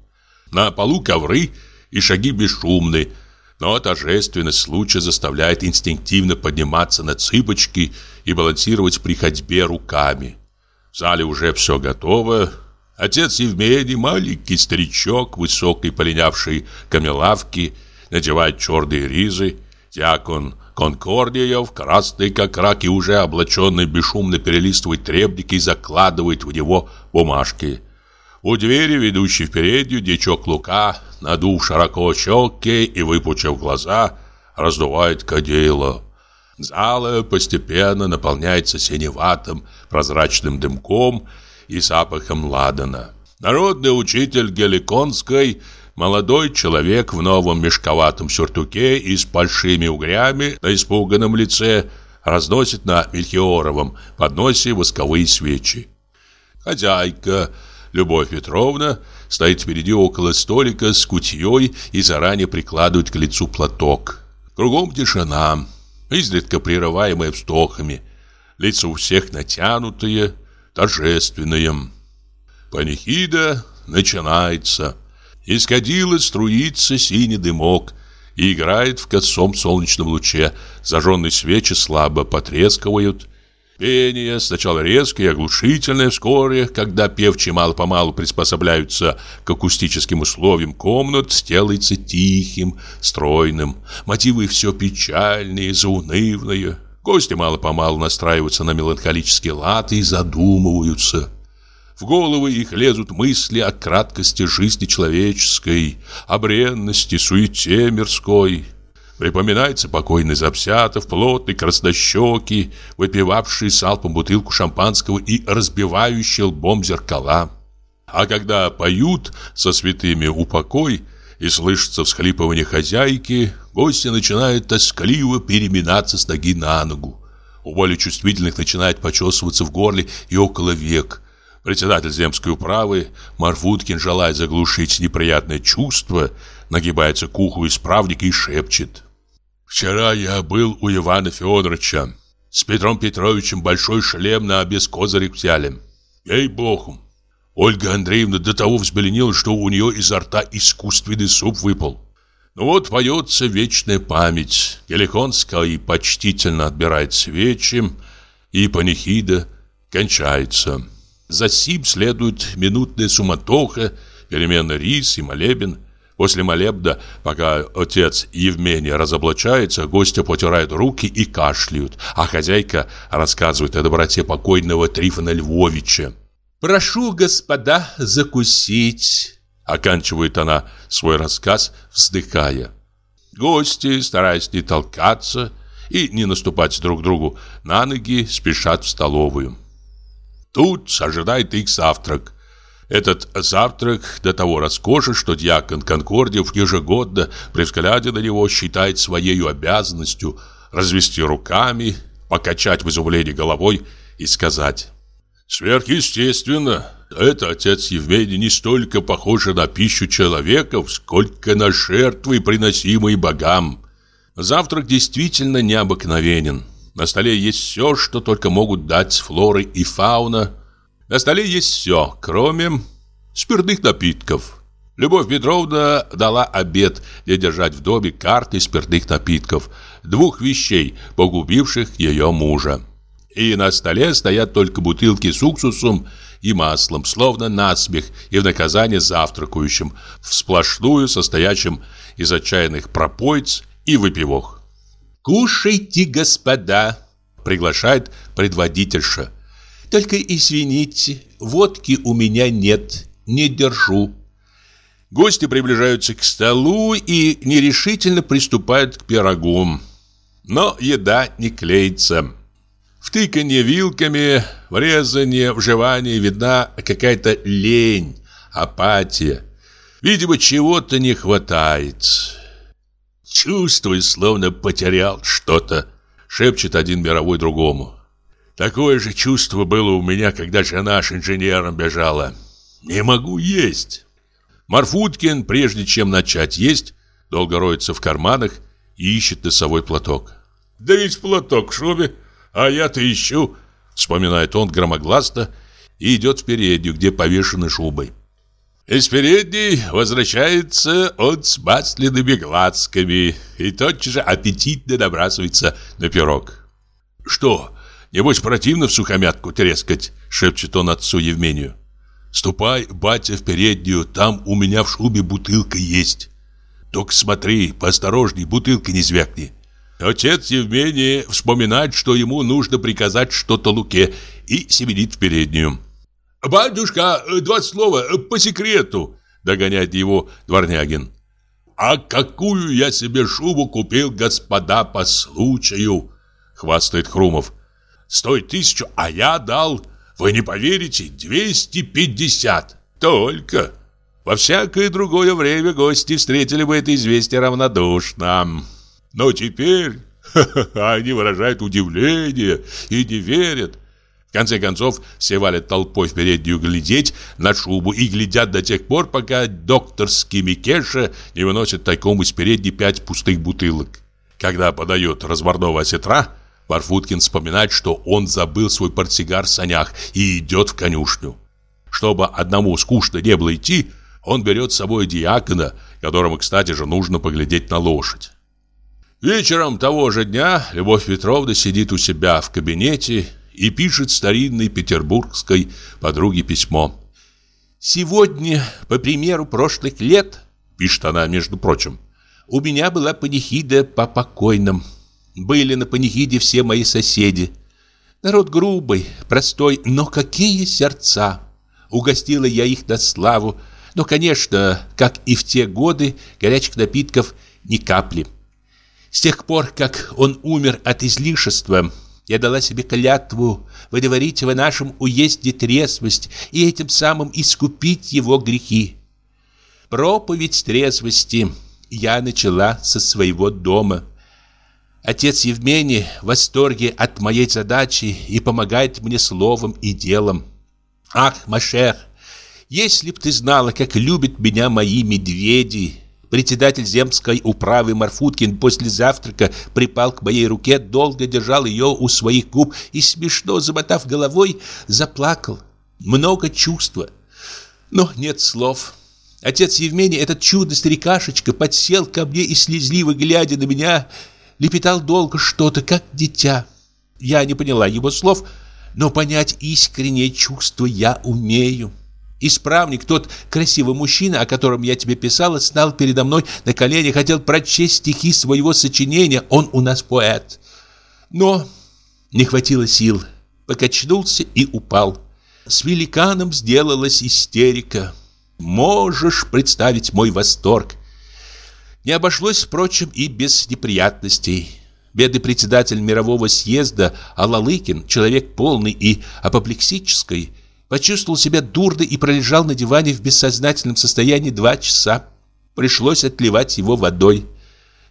Speaker 1: На полу ковры и шаги бесшумны, но торжественность случая заставляет инстинктивно подниматься на цыпочки и балансировать при ходьбе руками. В зале уже все готово. Отец Евмений, маленький старичок, высокой полинявшей камелавки, надевает черные ризы. Дьякон Конкордиев, красный как рак и уже облаченный, бесшумно перелистывает требники и закладывает в него бумажки. У двери, ведущей в переднюю, дичок Лука, надув широко щеки и выпучив глаза, раздувает кадило. Зала постепенно наполняется синеватым прозрачным дымком и запахом ладана. Народный учитель Геликонской, молодой человек в новом мешковатом сюртуке и с большими угрями на испуганном лице, разносит на Мельхиоровом подносе восковые свечи. Хозяйка Любовь Петровна стоит впереди около столика с кутьей и заранее прикладывает к лицу платок. Кругом тишина, изредка прерываемая вздохами. Лица у всех натянутые, торжественные. Панихида начинается. Из струится синий дымок и играет в косом солнечном луче. Зажженные свечи слабо потрескивают. Пение сначала резкое и оглушительное, вскоре, когда певчие мало-помалу приспособляются к акустическим условиям комнат, делается тихим, стройным. Мотивы все печальные, заунывные. Гости мало-помалу настраиваются на меланхолические лад и задумываются. В головы их лезут мысли о краткости жизни человеческой, о бренности, суете мирской – Припоминается покойный Запсятов, плотный, краснощекий, выпивавший салпом бутылку шампанского и разбивающий лбом зеркала. А когда поют со святыми упокой и слышится всхлипывание хозяйки, гости начинают тоскливо переминаться с ноги на ногу. У более чувствительных начинает почесываться в горле и около век. Председатель земской управы Марфуткин, желая заглушить неприятное чувство, нагибается к уху исправника и шепчет. Вчера я был у Ивана Федоровича. С Петром Петровичем большой шлем на без козырек взяли. Ей-богу. Ольга Андреевна до того взбеленила, что у нее изо рта искусственный суп выпал. Ну вот поется вечная память. Геликонская почтительно отбирает свечи, и панихида кончается. За сим следует минутная суматоха, перемена рис и молебен – После молебда, пока отец Евмения разоблачается, гости потирают руки и кашляют, а хозяйка рассказывает о доброте покойного Трифона Львовича.
Speaker 3: «Прошу, господа, закусить», — оканчивает она свой рассказ, вздыхая. Гости, стараясь не толкаться и не наступать друг другу на ноги, спешат в столовую. Тут ожидает их завтрак. Этот завтрак до того роскошен, что дьякон Конкордиев ежегодно при взгляде на него считает своей обязанностью развести руками, покачать в изумлении головой и сказать «Сверхъестественно, это отец Евмений не столько похож на пищу человеков, сколько на жертвы, приносимые богам». Завтрак действительно необыкновенен. На столе есть все, что только могут дать флоры и фауна, на столе есть все, кроме
Speaker 1: спиртных напитков. Любовь Петровна дала обед не держать в доме карты спиртных напитков, двух вещей, погубивших ее мужа. И на столе стоят только бутылки с уксусом и маслом, словно насмех и в наказание завтракающим, в сплошную состоящим из отчаянных пропойц и выпивок.
Speaker 4: «Кушайте, господа!» — приглашает предводительша. «Только извините, водки у меня нет, не держу».
Speaker 1: Гости приближаются к столу и нерешительно приступают к пирогу. Но еда не клеится. В тыканье вилками, в резанье, в жевании видна какая-то лень, апатия. Видимо, чего-то не хватает. Чувствую, словно потерял что-то, шепчет один мировой другому. Такое же чувство было у меня, когда жена с инженером бежала. Не могу есть. Марфуткин, прежде чем начать есть, долго роется в карманах и ищет носовой платок. «Да ведь платок в шубе, а я-то ищу», — вспоминает он громогласно и идет в переднюю, где повешены шубой. Из передней возвращается он с масляными глазками и тотчас же аппетитно набрасывается на пирог. «Что, небось противно в сухомятку трескать?» — шепчет он отцу Евмению. Ступай, батя, в переднюю, там у меня в шубе бутылка есть. Только смотри, поосторожней, бутылка не звякни. Отец Евмений вспоминает, что ему нужно приказать что-то Луке, и семенит в переднюю. «Батюшка, два слова, по секрету!» — догоняет его Дворнягин. «А какую я себе шубу купил, господа, по случаю!» — хвастает Хрумов. «Стоит тысячу, а я дал вы не поверите, 250. Только. Во всякое другое время гости встретили бы это известие равнодушно. Но теперь они выражают удивление и не верят. В конце концов, все валят толпой в переднюю глядеть на шубу и глядят до тех пор, пока докторский Микеша не выносит тайком из передней пять пустых бутылок. Когда подает разварного осетра, Барфуткин вспоминает, что он забыл свой портсигар в санях и идет в конюшню. Чтобы одному скучно не было идти, он берет с собой диакона, которому, кстати же, нужно поглядеть на лошадь. Вечером того же дня Любовь Петровна сидит у себя в кабинете и пишет старинной петербургской подруге письмо. «Сегодня, по примеру прошлых лет, — пишет она, между прочим, — у меня была панихида по покойным. Были на панихиде все мои соседи. Народ грубый, простой, но какие сердца! Угостила я их на славу, но, конечно, как и в те годы, горячих напитков ни капли. С тех пор, как он умер от излишества, я дала себе клятву выдворить в нашем уезде трезвость и этим самым искупить его грехи. Проповедь трезвости я начала со своего дома – Отец Евмений в восторге от моей задачи и помогает мне словом и делом. Ах, Машер, если б ты знала, как любят меня мои медведи. Председатель земской управы Марфуткин после завтрака припал к моей руке, долго держал ее у своих губ и, смешно замотав головой, заплакал. Много чувства, но нет слов. Отец Евмений, этот чудо-старикашечка, подсел ко мне и, слезливо глядя на меня, лепетал долго что-то, как дитя. Я не поняла его слов, но понять искреннее чувство я умею. Исправник, тот красивый мужчина, о котором я тебе писала, стал передо мной на колени, хотел прочесть стихи своего сочинения. Он у нас поэт. Но не хватило сил. Покачнулся и упал. С великаном сделалась истерика. Можешь представить мой восторг. Не обошлось, впрочем, и без неприятностей. Бедный председатель мирового съезда Алалыкин, человек полный и апоплексический, почувствовал себя дурно и пролежал на диване в бессознательном состоянии два часа. Пришлось отливать его водой.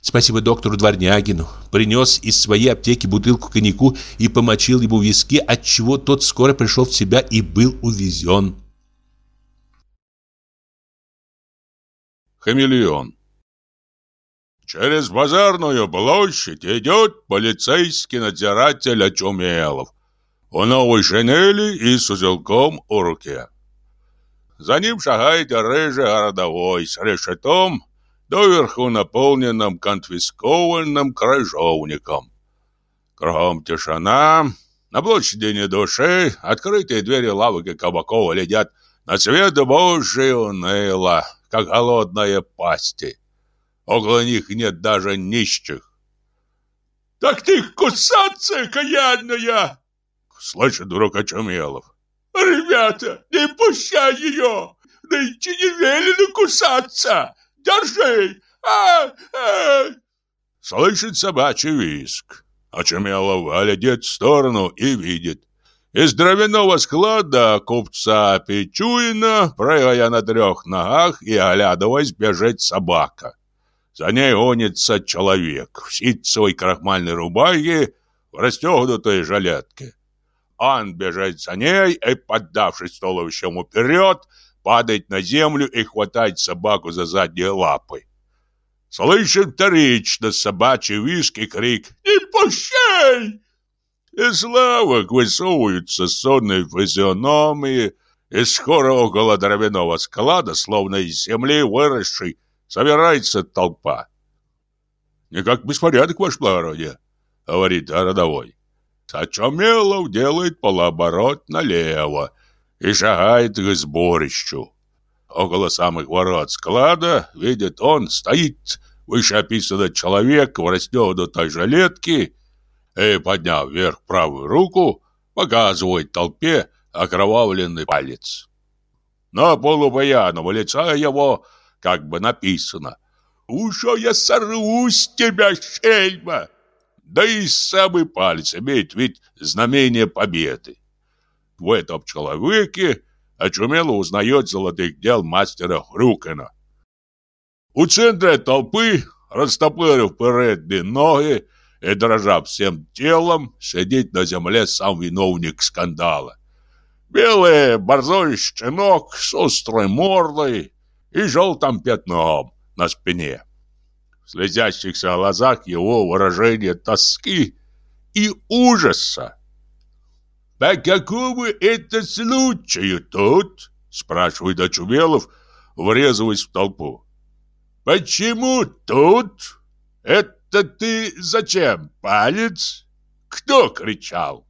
Speaker 1: Спасибо доктору Дворнягину. Принес из своей аптеки бутылку коньяку и помочил ему виски, отчего тот скоро пришел в себя и был увезен. Хамелеон Через базарную площадь идет полицейский надзиратель Очумелов. В новой шинели и с узелком у руке.
Speaker 2: За ним шагает рыжий городовой с решетом, доверху наполненным конфискованным крыжовником. Кругом тишина, на площади ни души, открытые двери лавок и кабаков ледят на свет Божий уныло, как голодные пасти. Около них нет даже нищих.
Speaker 3: «Так ты кусаться, каянная!»
Speaker 2: Слышит вдруг Очумелов.
Speaker 3: «Ребята, не пущай ее! Нынче не велено кусаться! Держи! А, а!»
Speaker 2: Слышит собачий виск. Очумелов глядит в сторону и видит. Из дровяного склада купца Печуина, прыгая на трех ногах и оглядываясь, бежит собака. За ней гонится человек в ситцевой крахмальной рубахе, в расстегнутой жилетке. Он бежит за ней и, поддавшись туловищем вперед, падает на землю и хватает собаку за задние лапы. Слышим вторично собачий виск и крик
Speaker 3: «Не пущай!»
Speaker 2: Из лавок высовываются сонные физиономии, и скоро около дровяного склада, словно из земли выросший, собирается толпа. «Никак беспорядок, ваше благородие», — говорит родовой. Очумелов делает полуоборот налево и шагает к сборищу. Около самых ворот склада, видит он, стоит вышеописанный человек в расстегнутой жилетке и, подняв вверх правую руку, показывает толпе окровавленный палец. На полупояного лица его как бы написано «Ушо я сорву с тебя, шельма!» Да и самый палец имеет вид знамения победы. В этом человеке очумело узнает золотых дел мастера Хрюкена. У центра толпы, растопырив передние ноги, и, дрожа всем телом, сидит на земле сам виновник скандала. Белый борзой щенок с острой мордой и желтым пятном на спине. В слезящихся глазах его выражение тоски и ужаса. «По какому это случаю тут?» спрашивает Очумелов, врезываясь в толпу. «Почему тут? Это ты зачем, палец? Кто кричал?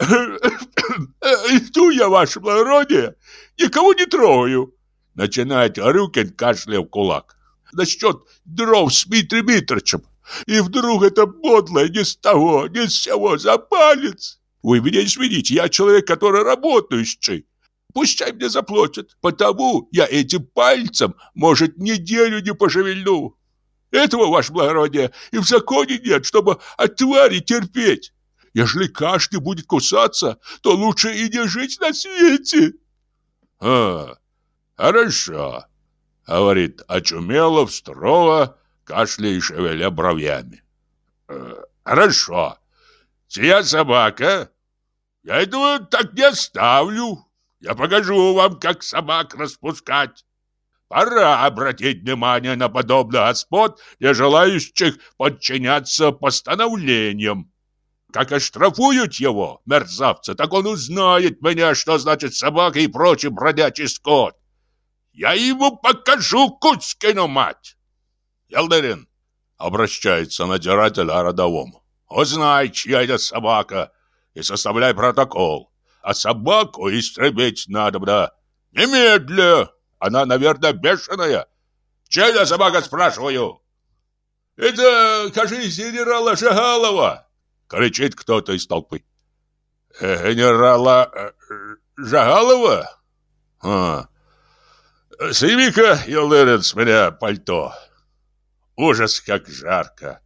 Speaker 3: Иду я, ваше благородие, никого не трою.
Speaker 2: Начинает Рюкин, кашляя в кулак.
Speaker 3: Насчет дров с Дмитрием Митричем. И вдруг это подлое ни с того, ни с сего за палец. Вы меня извините, я человек, который работающий. Пущай мне заплатят, потому я этим пальцем, может, неделю не пошевельну. Этого, ваше благородие, и в законе нет, чтобы от твари терпеть. Ежели каждый будет кусаться, то лучше и не жить на свете.
Speaker 2: А, хорошо, говорит Очумелов строго, кашляя и шевеля бровями. «Э, хорошо. Сия собака. Я этого так не оставлю. Я покажу вам, как собак распускать. Пора обратить внимание на подобных господ, не желающих подчиняться постановлениям. Как оштрафуют его, мерзавца, так он узнает меня, что значит собака и прочий бродячий скот. Я ему покажу Кузькину мать. Елдырин обращается надзиратель о родовом. Узнай, чья это собака, и составляй протокол. А собаку истребить надо, да. Немедля. Она, наверное, бешеная. Чья я собака, спрашиваю?
Speaker 3: Это, кажись, генерала Жагалова,
Speaker 2: кричит кто-то из толпы. Э, генерала э, Жагалова? А. Сними-ка, Елдырин, с меня пальто. Ужас, как жарко.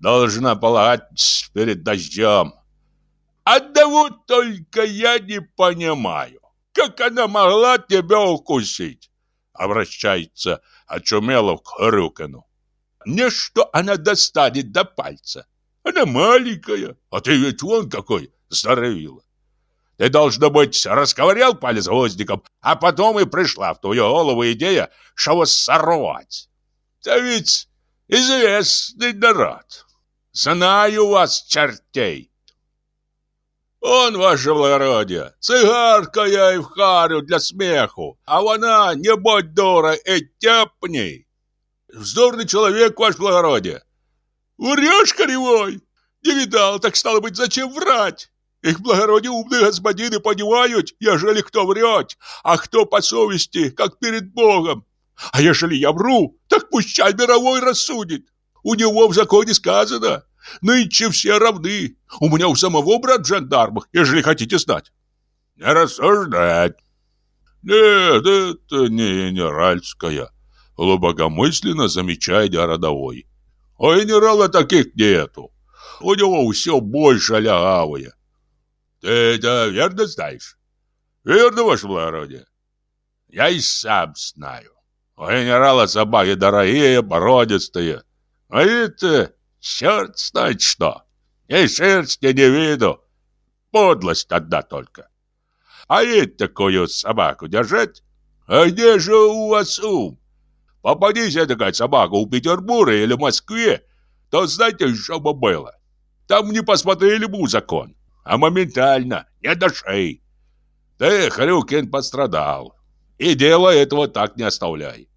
Speaker 2: Должна полагать перед дождем.
Speaker 3: Одного только я не понимаю. Как она могла тебя укусить? Обращается Очумелов к Рюкину. Не что она достанет до пальца. Она маленькая, а ты ведь вон какой здоровила. Ты, должно быть, расковырял палец гвоздиком, а потом и пришла в твою голову идея, что сорвать. Да ведь известный народ. Знаю вас, чертей.
Speaker 2: Он, ваше благородие, цигарка я и в харю для смеху, а вона, не будь дура, и тяпней. Вздорный человек, ваше благородие. Врешь, коревой? Не видал, так стало быть, зачем врать? Их благородие умные господины понимают, ежели кто врет, а кто по совести, как перед Богом. А ежели я вру, так пущай мировой рассудит. У него в законе сказано, нынче все равны. У меня у самого брат в жандармах, ежели хотите знать. Не рассуждать. Нет, это не генеральская, глубокомысленно замечает городовой. У генерала таких нету. У него все больше лягавое. Ты это верно знаешь? Верно, ваше благородие? Я и сам знаю. У генерала собаки дорогие, породистые. А это черт знает что. Ни шерсти не виду. Подлость одна только. А ведь такую собаку держать? А где же у вас ум? Попадись такая собака у Петербурга или Москве, то знаете, что бы было? Там не посмотрели бы закон, а моментально, не до шеи. Ты, Хрюкин, пострадал. И дело этого так не оставляй.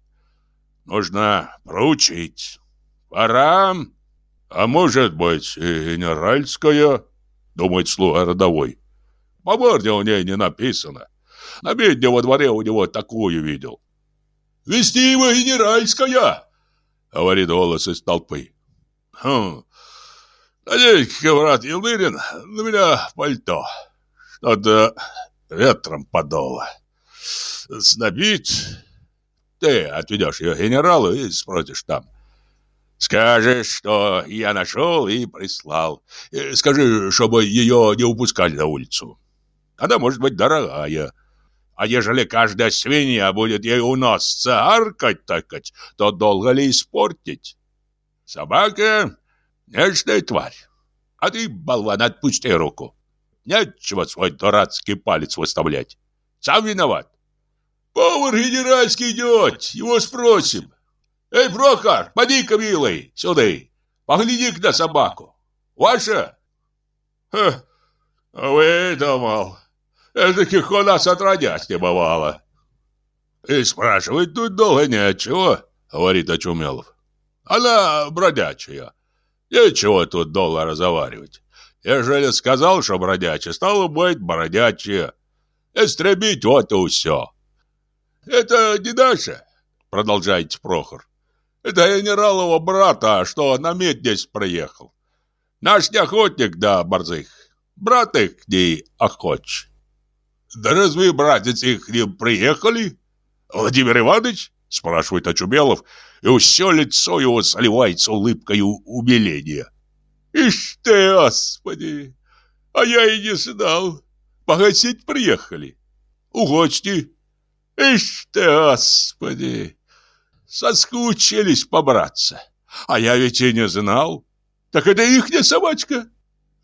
Speaker 2: Нужно проучить. Пора, а может быть и генеральская, думает слуга родовой. По морде у ней не написано. На медне во дворе у него такую видел. «Вести его генеральская!» — говорит голос из толпы. «Хм, надень-ка, брат Елдырин, на меня пальто. Что-то ветром подоло. Снобить? Ты отведешь ее генералу и спросишь там. Скажешь, что я нашел и прислал. Скажи, чтобы ее не упускали на улицу. Она может быть дорогая. А ежели каждая свинья будет ей у нас царкать-такать, то долго ли испортить? Собака — нежная тварь. А ты, болван, отпусти руку. Нечего свой дурацкий палец выставлять. Сам виноват. Повар генеральский идет, его спросим. Эй, Прохор, поди-ка, милый, сюда. Погляди-ка на собаку. Ваша? Ха, выдумал. Таких у нас отродясь не бывало. И спрашивать тут долго нечего, говорит Очумелов. Она бродячая. Нечего тут долго разговаривать. Ежели сказал, что бродячая, стало быть бродячая. Истребить вот и все. Это не наша, продолжает Прохор. Это генералова брата, что на мед здесь проехал. Наш не охотник, да, борзых. Брат их не охоч. Да разве братец их не приехали? Владимир Иванович? Спрашивает Очумелов, и все лицо его заливается улыбкой умиления. Ишь ты, господи! А я и не знал. Погасить приехали. Угочьте. Ишь ты, господи! Соскучились побраться. А я ведь и не знал. Так это ихняя собачка.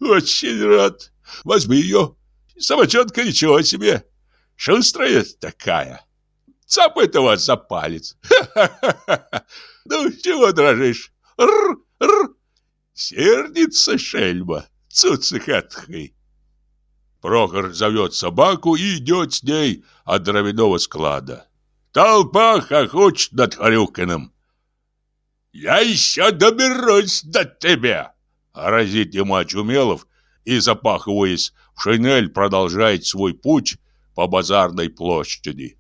Speaker 2: Очень рад. Возьми ее. Собачонка ничего себе. Шустрая такая. Вас за палец. Ха-ха-ха. Ну, чего дрожишь? Р-р. Сердится шельма. Цуцехатхай. Прохор зовет собаку и идет с ней от дровяного склада. Толпа хохочет над Хрюкиным. «Я еще доберусь до тебя!» Разит ему Очумелов и, запахиваясь в шинель, продолжает свой путь по базарной площади.